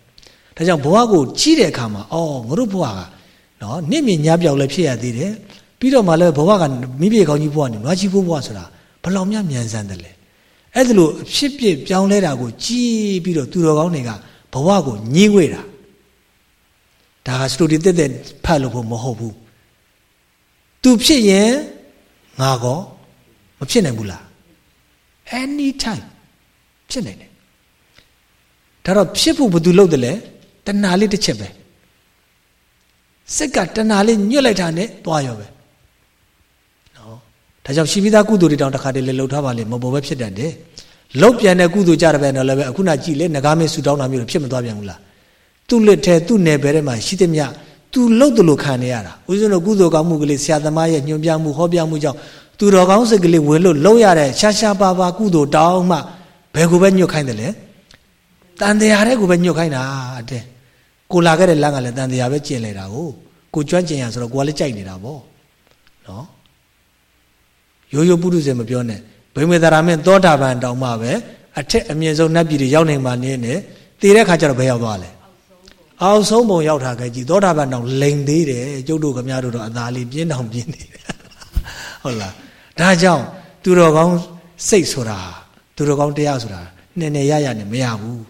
ဒါကြောင့်ဘဝကိုကြီးတဲ့အခါမှာအော်ငါတို့ဘဝကနော်နင့်မြညာပြောက်လည်းဖြစ်ရသေးတယ်။ပြီးတော့မှလည်းဘဝကမိဘကောင်ကြီးဘဝနဲ့နွားကြီးဘို့ဘဝဆိုတာဘလောက်များမြန်ဆန်တယ်လဲ။အဲ့ဒါလို့အဖြစ်ပြပြောင်းလဲတာကိုကြီးပြီးတော့သူတော်ကောင်းတွေကဘဝကိုညှင်းငွေတာ။ဒါကစတိုဒီတက်တက်ဖတ်လို့ဖို့မဟုတ်ဘူး။သူဖြစ်ရင်ငါကောမဖြစ်နိုင်ဘူးလား any time ဖြစ်နိုင်တယ်ဒါတော့ဖြစ်ဖို့ဘယ်သူလုပ်တယ်လဲ တဏှာလေးတစ်ချက်ပဲစိတ်ကတဏှာလေးညွတ်လိုက်တာနဲ့သွားရောပဲနော်ဒါကြောင့်ရှိပြီးသားကုသိုလ်တွေတောင်တစ်ခါတည်းလေလှုပ်ထားပါလေမပေါ်ပဲဖြစ်တတ်တယ်လှုပ်ပြန်တဲ့ကုသိုလ်ကြတယ်ပဲတော့လည်းပဲအခုနကြည့်လေငကားမင်းဆူတောင်းတာမျိုးဖြစ်မသွားပြန်ဘူးလားသူ့လက်ထဲသူ့နယ်ပယ်ထဲမှာရှိသမျှသူလှုပ်တယ်လို့ခံနေရတာဦးဇင်းတို့ကုသိုလ်ကောင်းမှုကလေးဆရာသမားရဲ့ညွှန်ပြမှုဟောပြမှုကြောင့်သူတော်ကောင်းစိတ်ကလေးဝင်လို့လှုပ်ရတဲ့ရှားရှားပါပါကုသိုလ်တောင်းမှဘယ်ကိုပဲညွတ်ခိုင်းတယ်လဲတန်တရားတဲ့ကိုပဲညွတ်ခိုင်းတာတဲ့ ကိုလာခဲ့တဲ့လမ်းကလည်းတန်တရားပဲကျင်လေတာကိုကိုကျွမ်းကျင်ရဆိုတော့ကိုကလည်းကြိုက်နေတာပေါ့နော်ရိုးရိုးပုရုဇဉ်မပြောနဲ့ဘိမေတရာမင်းသောတာပန်တောင်မှပဲအထက်အမြင့်ဆုံးနတ်ပြည်တွေရောက်နိုင်မှနေနဲ့တည်တဲ့ခါကျတော့ဘယ်ရောက်သွားလဲအောင်ဆုံးပုံရောက်တာခဲ့ကြည်သောတာပန်တောင်လိန်သေးတယ်ကျုပ်တို့ခမရတို့တော့အသာလေးပြင်းတောင်ပြင်းနေတယ်ဟုတ်လားဒါကြောင့်သူတော်ကောင်းစိတ်ဆိုတာသူတော်ကောင်းတရားဆိုတာနည်းနည်းရရနဲ့မရဘူး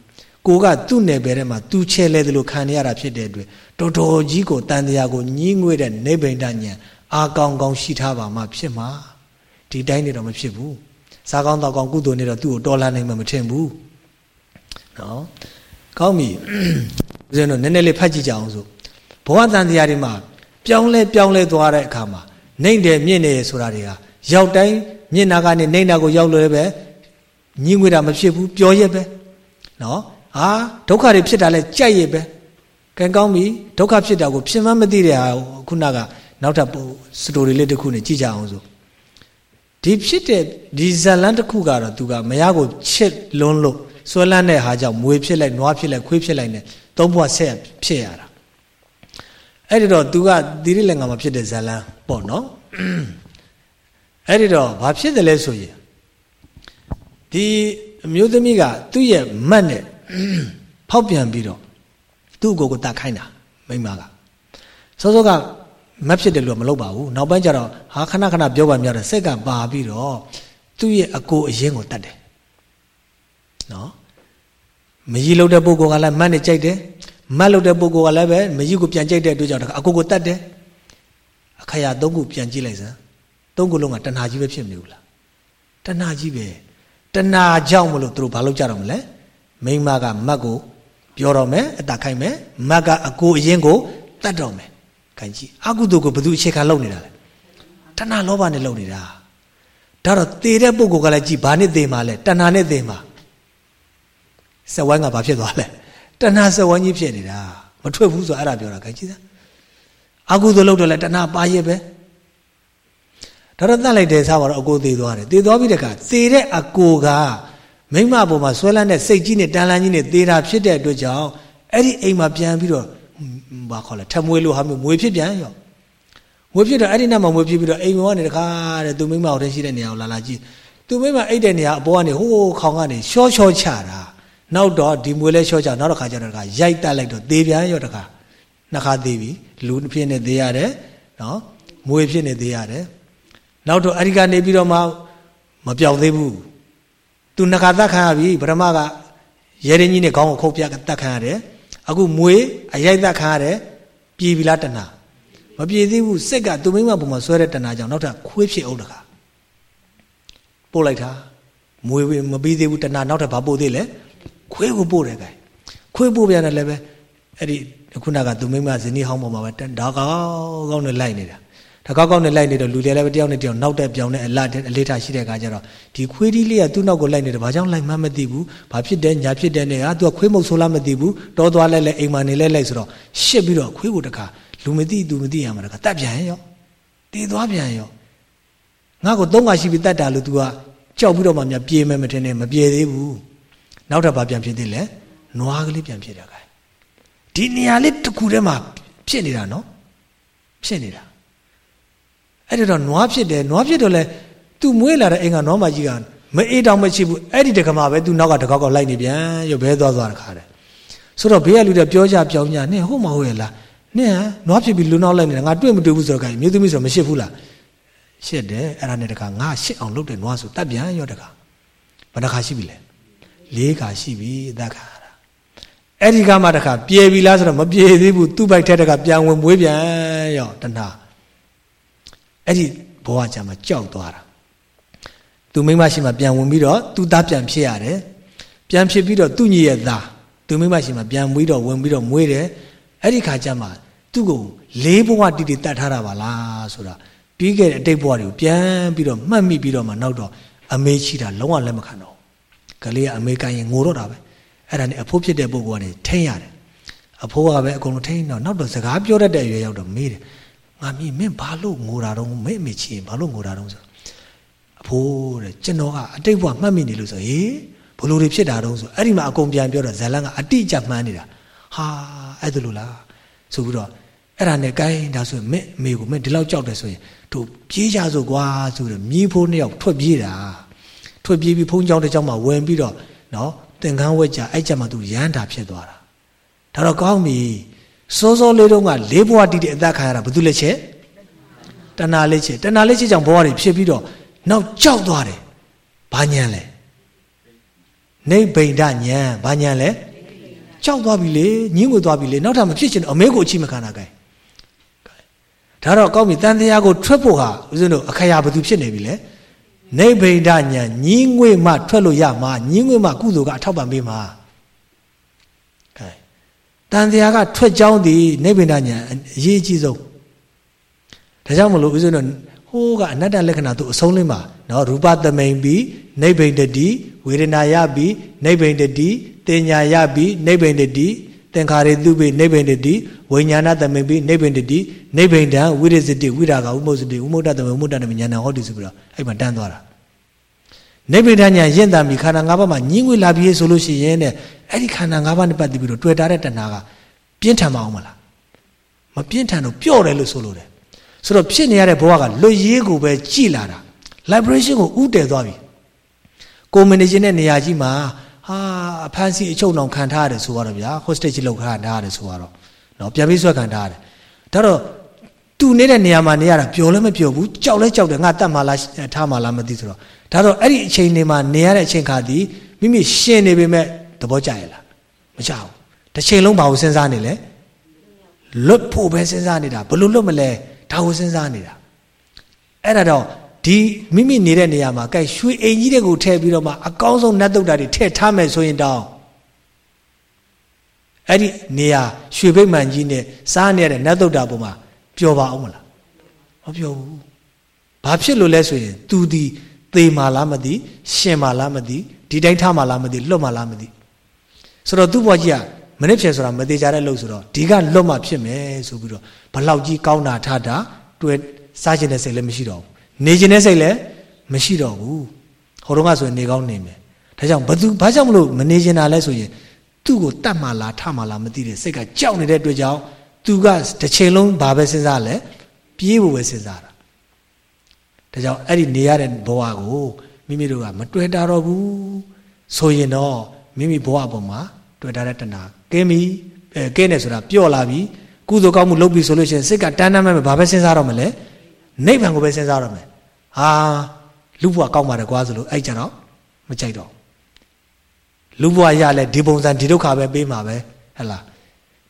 ကိုကသူ့နယ်ပယ်ထဲမှာသူချဲလဲတယ်လို့ခံရတာဖြစ်တဲ့အတွက်တော်တော်ကြီးကိုတန်တရားကိုညှင်းငွေတဲ့နိဗ္ဗိန္ဒညံအာကောင်းကောင်းရှိထားပါမှဖြစ်မှာဒီတိုင်းနေတော့မဖြစ်ဘူးစားကောင်းတော့ကောင်းကုသိုလ်နေတော့သူ့ကိုတော်လာနိုင်မှမထင်ဘူးနော်ကောင်းပြီဦးဇင်းတို့နည်းနည်းလေးဖတ်ကြည့်ကြအောင်ဆိုဘဝတန်တရားတွေမှာပြောင်းလဲပြောင်းလဲသွားတဲ့အခါမှာနှိမ့်တယ်မြင့်တယ်ဆိုတာတွေကရောက်တိုင်းမြင့်နာကနေနှိမ့်တာကိုရောက်လို့လည်းပဲညင်းငွေတာမဖြစ်ဘူးပျော်ရက်ပဲနော် ဟာဒုက္ခတွေဖြစ်တာလဲကြိုက်ရက်ပဲကံကောင်းပြီဒုက္ခဖြစ်တာကိုဖြစ်မှမသိတဲ့ဟာခုနကနောက်ထပ်စတိုရီလေးတစ်ခုနဲ့ကြည့်ကြအောင်ဆိုဒီဖြစ်တဲ့ဒီဇလန်တစ်ခုကတော့သူကမရကိုချစ်လွန်းလို့ဆွဲလန်းတဲ့ဟာကြောင့်မွေဖြစ်လိုက်နွားဖြစ်လိုက်ခွေးဖြစ်လိုက်နဲ့သုံးဘဝဆက်ဖြစ်ရတာအဲ့ဒီတော့ तू ကသီရိလင်္ကာမှာဖြစ်တဲ့ဇလန်းပေါ့နော်အဲ့ဒီတော့ဘာဖြစ်တယ်လဲဆိုရင်ဒီအမျိုးသမီးကသူ့ရဲ့မတ်နဲ့ ဖောက်ပြန်ပြီးတော့သူ့ကိုယ်ကိုတတ်ခိုင်းတာမိမကစောစောကမတ်ဖြစ်တယ်လို့မလုပ်ပါဘူးနောက်ပိုင်းကျတော့ဟာခဏခဏပြောပါများတယ်စိတ်ကပါပြီးတော့သူ့ရဲ့အကိုအရင်ကိုတတ်တယ်နော်မကြီးလို့တဲ့ပုဂ္ဂိုလ်ကလည်းမတ်နဲ့ကြိုက်တယ်မတ်လို့တဲ့ပုဂ္ဂိုလ်ကလည်းပဲမကြီးကိုပြန်ကြိုက်တဲ့အတွက်ကြောင့်အကိုကိုတတ်တယ်အခါရသုံးခုပြန်ကြည့်လိုက်စမ်းသုံးခုလုံးကတဏှာကြီးပဲဖြစ်မနေဘူးလားတဏှာကြီးပဲတဏှာကြောင့်မလို့သူတို့ဘာလုပ်ကြတော့မလဲ မိမကမတ်ကိုပြောတော့မယ်အတာခိုင်းမယ်မတ်ကအကိုအရင်ကိုတတ်တော့မယ်ခိုင်းကြည့်အကုသိုလ်ကိုဘယ်သူအခြေခံလုပ်နေတာလဲတဏှာလောဘနဲ့လုပ်နေတာဒါတော့သေတဲ့ပုဂ္ဂိုလ်ကလည်းကြည်ဘာနဲ့သေမှာလဲတဏှာနဲ့သေမှာစက်ဝိုင်းကဘာဖြစ်သွားလဲတဏှာစက်ဝိုင်းကြီးဖြစ်နေတာမထွက်ဘူးဆိုအဲ့ဒါပြောတာခိုင်းကြည့်သားအကုသိုလ်လုပ်တော့လဲတဏှာပါရဲ့ပဲဒါတော့တတ်လိုက်တယ်စားပါတော့အကိုသေးသွားတယ်သေသွားပြီးတဲ့အခါသေတဲ့အကိုက မိမပေါ်မှာဆွဲလန်းတဲ့စိတ်ကြီးနဲ့တန်လန်းကြီးနဲ့သေတာဖြစ်တဲ့အတွက်ကြောင့်အဲ့ဒီအိမ်မှာပြန်ပြီးတော့ဘာခေါ်လဲထမွေးလို့ဟာမျိုးမွေဖြစ်ပြန်ရောမွေဖြစ်တော့အဲ့ဒီနောက်မှာမွေဖြစ်ပြီးတော့အိမ်မောကနေတခါတဲ့သူမိမဟိုတည်းရှိတဲ့နေရာကိုလာလာကြည့်သူမိမအိတ်တဲ့နေရာအပေါ်ကနေဟိုးခေါင်ကနေရှော့ရှော့ချတာနောက်တော့ဒီမွေလဲရှော့ချနောက်တစ်ခါကျတော့တခါရိုက်တက်လိုက်တော့သေပြန်ရောတခါနှစ်ခါသေးပြီလူဖြစ်နေသေးရတယ်နော်မွေဖြစ်နေသေးရတယ်နောက်တော့အဲ့ဒီကနေပြီးတော့မှမပြောက်သေးဘူး သူနှစ်ခါတတ်ခံရပြီပထမကရဲရင်ကြီးနဲ့ခေါင်းကိုခုတ်ပြတတ်ခံရတယ်အခုမွေးအရိုက်တတ်ခံရတယ်ပြေပြီလားတဏှာမပြေသေးဘူးစိတ်ကသူမိမပုံမှာဆွဲတဲ့တဏှာကြောင့်နောက်ထပ်ခွေးဖြစ်အောင်တခါပို့လိုက်တာမွေးမပြီးသေးဘူးတဏှာနောက်ထပ်ဘာပို့သေးလဲခွေးကိုပို့တယ်ကဲခွေးပို့ပြန်တယ်လည်းပဲအဲ့ဒီခုနကသူမိမဇနီးဟောင်းပေါ်မှာပဲဒါကောင်းကောင်းနဲ့လိုက်နေတာ ဒါကောက်ကောက်နဲ့လိုက်နေတော့လူတွေလည်းပဲတယောက်နဲ့တယောက်နောက်တက်ပြောင်းနဲ့အလတ်အလေးထားရှိတဲ့အခါကျတော့ဒီခွေးဒီလေးကသူ့နောက်ကိုလိုက်နေတယ်ဘာကြောင့်လိုက်မှမသိဘူးဘာဖြစ်တယ်ညာဖြစ်တယ်နဲ့ဟာသူကခွေးမုတ်ဆိုးလားမသိဘူးတောသွားလဲလဲအိမ်မာနေလဲလိုက်ဆိုတော့ရှစ်ပြီးတော့ခွေးကိုတခါလူမသိသူမသိရမှာတခါတတ်ပြန်ရောတည်သွားပြန်ရောငါ့ကိုသုံးခါရှိပြီးတတ်တာလို့ तू ကကြောက်ပြီးတော့မှမြပြေမယ်မထင်နဲ့မပြေသေးဘူးနောက်တော့ဘာပြန်ဖြစ်သေးလဲနွားကလေးပြန်ဖြစ်တာကဲဒီနေရာလေးတစ်ခုတည်းမှာဖြစ်နေတာနော်ဖြစ်နေတာ အဲ့ဒါတော့နွားဖြစ်တယ်နွားဖြစ်တော့လဲ तू မွေးလာတဲ့အိမ်ကနွားမကြီးကမအေးတောင်မချစ်ဘူးအဲ့ဒီတကမာပဲ तू နောက်ကတကောက်ကောက်လိုက်နေပြန်ရုပ်ဘဲသွားသွားတခါတယ်ဆိုတော့ဘေးကလူတွေပြောကြပြောင်းကြနင့်ဟုတ်မဟုတ်ရဲ့လားနင့်နွားဖြစ်ပြီးလူနောက်လိုက်နေတာငါတွေ့မတွေ့ဘူးဆိုတော့ကမြေသမီးဆိုတော့မရှစ်ဘူးလားရှစ်တယ်အဲ့ဒါနဲ့တခါငါရှစ်အောင်လုပ်တယ်နွားဆိုတတ်ပြန်ရောတခါဘယ်နှခါရှိပြီလဲလေးခါရှိပြီအသက်ခါအဲ့ဒီကမှတခါပြေပြီလားဆိုတော့မပြေသေးဘူးသူ့ဘိုက်ထက်တခါပြန်ဝင်မွေးပြန်ရောတဏှာ အဲ့ဒီဘဝကြမှာကြောက်သွားတာသူမိမရှိမှပြန်ဝင်ပြီးတော့သူ့သားပြန်ဖြစ်ရတယ်ပြန်ဖြစ်ပြီးတော့သူ့ညီရဲ့သားသူမိမရှိမှပြန်မွေးတော့ဝင်ပြီးတော့မွေးတယ်အဲ့ဒီခါကျမှသူ့ကိုလေးဘဝတိတိတတ်ထားတာပါလားဆိုတာပြီးခဲ့တဲ့အတိတ်ဘဝတွေကိုပြန်ပြီးတော့မှတ်မိပြီးတော့မှနောက်တော့အမေရှိတာလုံးဝလက်မခံတော့ကလေးကအမေကိုင်းရင်ငိုတော့တာပဲအဲ့ဒါနဲ့အဖိုးဖြစ်တဲ့ပုဂ္ဂိုလ်ကနေထိန်းရတယ်အဖိုးကပဲအကုန်လုံးထိန်းတော့နောက်တော့စကားပြောတတ်တဲ့အရွယ်ရောက်တော့မေးတယ် ငါမင်းမင်းဘာလို့ငိုတာတော့မင်းအမေချီရင်ဘာလို့ငိုတာတော့ဆိုအဖိုးတဲ့ကျွန်တော်ကအတိတ်ဘဝမှတ်မိနေလို့ဆိုဟေးဘလို့တွေဖြစ်တာတော့ဆိုအဲ့ဒီမှာအကုန်ပြန်ပြောတော့ဇလန်ကအတိအကျမှန်းနေတာဟာအဲ့ဒါလို့လားဆိုပြီးတော့အဲ့ဒါနဲ့ကိုင်းဒါဆိုရင်မင်းအမေကိုမင်းဒီလောက်ကြောက်တယ်ဆိုရင်တို့ပြေးကြစို့ကွာဆိုတော့မြီးဖိုးနှစ်ယောက်ထွက်ပြေးတာထွက်ပြေးပြီးဖုန်းကြောင်းတစ်ကြောင်းမှာဝင်ပြီးတော့နော်သင်္ကန်းဝက်ကြအဲ့ကြမှာသူရမ်းတာဖြစ်သွားတာဒါတော့ကောင်းပြီ စောစောလေးတုန်းကလေးဘဝတည်တဲ့အသက်ခံရတာဘာလို့လဲချက်တဏှာလေးချက်တဏှာလေးချက်ကြောင့်ဘဝတွေဖြစ်ပြီးတော့နောက်ကြောက်သွားတယ်ဘာညံလဲနေဗိန္ဒညံဘာညံလဲကြောက်သွားပြီလေညင်းကိုသွားပြီလေနောက်ထပ်မဖြစ်ချင်တော့အမေကိုအချိမခံတာကဲဒါတော့ကောင်းပြီတန်တရားကိုထွက်ဖို့ဟာဦးဇင်းတို့အခရာဘသူဖြစ်နေပြီလေနေဗိန္ဒညာညီးငွေမှထွက်လို့ရမှာညီးငွေမှကုသိုလ်ကအထောက်ပံ့ပေးမှာကဲ တန်တရားကထွက်ကြောင်းသည်နေဗိန္ဒညာအရေးအကြီးဆုံးဒါကြောင့်မလို့ဦးဇင်းတို့ဟိုးကအနတ္တလက္ခဏာသူအဆုံးလေးမှာနော်ရူပသမိန်ပြီးနေဗိန္ဒတိဝေဒနာရပြီးနေဗိန္ဒတိတင်ညာရပြီးနေဗိန္ဒတိသင်္ခါရေသူပိနိဗ္ဗိန္ဒတိဝိညာဏသမိပိနိဗ္ဗိန္ဒတိနိဗ္ဗိန္ဒံဝိရဇတိဝိရာဂဥမုစတိဥမုဒ္ဒသမိဥမုဒ္ဒတမိညာဏဟောတိဆိုပြီးတော့အဲ့မှာတန်းသွားတာ နိဗ္ဗိန္ဒညာရင့်တမ်းပြီးခန္ဓာ၅ပါးမှာညင်းငွေလာပြီးဆိုလို့ရှိရင်တဲ့အဲ့ဒီခန္ဓာ၅ပါးနဲ့ပတ်သက်ပြီးတော့တွေ့တာတဲ့တဏှာကပြင်းထန်မအောင်မလားမပြင်းထန်တော့ပျော့တယ်လို့ဆိုလို့တယ်ဆိုတော့ဖြစ်နေရတဲ့ဘဝကလွတ်ရေးကိုပဲကြည်လာတာ liberation ကိုဥတည်သွားပြီ communication တဲ့နေရာကြီးမှာဟာအဖမ်းဆီးအချုပ်နှောင်ခံထားရတယ်ဆိုတော့ဗျာ hostage လောက်ခံထားရတယ်ဆိုတော့နော်ပြန်ပြီးဆွဲခံထားရတယ်ဒါတော့သူနေတဲ့နေရာမှာနေရတာပျော်လည်းမပျော်ဘူးကြောက်လည်းကြောက်တယ်ငါတတ်မှလားထားမှလားမသိဆိုတော့ ဒါတော့အဲ့ဒီအချိန်လေးမှာနေရတဲ့အချိန်ခါဒီမိမိရှင်နေပေမဲ့သဘောကျရဲ့လားမကျဘူးတစ်ချိန်လုံးဘာကိုစဉ်းစားနေလဲလွတ်ဖို့ပဲစဉ်းစားနေတာဘလို့လွတ်မလဲဒါကိုစဉ်းစားနေတာအဲ့ဒါတော့ဒီမိမိနေတဲ့နေရာမှာကဲရွှေအိမ်ကြီးတွေကိုထည့်ပြီးတော့မှအကောင်းဆုံးနတ်တုတ်တာတွေထည့်ထားမယ်ဆိုရင်တောင်းအဲ့ဒီနေရာရွှေဘိတ်မှန်ကြီးနဲ့စားနေတဲ့နတ်တုတ်တာပေါ်မှာပျော်ပါအောင်မလားမပျော်ဘူးဘာဖြစ်လို့လဲဆိုရင် तू ဒီ သေမာလားမသိရှင်မာလားမသိဒီတိုင်းထားမာလားမသိလွတ်မာလားမသိဆိုတော့သူ့ဘဝကြီးကမနစ်ဖြယ်ဆိုတာမသေးကြတဲ့လို့ဆိုတော့ဒီကလွတ်မှဖြစ်မယ်ဆိုပြီးတော့ဘလောက်ကြီးကောင်းတာထတာတွေ့စားခြင်းတဲ့စိတ်လည်းမရှိတော့ဘူးနေခြင်းတဲ့စိတ်လည်းမရှိတော့ဘူးဟိုတုန်းကဆိုရင်နေကောင်းနေမယ်ဒါကြောင့်ဘသူဘာကြောင့်မလို့မနေခြင်းတာလဲဆိုရင်သူ့ကိုတတ်မှလားထမှလားမသိတဲ့စိတ်ကကြောက်နေတဲ့အတွက်ကြောင့်သူကတစ်ချိန်လုံးဘာပဲစဉ်းစားလဲပြေးဖို့ပဲစဉ်းစားတာ ဒါကြောင့်အဲ့ဒီနေရတဲ့ဘဝကိုမိမိတို့ကမတွေ့တာတော့ဘူးဆိုရင်တော့မိမိဘဝပေါ်မှာတွေ့တာတဲ့တဏှာကဲပြီအဲကဲနေဆိုတာပျော့လာပြီကုသိုလ်ကောင်းမှုလုပ်ပြီဆိုလို့ရှိရင်စိတ်ကတန်းတန်းမဲ့ဘာပဲစဉ်းစားတော့မလဲနိဗ္ဗာန်ကိုပဲစဉ်းစားရမယ်ဟာလူဘဝကောင်းပါတယ်ကွာဆိုလို့အဲ့ကြတော့မကြိုက်တော့လူဘဝရလဲဒီပုံစံဒီဒုက္ခပဲပေးမှာပဲဟဲ့လား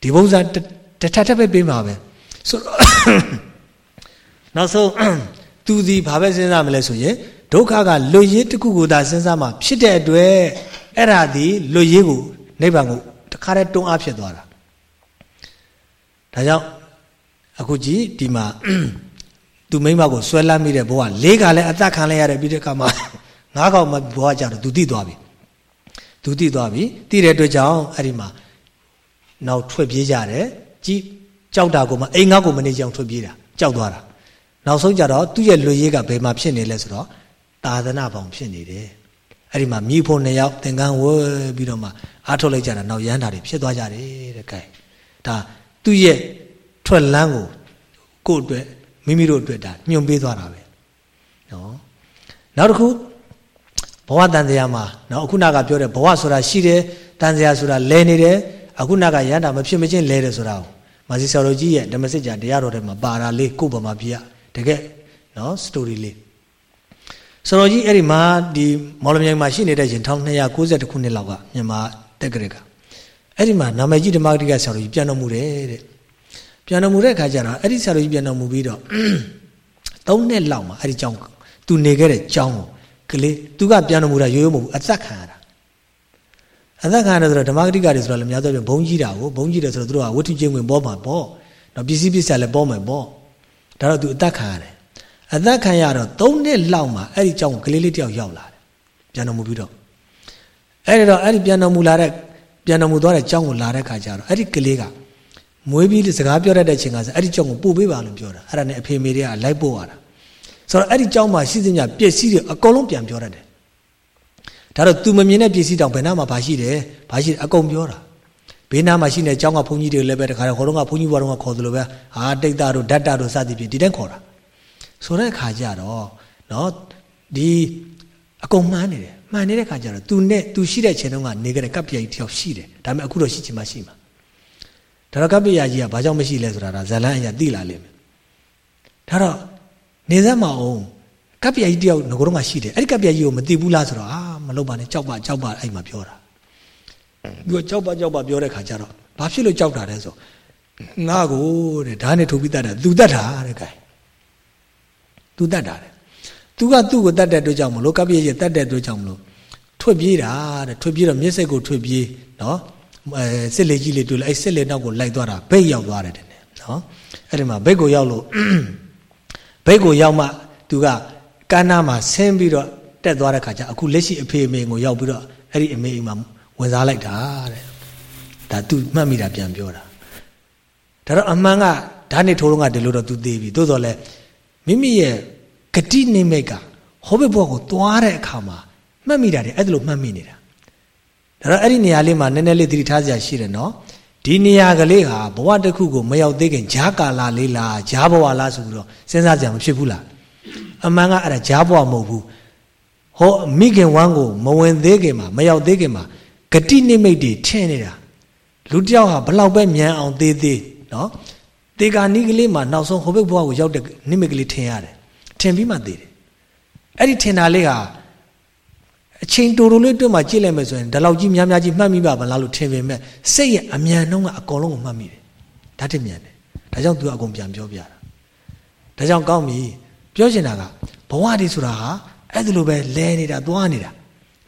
ဒီပုံစံတထထပဲပေးမှာပဲဆိုတော့နောက်ဆုံး သူဒီဘာပဲစဉ်းစားမလဲဆိုရင်ဒုက္ခကလွတ်ရေးတစ်ခုကိုသာစဉ်းစားမှဖြစ်တဲ့အတွက်အဲ့ဒါဒီလွတ်ရေးကိုနိဗ္ဗာန်ကိုတခါတည်းတွန်းအားဖြစ်သွားတာဒါကြောင့်အခုကြည့်ဒီမှာသူမိမကိုဆွဲလမ်းမိတဲ့ဘဝလေးကလည်းအသက်ခံလိုက်ရတဲ့ပြီးတဲ့အခါမှာငါးကောင်မဘဝကြတော့သူတိသွားပြီသူတိသွားပြီတိတဲ့အတွက်ကြောင့်အဲ့ဒီမှာနောက်ထွက်ပြေးကြတယ်ကြည်ကြောက်တာကိုမှအိမ်ငါ့ကိုမနေကြအောင်ထွက်ပြေးတာကြောက်သွားတာ နောက်ဆုံးကြတော့သူ့ရဲ့လွေရေးကဘယ်မှာဖြစ်နေလဲဆိုတော့သာသနာပေါင်ဖြစ်နေတယ်အဲ့ဒီမှာမိဖို့နှစ်ယောက်သင်္ကန်းဝဲပြီးတော့မှအားထုတ်လိုက်ကြတာနောက်ရမ်းတာတွေဖြစ်သွားကြတယ်တဲ့ကဲဒါသူ့ရဲ့ထွက်လန်းကိုကိုယ့်အတွက်မိမိတို့အတွက်ဒါညွန်ပေးသွားတာပဲနော်နောက်တစ်ခုဘဝတန်တရားမှာနော်အခုနကပြောတဲ့ဘဝဆိုတာရှိတယ်တန်တရားဆိုတာလဲနေတယ်အခုနကရန်တာမဖြစ်မချင်းလဲတယ်ဆိုတာကိုမာစီဆော်လိုကြီးရဲ့ဓမ္မစစ်ကြာတရားတော်ထဲမှာပါတာလေးကိုယ့်ဗမာပြည်က တကယ်နော်စတိုရီလေးဆော်လိုကြီးအဲ့ဒီမှာဒီမော်လမြိုင်မှာရှိနေတဲ့ရင်1290ခုနှစ်လောက်ကမြန်မာတက်ကရကအဲ့ဒီမှာနာမည်ကြီးဓမ္မဂတိကဆော်လိုကြီးပြန်တော်မူတယ်တဲ့ပြန်တော်မူတဲ့အခါကျတော့အဲ့ဒီဆရာတော်ကြီးပြန်တော်မူပြီးတော့၃နှစ်လောက်မှာအဲ့ဒီကျောင်းသူနေခဲ့တဲ့ကျောင်းကိုကလေးသူကပြန်တော်မူတာရိုးရိုးမဟုတ်ဘူးအသက်ခံရတာအသက်ခံရတယ်ဆိုတော့ဓမ္မဂတိကတွေဆိုတော့လည်းများသောပြန်ဘုံကြီးတာကိုဘုံကြီးတယ်ဆိုတော့သူတို့ကဝတ္ထုချင်းဝင်ပေါ်မှာပေါ့နော်ပစ္စည်းပစ္စည်းလည်းပေါ်မှာပေါ့ ဒါတော့သူအသက်ခံရတယ်အသက်ခံရတော့၃နှစ်လောက်မှာအဲ့ဒီကျောင်းကလေးလေးတယောက်ရောက်လာတယ်ပြန်တော်မူပြီးတော့အဲ့ဒီတော့အဲ့ဒီပြန်တော်မူလာတဲ့ပြန်တော်မူသွားတဲ့ကျောင်းကိုလာတဲ့ခါကျတော့အဲ့ဒီကလေးကမွေးပြီးစကားပြောတတ်တဲ့ချိန်ကဆိုအဲ့ဒီကြောင့်ကိုပို့ပေးပါလို့ပြောတာအဲ့ဒါနဲ့အဖေမေတွေကလိုက်ပို့ရတာဆိုတော့အဲ့ဒီကြောင့်မှရှိစင်ကြပစ္စည်းတွေအကုန်လုံးပြန်ပြောတတ်တယ်ဒါတော့ तू မမြင်တဲ့ပစ္စည်းတောင်ဘယ်နာမှာဘာရှိတယ်ဘာရှိတယ်အကုန်ပြောတာ ဘေးနားမှာရှိနေကြောင်းကဘုန်းကြီးတွေလည်းပဲတခါတော့ခေါ်တော့ကဘုန်းကြီးဘွားတော့ကခေါ်သလိုပဲဟာတိတ်တာတို့ဓာတ်တာတို့စသည်ဖြင့်ဒီတိုင်းခေါ်တာဆိုတဲ့အခါကျတော့နော်ဒီအကုန်မှန်းနေတယ်မှန်နေတဲ့အခါကျတော့ तू နဲ့ तू ရှိတဲ့ချိန်တုန်းကနေကြတဲ့ကပ်ပြိုင်တယောက်ရှိတယ်ဒါပေမဲ့အခုတော့ရှိချင်မှရှိမှာဒါတော့ကပ္ပိယကြီးကဘာကြောင့်မရှိလဲဆိုတာဒါဇလန်းအရာသိလာလိမ့်မယ်ဒါတော့နေစမ်းမအောင်ကပ္ပိယကြီးတယောက်ငကိုတော့မှရှိတယ်အဲ့ဒီကပ္ပိယကြီးကိုမသိဘူးလားဆိုတော့အာမလုပ်ပါနဲ့ကြောက်ပါကြောက်ပါအဲ့မှာပြောတာ သူကကြောက်ပါကြောက်ပါပြောတဲ့ခါကျတော့ဘာဖြစ်လို့ကြောက်တာလဲဆိုငါကိုတဲ့ဓာတ်နဲ့ထုတ်ပြီးတတ်တယ်သူတတ်တာတဲ့ကဲသူတတ်တာတဲ့သူကသူ့ကိုတတ်တဲ့အတွက်ကြောင့်မလို့ကပ္ပိယကြီးတတ်တဲ့အတွက်ကြောင့်မလို့ထွက်ပြေးတာတဲ့ထွက်ပြေးတော့မျက်စိကိုထွက်ပြေးနော်အဲစစ်လေကြီးလေးတွေ့လဲအဲစစ်လေနောက်ကိုလိုက်သွားတာဘိတ်ရောက်သွားတယ်တဲ့နော်အဲ့ဒီမှာဘိတ်ကိုရောက်လို့ဘိတ်ကိုရောက်မှသူကကန်းနာမှာဆင်းပြီးတော့တက်သွားတဲ့ခါကျအခုလက်ရှိအဖေအမေကိုရောက်ပြီးတော့အဲ့ဒီအမေအိမ်မှာ ဝင်စားလိုက်တာတဲ့ဒါသူမှတ်မိတာပြန်ပြောတာဒါတော့အမှန်ကဓာတ်နဲ့ထိုးတော့ကဒီလိုတော့သူသေးပြီသို့တော်လဲမိမိရဲ့ဂတိနိမိတ်ကဟောဘဘကိုသွားတဲ့အခါမှာမှတ်မိတာတယ်အဲ့ဒါလိုမှတ်မိနေတာဒါတော့အဲ့ဒီနေရာလေးမှာနည်းနည်းလေးသတိထားစရာရှိတယ်နော်ဒီနေရာကလေးဟာဘဝတစ်ခုကိုမရောက်သေးခင်ဂျားကာလာလေးလားဂျားဘဝလားဆိုပြီးတော့စဉ်းစားကြမဖြစ်ဘူးလားအမှန်ကအဲ့ဒါဂျားဘဝမဟုတ်ဘူးဟောမိခင်ဝမ်းကိုမဝင်သေးခင်မှာမရောက်သေးခင်မှာ ဂတိနိမိတ်တွေထင်နေတာလူတယောက်ဟာဘလောက်ပဲမြန်အောင်သေးသေးနော်တေကာနီးကလေးမှာနောက်ဆုံးဟိုဘက်ဘဝကိုရောက်တဲ့နိမိတ်ကလေးထင်ရတယ်ထင်ပြီးမှသေးတယ်အဲ့ဒီထင်တာလေးဟာအချိန်တိုတိုလေးတွင်းမှာကြည့်လိုက်မယ်ဆိုရင်ဒီလောက်ကြီးများများကြီးမှတ်မိပါမလားလို့ထင်ပေမဲ့စိတ်ရဲ့အမြန်နှုန်းကအကုန်လုံးကိုမှတ်မိတယ်ဓာတ်တမြန်တယ်ဒါကြောင့်သူကအကုန်ပြန်ပြောပြတာဒါကြောင့်ကောင်းပြီပြောချင်တာကဘဝတည်ဆိုတာဟာအဲ့ဒါလိုပဲလဲနေတာသွားနေတာ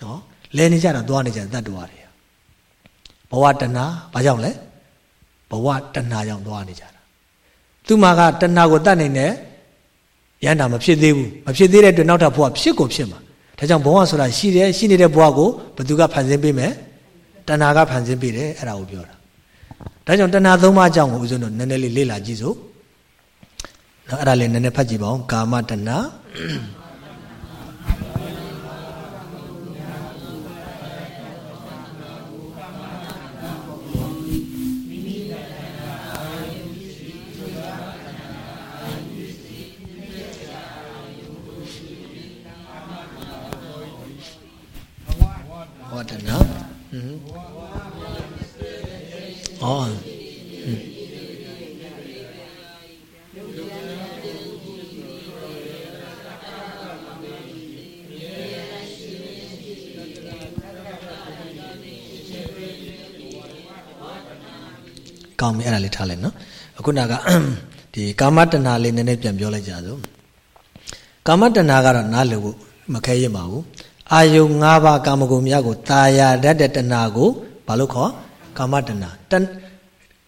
နော်လဲနေကြတာသွားနေကြတတ်တော်တွေ ဘဝတဏဘာကြောင့်လဲဘဝတဏကြောင့်သွားနေကြတာသူမှာကတဏကိုတတ်နိုင်တယ်ရန်တာမဖြစ်သေးဘူးမဖြစ်သေးတဲ့အတွက်နောက်ထပ်ဘဝဖြစ်ကိုဖြစ်မှာဒါကြောင့်ဘဝဆိုတာရှိတယ်ရှိနေတဲ့ဘဝကိုဘသူကဖန်ဆင်းပေးမယ်တဏှာကဖန်ဆင်းပေးတယ်အဲ့ဒါကိုပြောတာဒါကြောင့်တဏှာသုံးပါးအကြောင်းကိုဦးဇင်းတို့နည်းနည်းလေးလေ့လာကြည့်စို့နော်အဲ့ဒါလေးနည်းနည်းဖတ်ကြည့်ပါဦးကာမတဏှာ တယ်နော်ဟွန်းအော်ကောင်းပြီအဲ့ဒါလေးထားလိုက်နော်အခုနကဒီကာမတဏှာလေးနည်းနည်းပြန်ပြောလိုက်ကြစို့ကာမတဏှာကတော့နားလည်ဖို့မခဲရပါဘူး အာယု၅ပါးကာမဂုဏ်များကိုตาရတတ်တဲ့တဏှာကိုဘာလို့ခေါ်ကာမတဏှာ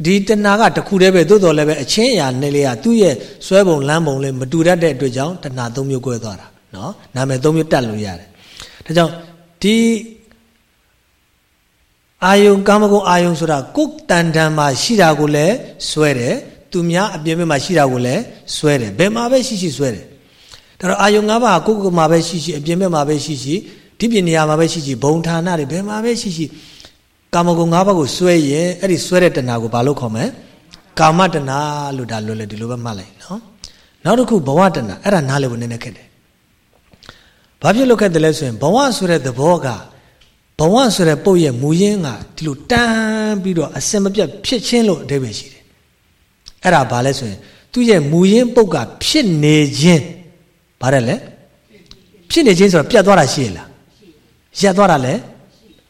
ဒီတဏှာကတခုတည်းပဲသို့တော်လည်းပဲအချင်းအရာနဲ့လေးကသူ့ရဲ့ဆွဲပုံလမ်းပုံလေးမတူတတ်တဲ့အတွက်ကြောင့်တဏှာ၃မျိုး꿰သွားတာနော်နာမည်၃မျိုးတက်လို့ရတယ်ဒါကြောင့်ဒီအာယုံကာမဂုဏ်အာယုံဆိုတာကိုယ်တန်တန်မှာရှိတာကိုလည်းဆွဲတယ်သူများအပြင်ဘက်မှာရှိတာကိုလည်းဆွဲတယ်ဘယ်မှာပဲရှိရှိဆွဲတယ် ဒါတော့အာယုံ၅ပါးကိုယ်ကိုယ်မှာပဲရှိရှိအပြင်ဘက်မှာပဲရှိရှိဒီပြင်နေရာမှာပဲရှိရှိဘုံဌာနတွေဘယ်မှာပဲရှိရှိကာမဂုဏ်၅ပါးကိုဆွဲရင်အဲ့ဒီဆွဲတဲ့တဏှာကိုဘာလို့ခေါ်မလဲကာမတဏှာလို့ဒါလွယ်လွယ်ဒီလိုပဲမှတ်လိုက်နော်နောက်တစ်ခုဘဝတဏှာအဲ့ဒါနားလည်ဖို့နည်းနည်းခက်တယ်ဘာဖြစ်လို့ခက်တယ်လဲဆိုရင်ဘဝဆိုတဲ့သဘောကဘဝဆိုတဲ့ပုတ်ရဲ့မူရင်းကဒီလိုတန်းပြီးတော့အစင်မပြတ်ဖြစ်ချင်းလို့အဓိပ္ပာယ်ရှိတယ်အဲ့ဒါဘာလဲဆိုရင်သူ့ရဲ့မူရင်းပုတ်ကဖြစ်နေခြင်း ဘာတဲ့လဲဖြစ်နေခြင်းဆိုတော့ပြတ်သွားတာရှိရလားရက်သွားတာလဲ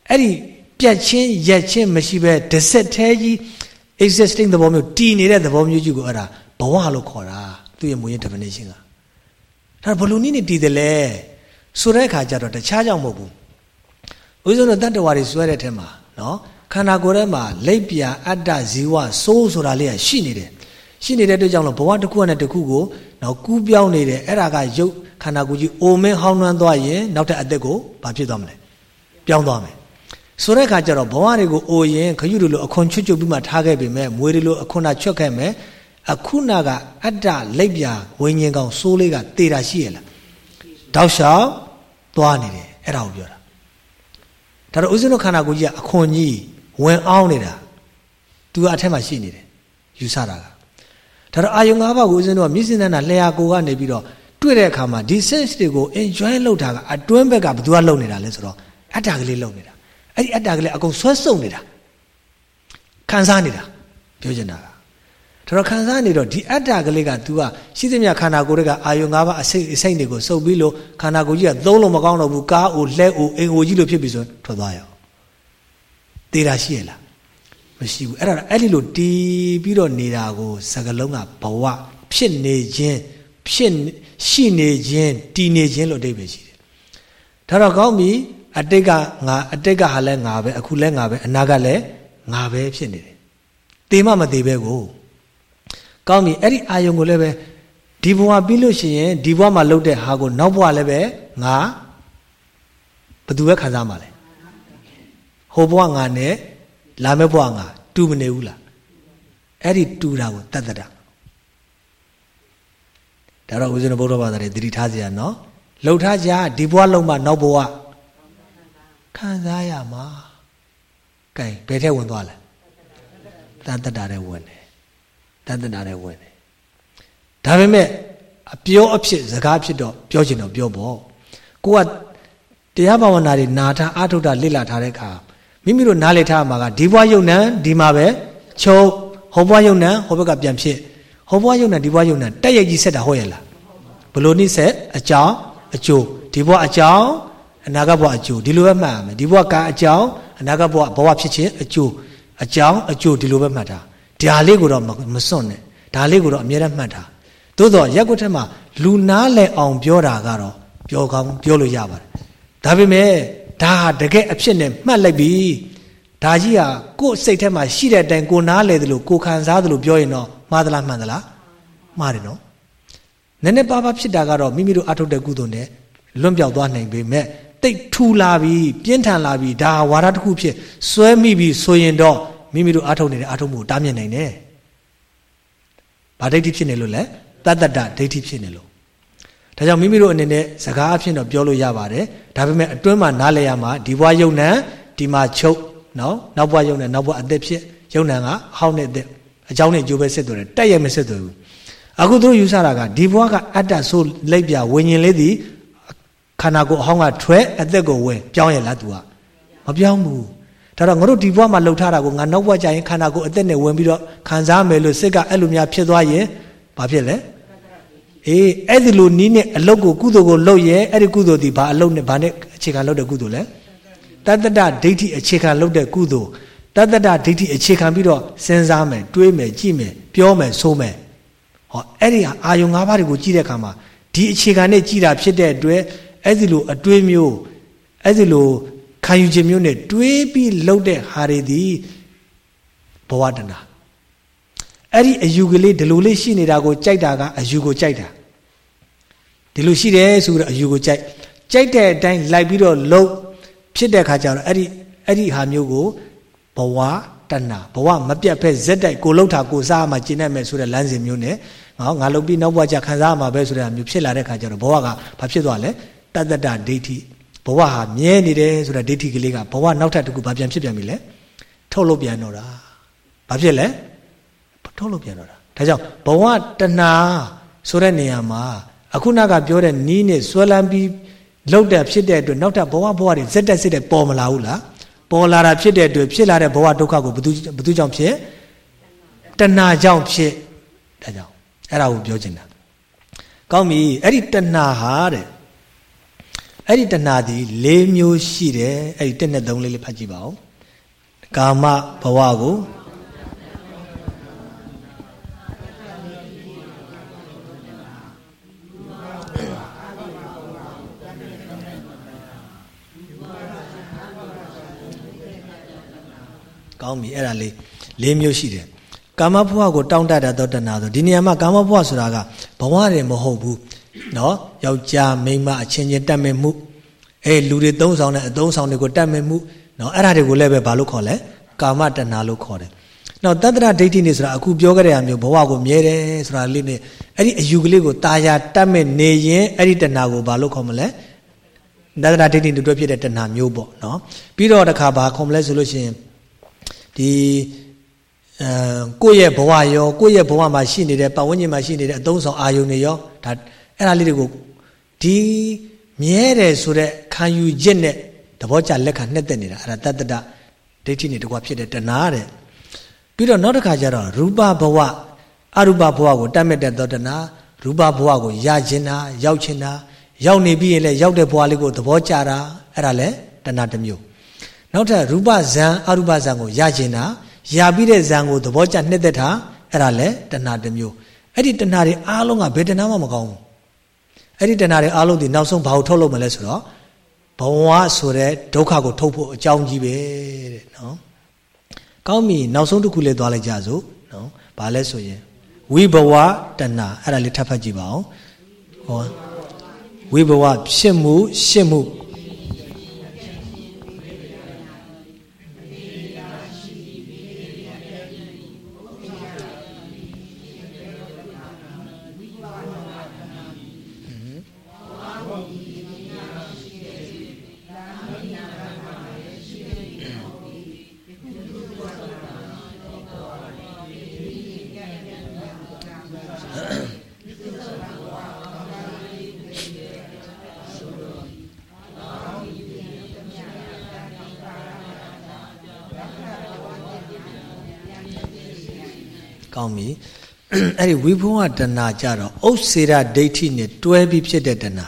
အဲ့ဒီပြတ်ချင်းရက်ချင်းမရှိပဲတစ်စက်သေးကြီး existing သဘောမျိုးတည်နေတဲ့သဘောမျိုးကြီးကိုအဲ့ဒါဘဝလို့ခေါ်တာသူ့ရဲ့မူရင်း definition ကဒါဘလို့နည်းနေတည်တယ်လဲဆိုတဲ့အခါကျတော့တခြားကြောင့်မဟုတ်ဘူးဦးဇုံတို့တတ္တဝါတွေစွဲတဲ့ထဲမှာနော်ခန္ဓာကိုယ်ထဲမှာလိပ်ပြာအတ္တဇီဝစိုးဆိုတာလေးကရှိနေတယ်ရှိနေတဲ့အတွက်ကြောင့်လို့ဘဝတစ်ခုနဲ့တစ်ခုကို နောက်ကူးပြောင်းနေတယ်အဲ့ဒါကရုပ်ခန္ဓာကိုယ်ကြီးအိုမင်းဟောင်းနှွမ်းသွားရင်နောက်ထပ်အသက်ကိုဘာဖြစ်သွားမလဲပြောင်းသွားမယ်ဆိုတဲ့အခါကျတော့ဘဝတွေကိုအိုရင်ခရုတို့လိုအခွန်ချွတ်ချွတ်ပြီးမှထားခဲ့ပေမဲ့မွေတွေလိုအခွန်နာချွတ်ခဲ့မယ်အခုနာကအတ္တလိပ်ပြာဝိညာဉ်ကောင်စိုးလေးကတေတာရှိရလားတောက်လျှောက်သွားနေတယ်အဲ့ဒါကိုပြောတာဒါတော့ဥစဉ်တို့ခန္ဓာကိုယ်ကြီးကအခွန်ကြီးဝင်အောင်နေတာ तू ကအထက်မှာရှိနေတယ်ယူဆတာက ဒါတော့အာယုံ၅ပါးကိုဥစဉ်တို့ကမြစ်စင်တန်းတာလျှာကိုကနေပြီးတော့တွေ့တဲ့အခါမှာဒီ sense တွေကို enjoy လုပ်တာကအတွင်းဘက်ကဘယ်သူကလုပ်နေတာလဲဆိုတော့အတ္တကလေးလုပ်နေတာအဲ့ဒီအတ္တကလေးအကုန်ဆွဲစုပ်နေတာခံစားနေတာပြောချင်တာကဒါတော့ခံစားနေတော့ဒီအတ္တကလေးက तू ကရှိသမျှခန္ဓာကိုယ်တွေကအာယုံ၅ပါးအစိတ်အစိတ်တွေကိုစုပ်ပြီးလို့ခန္ဓာကိုယ်ကြီးကသုံးလို့မကောင်းတော့ဘူးကားအိုလှဲအိုအိမ်အိုကြီးလို့ဖြစ်ပြီဆိုထွက်သွားရောသေးတာရှိရလား မရှိဘူးအဲ့ဒါအဲ့ဒီလိုတီးပြီးတော့နေတာကိုစကလုံးကဘဝဖြစ်နေခြင်းဖြစ်ရှိနေခြင်းတည်နေခြင်းလို့အဓိပ္ပာယ်ရှိတယ်ဒါတော့ကောင်းပြီအတိတ်ကငါအတိတ်ကဟာလဲငါပဲအခုလဲငါပဲအနာကလည်းငါပဲဖြစ်နေတယ်တေမမသေးပဲကိုကောင်းပြီအဲ့ဒီအာယုံကိုလည်းပဲဒီဘဝပြီးလို့ရှိရင်ဒီဘဝမှာလုပ်တဲ့ဟာကိုနောက်ဘဝလည်းပဲငါဘယ်သူပဲခံစားမှာလဲဟိုဘဝငါနဲ့ လာမယ့်ဘဝငါတူမနေဘူးလားအဲ့ဒီတူတာကိုတတ်တတ်ဒါတော့ဦးဇင်းဘုရားဘာသာတွေသတိထားကြရနော်လှုပ်ထားကြဒီဘဝလုံးမှနောက်ဘဝခံစားရမှာကဲဘယ်ထက်ဝင်သွားလဲတတ်တတ်တာတဲ့ဝင်တယ်တန်တနာနဲ့ဝင်တယ်ဒါပေမဲ့အပြောအဖြစ်စကားဖြစ်တော့ပြောချင်တော့ပြောပေါ့ကိုကတရားဘာဝနာတွေနာထားအာထုတ်တာလေ့လာထားတဲ့အခါ မိမိတို့နားလည်ထားမှာကဒီဘွားယုံနံဒီမှာပဲချုပ်ဟောဘွားယုံနံဟောဘက်ကပြန်ဖြစ်ဟောဘွားယုံနံဒီဘွားယုံနံတက်ရိုက်ကြီးဆက်တာဟုတ်ရဲ့လားဘလို့နိဆက်အကြောင်းအကျိုးဒီဘွားအကြောင်းအနာဂတ်ဘွားအကျိုးဒီလိုပဲမှတ်ရမယ်ဒီဘွားကအကြောင်းအနာဂတ်ဘွားဘဝဖြစ်ခြင်းအကျိုးအကြောင်းအကျိုးဒီလိုပဲမှတ်တာဒါလေးကိုတော့မစွန့်နဲ့ဒါလေးကိုတော့အမြဲတမ်းမှတ်တာသို့တော့ရက်ကွက်ထက်မှာလူနားလဲအောင်ပြောတာကတော့ပြောကောင်းပြောလို့ရပါတယ်ဒါပေမဲ့ ဒါဟာတကယ်အဖြစ်နဲ့မှတ်လိုက်ပြီဒါကြီးဟာကိုယ်စိတ်ထဲမှာရှိတဲ့အတိုင်းကိုနားလဲတယ်လို့ကိုခံစားတယ်လို့ပြောရင်တော့မှားသလားမှန်သလားမှားတယ်နော်နည်းနည်းပါးပါးဖြစ်တာကတော့မိမိတို့အထုတ်တဲ့ကုသိုလ်နဲ့လွန့်ပြောက်သွားနိုင်ပေမဲ့တိတ်ထူလာပြီပြင်းထန်လာပြီဒါဝါဒတစ်ခုဖြစ်စွဲမိပြီဆိုရင်တော့မိမိတို့အားထုတ်နေတဲ့အားထုတ်မှုကိုတားမြစ်နိုင်တယ်။ဘာဒိဋ္ဌိဖြစ်နေလို့လဲတတ္တတဒိဋ္ဌိဖြစ်နေလို့ ဒါကြောင့်မိမိတို့အနေနဲ့စကားအဖြစ်တော့ပြောလို့ရပါတယ်ဒါပေမဲ့အတွင်းမှာနားလည်ရမှာဒီဘွားယုံနံဒီမှာချုပ်နော်နောက်ဘွားယုံနံနောက်ဘွားအသက်ဖြစ်ယုံနံကဟောင်းတဲ့အသက်အကြောင်းနဲ့အကျိုးပဲဆက်သွယ်တယ်တက်ရဲ့မဆက်သွယ်ဘူးအခုတို့ယူဆတာကဒီဘွားကအတ္တဆိုလိုက်ပြဝิญဉ်လေးသည်ခန္ဓာကိုယ်အဟောင်းကထွက်အသက်ကိုဝင်ပြောင်းရလား तू ကမပြောင်းဘူးဒါတော့ငါတို့ဒီဘဝမှာလှုပ်ထားတာကိုငါနောက်ဘဝကျရင်ခန္ဓာကိုယ်အသက်နဲ့ဝင်ပြီးတော့ခံစားမယ်လို့စိတ်ကအဲ့လိုများဖြစ်သွားရင်ဘာဖြစ်လဲ အေးအဲ့ဒီလိုနီးနဲ့အလုတ်ကိုကုသိုလ်ကိုလှုပ်ရဲအဲ့ဒီကုသိုလ်ဒီဘာအလုတ်နဲ့ဘာနဲ့အခြေခံလှုပ်တဲ့ကုသိုလ်လဲတတ္တဒဒိဋ္ဌိအခြေခံလှုပ်တဲ့ကုသိုလ်တတ္တဒဒိဋ္ဌိအခြေခံပြီးတော့စဉ်းစားမယ်တွေးမယ်ကြည့်မယ်ပြောမယ်ဆိုမယ်ဟောအဲ့ဒီအာယုံ၅ပါးတွေကိုကြည့်တဲ့အခါမှာဒီအခြေခံနဲ့ကြည့်တာဖြစ်တဲ့အတွက်အဲ့ဒီလိုအတွေးမျိုးအဲ့ဒီလိုခံယူခြင်းမျိုးနဲ့တွေးပြီးလှုပ်တဲ့ဟာတွေဒီဘဝတဏအဲ့ဒီအယူကလေးဒီလိုလေးရှိနေတာကိုကြိုက်တာကအယူကိုကြိုက်တာ ဒီလိုရှိတယ်ဆိုတော့အယူကိုကြိုက်ကြိုက်တဲ့အတိုင်းလိုက်ပြီးတော့လှုပ်ဖြစ်တဲ့ခါကျတော့အဲ့ဒီအဲ့ဒီဟာမျိုးကိုဘဝတဏဘဝမပြတ်ဖက်ဇက်တိုက်ကိုလှုပ်တာကိုစားမှကျင့်နိုင်မယ်ဆိုတဲ့လမ်းစဉ်မျိုးနဲ့ငါငါလှုပ်ပြီးနောက်ဘဝကျခံစားမှာပဲဆိုတဲ့မျိုးဖြစ်လာတဲ့ခါကျတော့ဘဝကဘာဖြစ်သွားလဲတတ္တတဒိဋ္ဌိဘဝဟာမြဲနေတယ်ဆိုတဲ့ဒိဋ္ဌိကလေးကဘဝနောက်ထပ်တစ်ခုဘာပြန်ဖြစ်ပြန်ပြီလဲထုတ်လို့ပြန်တော့တာဘာဖြစ်လဲထုတ်လို့ပြန်တော့တာဒါကြောင့်ဘဝတဏဆိုတဲ့နေရာမှာ အခုနကပြောတဲ့နီးနဲ့ဆွဲလန်းပြီးလောက်တဲ့ဖြစ်တဲ့အတွက်နောက်ထပ်ဘဝဘဝတွေဇက်တက်စစ်တဲ့ပေါ်မလာဘူးလားပေါ်လာတာဖြစ်တဲ့အတွက်ဖြစ်လာတဲ့ဘဝဒုက္ခကိုဘသူဘသူကြောင့်ဖြစ်တဏှာကြောင့်ဖြစ်ဒါကြောင့်အဲ့ဒါကိုပြောချင်တာကောင်းပြီအဲ့ဒီတဏှာဟာတဲ့အဲ့ဒီတဏှာဒီ၄မျိုးရှိတယ်အဲ့ဒီတစ်နဲ့သုံးလေးလေးဖတ်ကြည့်ပါဦးကာမဘဝကို ကောင်းပြီအဲ့ဒါလေးလေးမျိုးရှိတယ်ကာမဘဝကိုတောင့်တတဲ့သောတဏှာဆိုဒီနေရာမှာကာမဘဝဆိုတာကဘဝတည်းမဟုတ်ဘူးနော်ယောက်ျားမိန်းမအချင်းချင်းတတ်မဲ့မှုအဲလူတွေသုံးဆောင်တဲ့အသုံးဆောင်တွေကိုတတ်မဲ့မှုနော်အဲ့ဒါတွေကိုလည်းပဲဘာလို့ခေါ်လဲကာမတဏှာလို့ခေါ်တယ်နော်တတ္တရဒိဋ္ဌိနေဆိုတာအခုပြောခဲ့တဲ့အမျိုးဘဝကိုမြဲတယ်ဆိုတာလေးနဲ့အဲ့ဒီအယူကလေးကိုตาယာတတ်မဲ့နေရင်အဲ့ဒီတဏှာကိုဘာလို့ခေါ်မလဲတတ္တရဒိဋ္ဌိတို့တွဲဖြစ်တဲ့တဏှာမျိုးပေါ့နော်ပြီးတော့တခါဘာခေါ်မလဲဆိုလို့ရှိရင် ဒီအဲကိုယ့်ရဲ့ဘဝရောကိုယ့်ရဲ့ဘဝမှာရှိနေတဲ့ပတ်ဝန်းကျင်မှာရှိနေတဲ့အသုံးဆောင်အာယုန်တွေရောဒါအဲ့ဒါလေးတွေကိုဒီမြဲတယ်ဆိုတဲ့ခံယူချက်နဲ့သဘောကျလက်ခံနှက်သက်နေတာအဲ့ဒါတတ္တဒဒိဋ္ဌိနဲ့တကွာဖြစ်တဲ့တဏှာတဲ့ပြီးတော့နောက်တစ်ခါကျတော့ရူပဘဝအရူပဘဝကိုတတ်မဲ့တဲ့သောတဏှာရူပဘဝကိုရခြင်းတာရောက်ခြင်းတာရောက်နေပြီးရင်လည်းရောက်တဲ့ဘဝလေးကိုသဘောကျတာအဲ့ဒါလည်းတဏှာတစ်မျိုး နောက်ထပ်ရူပဇံအရူပဇံကိုရကျင်တာရပြီးတဲ့ဇံကိုသဘောကျနှစ်သက်တာအဲ့ဒါလည်းတဏှာတစ်မျိုးအဲ့ဒီတဏှာတွေအားလုံးကဘယ်တဏှာမှမကောင်းဘူးအဲ့ဒီတဏှာတွေအားလုံးဒီနောက်ဆုံးဘာကိုထုတ်လို့မလဲဆိုတော့ဘဝဆိုတဲ့ဒုက္ခကိုထုတ်ဖို့အကြောင်းကြီးပဲတဲ့နော်ကောင်းပြီနောက်ဆုံးတစ်ခုလေးသွားလိုက်ကြစို့နော်ဘာလဲဆိုရင်ဝိဘဝတဏှာအဲ့ဒါလေးထပ်ဖတ်ကြည့်ပါအောင်ဟောဝိဘဝဖြစ်မှုရှင်းမှု အဲ့ဒီဝိဘဝတဏကြတော့ဥစ္စေရဒိဋ္ဌိနဲ့တွဲပြီးဖြစ်တဲ့တဏ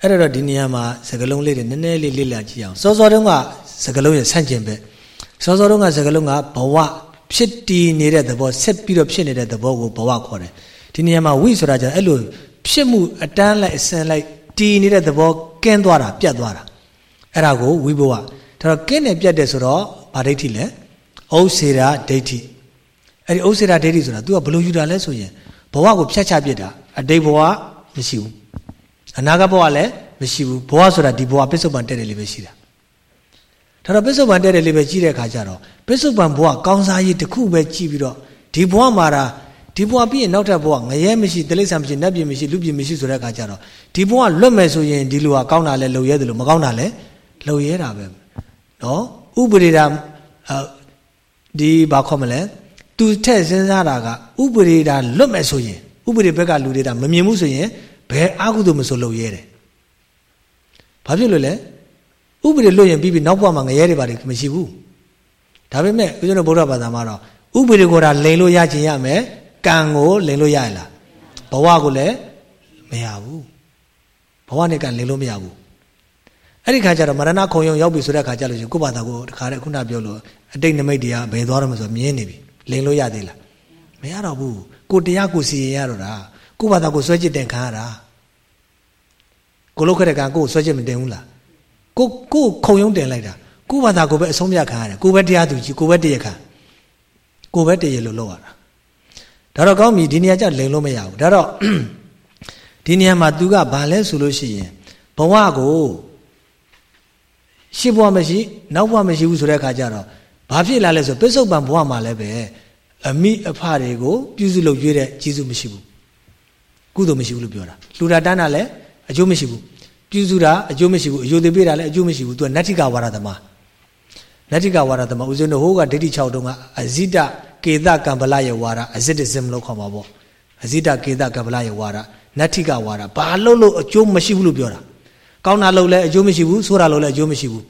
အဲ့တော့ဒီနေရာမှာစကလုံးလေးတွေနည်းနည်းလေးလေ့လာကြည့်အောင်စောစောတုန်းကစကလုံးရဲ့ဆန့်ကျင်ဘက်စောစောတုန်းကစကလုံးကဘဝဖြစ်တည်နေတဲ့သဘောဆက်ပြီးတော့ဖြစ်နေတဲ့သဘောကိုဘဝခေါ်တယ်ဒီနေရာမှာဝိဆိုတာကျအဲ့လိုဖြစ်မှုအတန်းလိုက်အစင်လိုက်တည်နေတဲ့သဘောကင်းသွားတာပြတ်သွားတာအဲ့ဒါကိုဝိဘဝဒါတော့ကင်းတယ်ပြတ်တယ်ဆိုတော့ဗာဒိဋ္ဌိလဲဥစ္စေရဒိဋ္ဌိ အဲ့ဒီဥစ္စေရဒိဋ္ဌိဆိုတာ तू ကဘလို့ယူတာလဲဆိုရင်ဘဝကိုဖြတ်ချပြစ်တာအတိတ်ဘဝမရှိဘူးအနာဂတ်ဘဝလည်းမရှိဘူးဘဝဆိုတာဒီဘဝပစ္စုပန်တဲ့တယ်လေးပဲရှိတာဒါတော့ပစ္စုပန်တဲ့တယ်လေးပဲကြည့်တဲ့အခါကျတော့ပစ္စုပန်ဘဝကောင်းစားရေးတစ်ခုပဲကြည့်ပြီးတော့ဒီဘဝမှာတာဒီဘဝပြီးရင်နောက်ထပ်ဘဝငရဲမရှိတိလိစ္ဆာမရှိနတ်ပြည်မရှိလူပြည်မရှိဆိုတဲ့အခါကျတော့ဒီဘဝလွတ်မယ်ဆိုရင်ဒီလိုဟာကောင်းတာလဲလုံရဲတယ်လို့မကောင်းတာလဲလုံရဲတာပဲနော်ဥပရိဒါဒီဘာခေါ်မလဲ သူထက်စဉ်းစားတာကဥပရိဒါလွတ်မယ်ဆိုရင်ဥပရိဘက်ကလူတွေဒါမမြင်ဘူးဆိုရင်ဘယ်အာဟုသူမဆိုလုံရဲတယ်ဘာဖြစ်လို့လဲဥပရိလွတ်ရင်ပြီးပြီးနောက်ဘဝမှာငရဲတွေပါလိမရှိဘူးဒါပေမဲ့ဦးဇင်းတို့ဗုဒ္ဓဘာသာမှာတော့ဥပရိကိုဒါလိန်လို့ရခြင်းရမယ်ကံကိုလိန်လို့ရရလားဘဝကိုလည်းမရဘူးဘဝနဲ့ကံလိန်လို့မရဘူးအဲ့ဒီခါကျတော့မရဏခုံယုံရောက်ပြီဆိုတဲ့ခါကျလို့ရှိရင်ကိုယ့်ဘာသာကိုတခါတည်းခုနပြောလို့အတိတ်နမိတ်တရားဘယ်သွားတော့မဆိုမြင်းနေပြီ လိန်လို့ရသေးလားမရတော့ဘူးကိုတရားကိုစီရင်ရတော့တာကိုယ့်ဘာသာကိုဆွဲကြည့်တင်ခံရတာကိုလုတ်ခတဲ့ကံကိုဆွဲကြည့်မတင်ဘူးလားကိုကိုခုံယုံတင်လိုက်တာကိုယ့်ဘာသာကိုပဲအဆုံးဖြတ်ခံရတယ်ကိုပဲတရားသူကြီးကိုပဲတရားခံကိုပဲတရားလို့လုပ်ရတာဒါတော့ကောင်းပြီဒီနေရာကျလိန်လို့မရဘူးဒါတော့ဒီနေရာမှာ तू ကဘာလဲဆိုလို့ရှိရင်ဘဝကိုရှေ့ဘဝမရှိ နောက်ဘဝမရှိဘူးဆိုတဲ့အခါကျတော့ဘာဖြစ်လာလဲဆိုပစ္စုပန်ဘဝမှာလည်းပဲ အမိအဖတွေကိုပြုစုလုပ်ရွေးတဲ့ကျေးဇူးမရှိဘူးကုသိုလ်မရှိဘူးလို့ပြောတာလှူတာတန်းတာလည်းအကျိုးမရှိဘူးပြုစုတာအကျိုးမရှိဘူးအယုဒိပေးတာလည်းအကျိုးမရှိဘူးသူကနတ္ထိကဝါရသမားနတ္ထိကဝါရသမားဦးဇင်းတို့ဟိုကဒိဋ္ဌိ6တုန်းကအဇိတကေတကံပလရဲ့ဝါရအဇိတစင်မလို့ခေါ်မှာပေါ့အဇိတကေတကံပလရဲ့ဝါရနတ္ထိကဝါရဘာလို့လို့အကျိုးမရှိဘူးလို့ပြောတာကောင်းတာလုပ်လဲအကျိုးမရှိဘူးဆိုးတာလုပ်လဲအကျိုးမရှိဘူး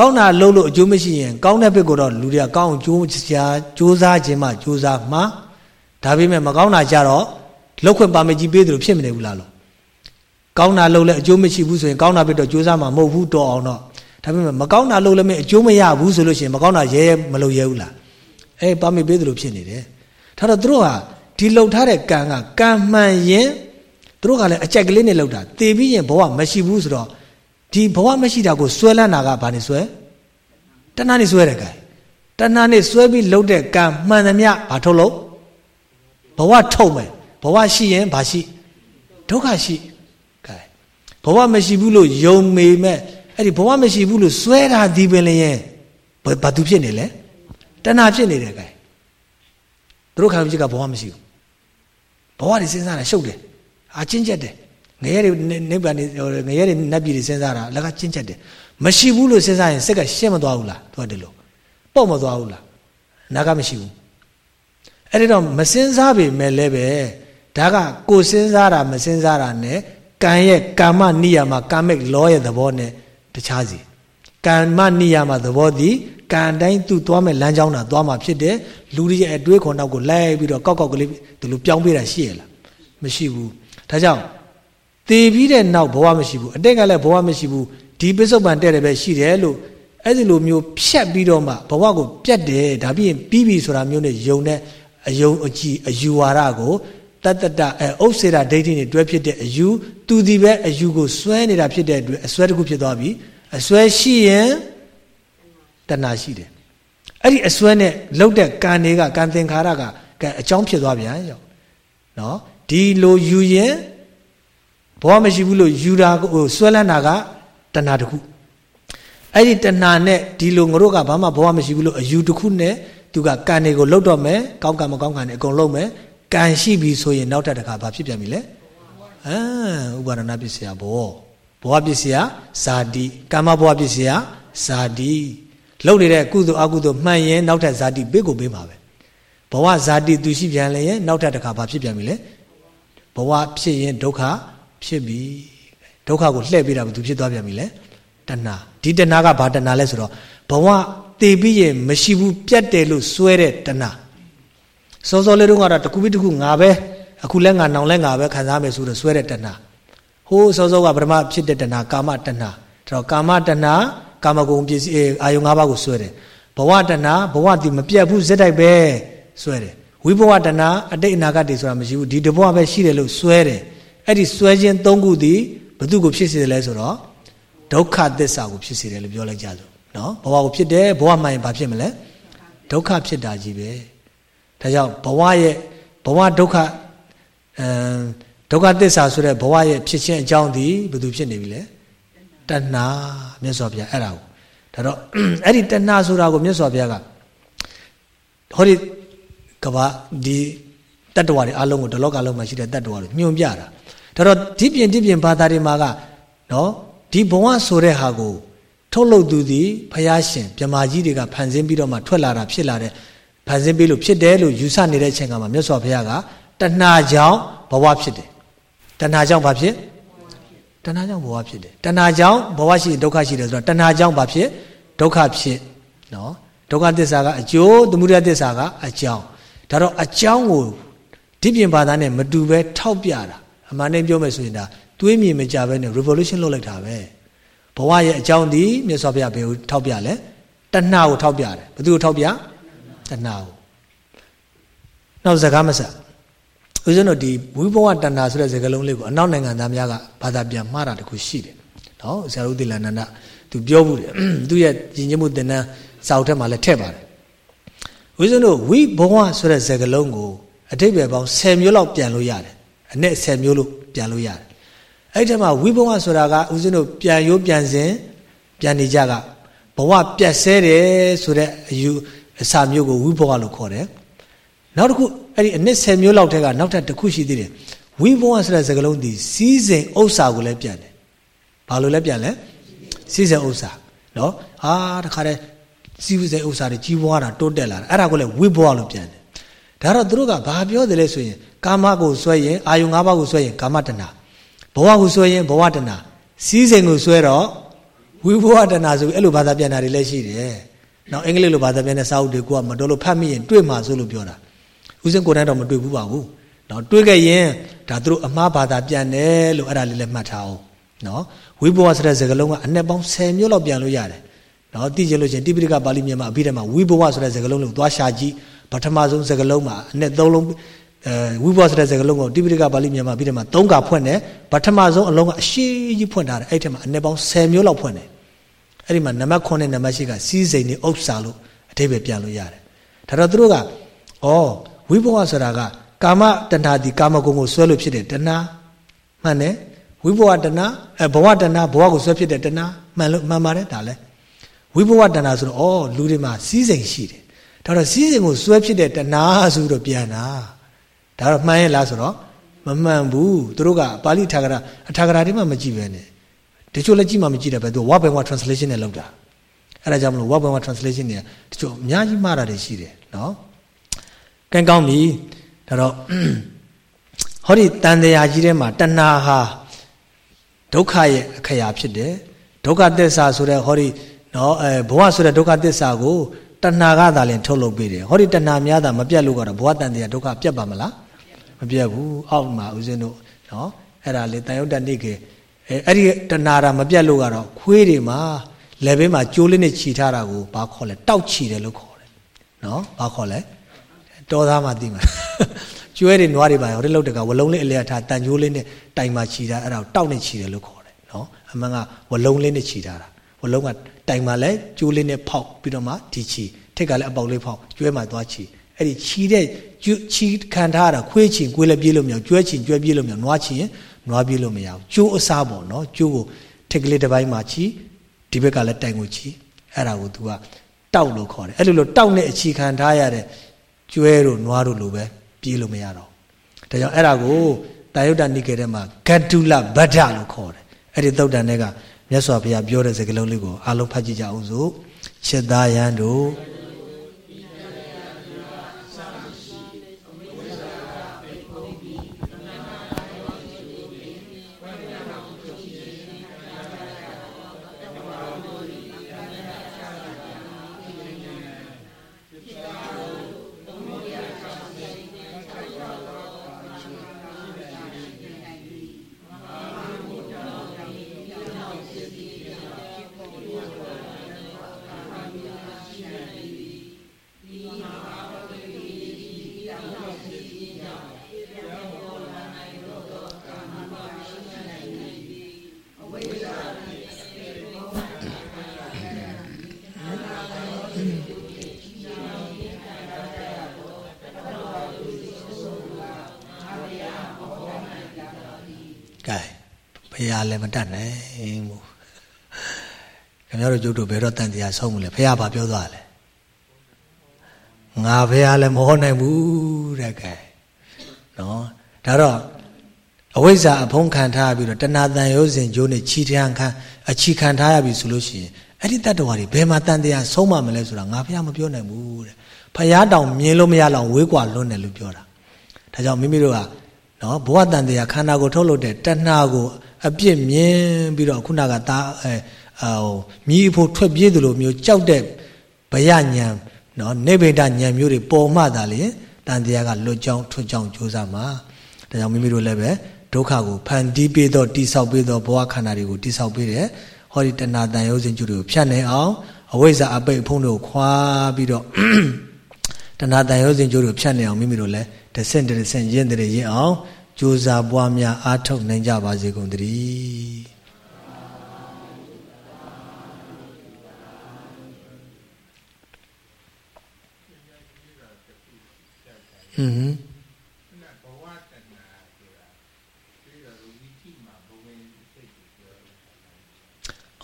ကောင်းတာလုပ်လို့အကျိုးမရှိရင်ကောင်းတဲ့ဘက်ကိုတော့လူတွေကကောင်းကျိုးစရာစူးစမ်းခြင်းမှစူးစမ်းမှာဒါပေမဲ့မကောင်းတာကြတော့လောက်ခွင့်ပါမကြီးပေးတယ်လို့ဖြစ်မနေဘူးလားလို့ကောင်းတာလုပ်လဲအကျိုးမရှိဘူးဆိုရင်ကောင်းတာဘက်တော့စူးစမ်းမှာမဟုတ်ဘူးတော်အောင်တော့ဒါပေမဲ့မကောင်းတာလုပ်လည်းမအကျိုးမရဘူးဆိုလို့ရှိရင်မကောင်းတာရဲရဲမလုပ်ရဲဘူးလားအဲပါမပေးတယ်လို့ဖြစ်နေတယ်ဒါတော့သူတို့ဟာဒီလှုပ်ထားတဲ့ကံကကံမှန်ရင်သူတို့ကလည်းအကြက်ကလေးနဲ့လှုပ်တာတည်ပြီးရင်ဘဝမရှိဘူးဆိုတော့ ဒီဘဝမရှိတာကိုစွဲလန်းတာကဘာနေစွဲတဏှာနေစွဲတယ်ကဲတဏှာနေစွဲပြီးလှုပ်တဲ့ကံမှန်သမျှဘာထုတ်လို့ဘဝထုတ်မယ်ဘဝရှိရင်ဘာရှိဒုက္ခရှိကဲဘဝမရှိဘူးလို့ယုံမေမဲ့အဲ့ဒီဘဝမရှိဘူးလို့စွဲတာဒီပင်လျင်ဘာသူဖြစ်နေလဲတဏှာဖြစ်နေတယ်ကဲသူတို့ခံယူချက်ကဘဝမရှိဘူးဘဝတွေစဉ်းစားတာရှုပ်တယ်အာချင်းကျက်တယ် ငရဲတွေနိဗ္ဗာန်တွေငရဲတွေနတ်ပြည်တွေစဉ်းစားတာလက်ကချင်းချက်တယ်မရှိဘူးလို့စဉ်းစားရင်စိတ်ကရှင်းမသွားဘူးလားသူကတည်းလို့ပေါ့မသွားဘူးလားနာကမရှိဘူးအဲ့ဒီတော့မစဉ်းစားပေမဲ့လည်းပဲဒါကကိုစဉ်းစားတာမစဉ်းစားတာ ਨੇ ကံရဲ့ကာမနိယာမကာမိတ်လောရဲ့သဘော ਨੇ တခြားစီကံမနိယာမသဘောသည်ကံတိုင်းသူ့သွားမဲ့လမ်းကြောင်းတာသွားမှာဖြစ်တယ်လူတွေရဲ့အတွေးခေါ်နောက်ကိုလိုက်ပြီးတော့ကောက်ကောက်ကလေးဒီလိုပြောင်းပေးတာရှိရလားမရှိဘူးဒါကြောင့် တည်ပြီးတဲ့နောက်ဘဝမရှိဘူးအတိတ်ကလည်းဘဝမရှိဘူးဒီပစ္စုပန်တဲ့တယ်ပဲရှိတယ်လို့အဲ့ဒီလိုမျိုးဖြတ်ပြီးတော့မှဘဝကိုပြတ်တယ်ဒါပြီးရင်ပြီးပြီဆိုတာမျိုးနဲ့ယုံတဲ့အယုံအကြည်အယူဝါဒကိုတတ္တတအဲဥစ္စေတာဒိဋ္ဌိနဲ့တွဲဖြစ်တဲ့အယူသူဒီပဲအယူကိုစွဲနေတာဖြစ်တဲ့အတွက်အစွဲတစ်ခုဖြစ်သွားပြီအစွဲရှိရင်တဏှာရှိတယ်အဲ့ဒီအစွဲနဲ့လှုပ်တဲ့ကံတွေကကံသင်္ခါရကကံအကြောင်းဖြစ်သွားပြန်ရောနော်ဒီလိုယူရင် ဘဝမရှိဘူးလို့ယူတာကိုဆွဲလန်းတာကတဏှာတစ်ခုအဲ့ဒီတဏှာနဲ့ဒီလိုငါတို့ကဘာမှဘဝမရှိဘူးလို့အယူတစ်ခုနဲ့သူကကံတွေကိုလှုပ်တော့မယ်ကောင်းကံမကောင်းကံတွေအကုန်လှုပ်မယ်ကံရှိပြီဆိုရင်နောက်ထပ်တစ်ခါဘာဖြစ်ပြန်ပြီလဲအာဥပါဒနာပစ္စယဘောဘဝပစ္စယဇာတိကာမဘဝပစ္စယဇာတိလှုပ်နေတဲ့ကုသိုလ်အကုသိုလ်မှန်ရင်နောက်ထပ်ဇာတိပေးကိုပေးမှာပဲဘဝဇာတိသူရှိပြန်လည်းရင်နောက်ထပ်တစ်ခါဘာဖြစ်ပြန်ပြီလဲဘဝဖြစ်ရင်ဒုက္ခ ဖြစ်ပြီဒုက္ခကိုလှည့်ပေးတာဘယ်သူဖြစ်သွားပြန်ပြီလဲတဏှာဒီတဏှာကဘာတဏှာလဲဆိုတော့ဘဝတည်ပြီးရင်မရှိဘူးပြတ်တယ်လို့စွဲတဲ့တဏှာစောစောလေးတုန်းကတော့တခုပြီးတခုငါပဲအခုလဲငါနောင်လဲငါပဲခံစားမယ်ဆိုတော့စွဲတဲ့တဏှာဟိုးစောစောကပထမဖြစ်တဲ့တဏှာကာမတဏှာဒါတော့ကာမတဏှာကာမဂုဏ်ပစ္စည်းအာယုံ၅ပါးကိုစွဲတယ်ဘဝတဏှာဘဝတည်မပြတ်ဘူးဇက်တိုက်ပဲစွဲတယ်ဝိဘဝတဏှာအတိတ်အနာဂတ်တွေဆိုတာမရှိဘူးဒီတဘဝပဲရှိတယ်လို့စွဲတယ် အဲ့ဒီစွဲခြင်း၃ခုသည်ဘသူကိုဖြစ်စေတယ်လဲဆိုတော့ဒုက္ခသစ္စာကိုဖြစ်စေတယ်လို့ပြောလိုက်ကြစို့နော်ဘဝကိုဖြစ်တယ်ဘဝမှရင်ဘာဖြစ်မလဲဒုက္ခဖြစ်တာကြီးပဲဒါကြောင့်ဘဝရဲ့ဘဝဒုက္ခအဲဒုက္ခသစ္စာဆိုတဲ့ဘဝရဲ့ဖြစ်ခြင်းအကြောင်းသည်ဘယ်သူဖြစ်နေပြီလဲတဏှာမြတ်စွာဘုရားအဲ့ဒါကိုဒါတော့အဲ့ဒီတဏှာဆိုတာကိုမြတ်စွာဘုရားကဟောဒီကဘာဒီတတ္တဝါတွေအလုံးကိုဒီလောကလုံးမှာရှိတဲ့တတ္တဝါတွေညွှန်ပြတာ ဒါတော့ဒီပြင်ဒီပြင်ဘာသာတွေမှာကနော်ဒီဘဝဆိုတဲ့ဟာကိုထုတ်လုပ်သူသည်ဖယားရှင်မြမာကြီးတွေကဖန်ဆင်းပြီးတော့မှထွက်လာတာဖြစ်လာတဲ့ဖန်ဆင်းပြီးလို့ဖြစ်တယ်လို့ယူဆနေတဲ့အချိန်ကမှမြတ်စွာဘုရားကတဏှာကြောင့်ဘဝဖြစ်တယ်တဏှာကြောင့်ဘာဖြစ်တဏှာကြောင့်ဘဝဖြစ်တယ်တဏှာကြောင့်ဘဝရှိဒုက္ခရှိတယ်ဆိုတော့တဏှာကြောင့်ဘာဖြစ်ဒုက္ခဖြစ်နော်ဒုက္ခသစ္စာကအကျိုးသမုဒယသစ္စာကအကြောင်းဒါတော့အကြောင်းကိုဒီပြင်ဘာသာနဲ့မတူပဲထောက်ပြတာ အမှန်နဲ့ပြောမယ်ဆိုရင်ဒါတွေးမြင်မကြပဲနဲ့ revolution လုပ်လိုက်တာပဲဟဘဝရဲ့အကြောင်းဒီမြတ်စွာဘုရားဘယ်ကိုထောက်ပြလဲတဏှာကိုထောက်ပြတယ်ဘယ်သူကိုထောက်ပြတဏှာကိုနောက်စကားမဆက်ဦးဇင်းတို့ဒီဝိဘဝတဏှာဆိုတဲ့စကားလုံးလေးကိုအနောက်နိုင်ငံသားများကဘာသာပြန်မှားတာတခုရှိတယ်နော်ဆရာတို့တိလန္ဒနာသူပြောဘူးတယ်သူရဲ့ညီညွတ်မှုသင်တန်းစာအုပ်ထဲမှာလည်းထည့်ပါတယ်ဦးဇင်းတို့ဝိဘဝဆိုတဲ့စကားလုံးကိုအတိပ္ပယ်ပေါင်း10မျိုးလောက်ပြန်လို့ရတယ် အနဲ့10မျိုးလို့ပြန်လို့ရတယ်အဲ့ဒီမှာဝိဘဝဆိုတာကဦးဇင်းတို့ပြန်ရိုးပြန်စဉ်ပြန်နေကြကဘဝပြတ်ဆဲတယ်ဆိုတဲ့အယူအစာမျိုးကိုဝိဘဝလို့ခေါ်တယ်နောက်တစ်ခုအဲ့ဒီအနည်း10မျိုးလောက်ထက်ကနောက်ထပ်တစ်ခုရှိသေးတယ်ဝိဘဝဆိုတဲ့စကားလုံးဒီစီးစိမ်ဥစ္စာကိုလည်းပြန်တယ်ဘာလို့လဲပြန်လဲစီးစိမ်ဥစ္စာနော်အာတခါတည်းစီးစိမ်ဥစ္စာတွေကြီးပွားတာတိုးတက်လာတာအဲ့ဒါကိုလည်းဝိဘဝလို့ပြန်တယ် ဒါတော့သူတို့ကဘာပြောတယ်လဲဆိုရင်ကာမကိုဆွဲရင်အာယုံ၅ပါးကိုဆွဲရင်ကာမတဏဘဝကိုဆွဲရင်ဘဝတဏစီးစိမ်ကိုဆွဲတော့ဝိဘဝတဏဆိုပြီးအဲ့လိုဘာသာပြန်တာတွေလည်းရှိတယ်နောက်အင်္ဂလိပ်လိုဘာသာပြန်တဲ့စာအုပ်တွေကိုကမတော်လို့ဖတ်မိရင်တွေ့မှာဆိုလို့ပြောတာဦးစင်းကိုယ်တိုင်တော့မတွေ့ဘူးပါဘူးနော်တွေ့ခဲ့ရင်ဒါသူတို့အမှားဘာသာပြန်တယ်လို့အဲ့ဒါလေးလည်းမှတ်ထားအောင်နော်ဝိဘဝဆိုတဲ့စကားလုံးကအနှစ်ပေါင်း10မျိုးလောက်ပြန်လို့ရတယ် နော်သိကြလို့ချင်းတိပိဋကပါဠိမြန်မာအဘိဓမ္မာဝိဘဝဆိုတဲ့စကားလုံးကိုသွားရှာကြည့်ပထမဆုံးစကားလုံးမှာအနှစ်၃လုံးအဲဝိဘဝဆိုတဲ့စကားလုံးကိုတိပိဋကပါဠိမြန်မာအဘိဓမ္မာ၃ကဖွင့်တယ်ပထမဆုံးအလုံးကအရှိကြီးဖွင့်ထားတယ်အဲ့ထက်မှာအနှစ်ပေါင်း10မျိုးလောက်ဖွင့်တယ်အဲ့ဒီမှာနံပါတ်9နဲ့နံပါတ်10ကစီးစိမ်နေဥစ္စာလို့အဓိပ္ပာယ်ပြန်လို့ရတယ်ဒါတော့သူတို့ကဩဝိဘဝဆိုတာကကာမတဏှာဒီကာမဂုဏ်ကိုဆွဲလို့ဖြစ်တဲ့တဏှာမှန်တယ်ဝိဘဝတဏှာအဲဘဝတဏှာဘဝကိုဆွဲဖြစ်တဲ့တဏှာမှန်လို့မှန်ပါတယ်ဒါလည်း ဝိဘဝတဏှာဆိုတော့ဩလူတွေမှာစီးစိမ်ရှိတယ်ဒါတော့စီးစိမ်ကိုဆွဲဖြစ်တဲ့တဏှာဆိုတော့ပြန်တာဒါတော့မှန်ရဲ့လားဆိုတော့မမှန်ဘူးသူတို့ကပါဠိထာဂရအထာဂရတွေမှမကြည့်ပဲနဲ့တချို့လည်းကြည့်မှမကြည့်တယ်ပဲသူဝဘင်ဝ translation နဲ့လောက်တာအဲ့ဒါကြောင့်မလို့ဝဘင်ဝ translation တွေကတချို့အများကြီးမှားတာတွေရှိတယ်နော်ကဲကောင်းပြီဒါတော့ဟောဒီတန်တရားကြီးထဲမှာတဏှာဟာဒုက္ခရဲ့အခရာဖြစ်တယ်ဒုက္ခသစ္စာဆိုတဲ့ဟောဒီ နော်အဲဘဝဆိုတဲ့ဒုက္ခသစ္စာကိုတဏှာကသာလင်ထုတ်လုပ်ပေးတယ်ဟောဒီတဏှာများတာမပြတ်လို့ကတော့ဘဝတန်တရားဒုက္ခပြတ်ပါမလားမပြတ်ဘူးအောက်မှာဦးဇင်းတို့နော်အဲ့ဒါလေတန်ယုတ်တနိကေအဲအဲ့ဒီတဏှာတာမပြတ်လို့ကတော့ခွေးတွေမှာလက်ဘေးမှာကျိုးလေးနဲ့ခြိထားတာကိုဘာခေါ်လဲတောက်ခြိတယ်လို့ခေါ်တယ်နော်ဘာခေါ်လဲတော်သားမှသိမှာကျွဲတွေနွားတွေပါရောဒီလောက်တကဝလုံးလေးအလျာထားတန်ကျိုးလေးနဲ့တိုင်မှာခြိတာအဲ့ဒါကိုတောက်နဲ့ခြိတယ်လို့ခေါ်တယ်နော်အမှန်ကဝလုံးလေးနဲ့ခြိထားတာ ဝလုံးကတိုင်မှာလဲကျိုးလေးနဲ့ဖောက်ပြီးတော့မှဒီခြိထိတ်ကလည်းအပေါက်လေးဖောက်ကျွဲမှာသွားခြိအဲ့ဒီခြိတဲ့ခြိခံထားတာခွေးချင်ကိုယ်လည်းပြေးလို့မရကျွဲချင်ကျွဲပြေးလို့မရနွားချင်နွားပြေးလို့မရဘူးကျိုးအစားပေါ့နော်ကျိုးကိုထိတ်ကလေးတစ်ပိုင်းမှာခြိဒီဘက်ကလည်းတိုင်ကိုခြိအဲ့ဒါကို तू ကတောက်လို့ခေါ်တယ်အဲ့လိုလိုတောက်နဲ့အခြေခံထားရတဲ့ကျွဲတို့နွားတို့လိုပဲပြေးလို့မရတော့ဒါကြောင့်အဲ့ဒါကိုတာယုတ်တနိကေထဲမှာဂတ္တုလဗဒ္ဒလို့ခေါ်တယ်အဲ့ဒီသုတ်တန်တွေက မြတ်စွာဘုရားပြောတဲ့စကားလုံးလေးကိုအားလုံးဖတ်ကြည့်ကြအောင်စို့ချစ်သားယံတို့ရားလည်းမတတ်နိုင်ဘူးခင်ဗျား တို့ကျုပ်တို့ဘယ်တော့တန်တရားဆုံးမလဲဖះဘာပြောသွားလဲငါဖះလည်းမဟောနိုင်ဘူးတဲ့ကဲနော်ဒါတော့အဝိဇ္ဇာအဖုံးခံထားပြီးတော့တဏှာတန်ရုပ်စဉ်ကျိုးနဲ့ခြိထံခံအချီခံထားရပြီဆိုလို့ရှိရင်အဲ့ဒီတတ္တဝါတွေဘယ်မှာတန်တရားဆုံးမမလဲဆိုတာငါဖះမပြောနိုင်ဘူးတဲ့ဖះတောင်မြင်လို့မရလောက်ဝေးကွာလွန်းတယ်လို့ပြောတာဒါကြောင့်မိမိတို့ကနော်ဘဝတန်တရားခန္ဓာကိုထုတ်လုပ်တဲ့တဏှာကိုအပြစ်မြင်ပြီးတော့ခုနကသားအဲ ဟိုမြည်ဖို့ထွက်ပြေးသလိုမျိုးကြောက်တဲ့ဗယညံနော်နေဗေဒညံမျိုးတွေပေါ်မှသာလေတန်တရားကလွတ်ကြောင်းထွတ်ကြောင်းကြိုးစားမှာဒါကြောင့်မိမိတို့လည်းပဲဒုက္ခကိုဖန်တီးပေးတော့တိဆောက်ပေးတော့ဘဝခန္ဓာတွေကိုတိဆောက်ပေးတယ်ဟောဒီတဏှာတန်ရုပ်စဉ်ကျုတွေကိုဖြတ်နိုင်အောင်အဝိဇ္ဇာအပိတ်အဖုံးတို့ခွာပြီးတော့တဏှာတန်ရုပ်စဉ်ကျိုးတို့ဖြတ်နေအောင်မိမိတို့လည်းတဆင့်တဆင့်ရင့်တဲ့ရင့်အောင်ကြိုးစားပွားများအားထုတ်နိုင်ကြပါစေကုန်သတည်း อืม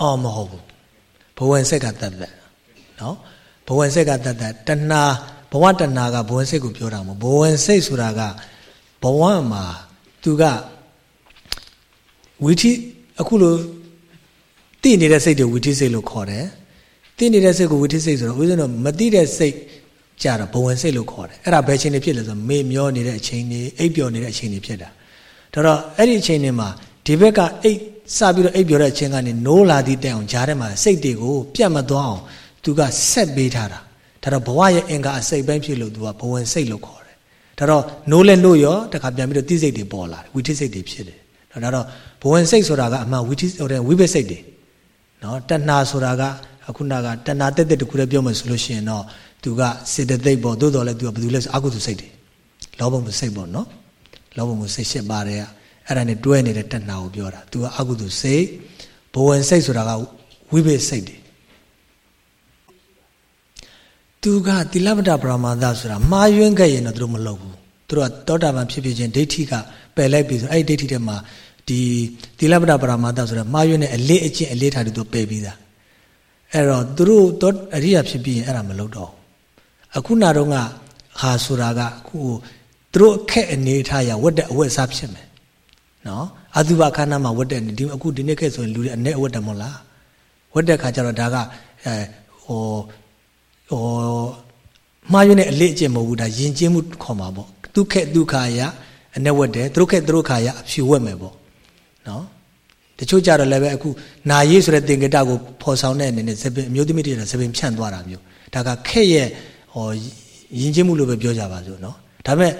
အော်မဟုတ်ဘူးဘဝင်စိတ်ကတတ်တယ်နော်ဘဝင်စိတ်ကတတ်တယ်တဏှာဘဝတဏှာကဘဝင်စိတ်ကိုပြောတာမဟုတ်ဘဝင်စိတ်ဆိုတာကဘဝမှာသူကဝိထိအခုလိုတည်နေတဲ့စိတ်တွေဝိထိစိတ်လို့ခေါ်တယ်တည်နေတဲ့စိတ်ကိုဝိထိစိတ်ဆိုတော့ဦးဇင်းတို့မတိတဲ့စိတ် ကြတော့ဘဝင်စိတ်လို့ခေါ်တယ်အဲ့ဒါဘယ်ချိန်တွေဖြစ်လဲဆိုမေ့မျောနေတဲ့အချိန်တွေအိပ်ပျော်နေတဲ့အချိန်တွေဖြစ်တာဒါတော့အဲ့ဒီအချိန်တွေမှာဒီဘက်ကအိပ်စပြီးတော့အိပ်ပျော်တဲ့အချိန်ကနေနိုးလာသည့်တိုင်အောင်ဂျားထဲမှာစိတ်တွေကိုပြတ်မသွားအောင်သူကဆက်ပေးထားတာဒါတော့ဘဝရဲ့အင်္ဂါအစိတ်ပိုင်းဖြစ်လို့သူကဘဝင်စိတ်လို့ခေါ်တယ်ဒါတော့နိုးလဲနိုးရောတခါပြန်ပြီးတော့တိစိတ်တွေပေါ်လာတယ်ဝိထိစိတ်တွေဖြစ်တယ်ဒါတော့ဘဝင်စိတ်ဆိုတာကအမှန်ဝိထိဟိုတဲ့ဝိဘစိတ်တွေနော်တဏှာဆိုတာကအခုနကတဏှာတက်တက်တခုလည်းပြောမှဆိုလို့ရှိရင်တော့ သူကစေတသိက်ပေါ့သို့တော်လည်းသူကဘယ်သူလဲဆိုအကုသိုလ်စိတ်တွေလောဘမှုစိတ်ပေါ့နော်လောဘမှုစိတ်ရှစ်ပါတယ်အဲ့ဒါနဲ့တွဲနေတဲ့တဏှာကိုပြောတာသူကအကုသိုလ်စိတ်ဘဝင်စိတ်ဆိုတာကဝိဘစိတ်တွေသူကတိလပ္ပတပရမသဆိုတာမှားယွင်းခဲ့ရင်တော့သူတို့မလုပ်ဘူးသူတို့ကတောတာပန်ဖြစ်ဖြစ်ချင်းဒိဋ္ဌိကပယ်လိုက်ပြီဆိုအဲ့ဒီဒိဋ္ဌိထဲမှာဒီတိလပ္ပတပရမသဆိုတာမှားယွင်းတဲ့အလေးအကျင့်အလေးထားတွေသူပယ်ပြီးသားအဲ့တော့သူတို့တော့အရိယာဖြစ်ပြီးရင်အဲ့ဒါမလုပ်တော့ အခုနာတော့ကဟာဆိုတာကအခုသူတို့အခက်အနေထားရဝတ်တဲ့အဝတ်အစားဖြစ်မယ်နော်အတုပခန္ဓာမှာဝတ်တဲ့ဒီအခုဒီနေ့ခက်ဆိုရင်လူတွေအ내ဝတ်တယ်မဟုတ်လားဝတ်တဲ့ခါကျတော့ဒါကအဲဟိုဟိုမှားရတဲ့အလေးအကျင့်မဟုတ်ဘူးဒါယဉ်ကျေးမှုခေါ်မှာပေါ့ဒုက္ခဒုက္ခရအ내ဝတ်တယ်သူတို့ခက်သူတို့ခါရအဖြူဝတ်မယ်ပေါ့နော်တချို့ကြတော့လည်းပဲအခုနာရေးဆိုတဲ့သင်္ကေတကိုဖော်ဆောင်တဲ့အနေနဲ့ဇပင်အမျိုးသမီးတွေဇပင်ဖြန့်သွားတာမျိုးဒါကခက်ရဲ့ ဟောယဉ်ကျေးမှုလို့ပဲပြောကြပါစို့နော်ဒါပေမဲ့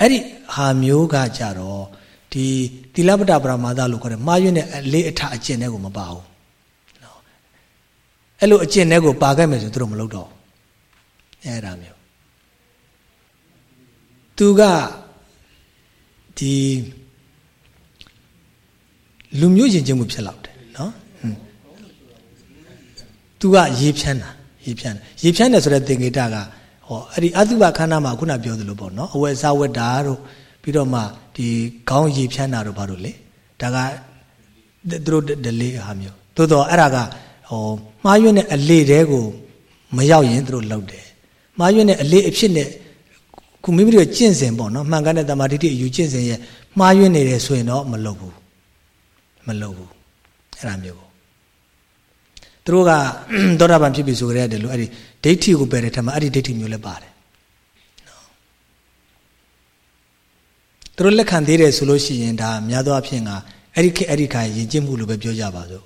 အဲ့ဒီဟာမျိုးကကြတော့ဒီသီလပတ္တပရမာသလို့ခေါ်တယ်မှားယွင်းတဲ့အလေးအထအကျင့်တွေကိုမပါဘူးနော်အဲ့လိုအကျင့်တွေကိုပါခဲ့မယ်ဆိုသူတို့မလုပ်တော့အဲ့ဒါမျိုးသူကဒီလူမျိုးယဉ်ကျေးမှုဖြစ်လောက်တယ်နော်သူကရေဖြန်းတာရေဖြန်းရေဖြန်းတယ်ဆိုတဲ့သင်္ကေတက ဟောအဲ့ဒီအတုပခန္ဓာမှာခုနပြောသလိုပေါ့နော်အဝယ်စားဝတ်တာတို့ပြီးတော့မှဒီခေါင်းရေဖြန်းတာတို့ဘာလို့လဲဒါကသူတို့ဒလေးဟာမျိုးသို့တော့အဲ့ဒါကဟောမှားယွင်းတဲ့အလေတဲကိုမရောက်ရင်သူတို့လောက်တယ်မှားယွင်းတဲ့အလေအဖြစ်နဲ့ခုမိမိတို့ကျင့်စဉ်ပေါ့နော်မှန်ကန်တဲ့တမာတိတိအယူကျင့်စဉ်ရဲ့မှားယွင်းနေတယ်ဆိုရင်တော့မလုပ်ဘူးမလုပ်ဘူးအဲ့ဒါမျိုးကိုသူတို့ကသောတာပန်ဖြစ်ပြီဆိုကြတဲ့လို့အဲ့ဒီ ဒိဋ္ဌိကိုပယ်တဲ့ထက်မှာအဲ့ဒီဒိဋ္ဌိမျိုးလည်းပါတယ်နော်သူတို့လက်ခံသေးတယ်ဆိုလို့ရှိရင်ဒါများသောအားဖြင့်ကအဲ့ဒီခေအဲ့ဒီခါယဉ်ကျေးမှုလို့ပဲပြောကြပါစို့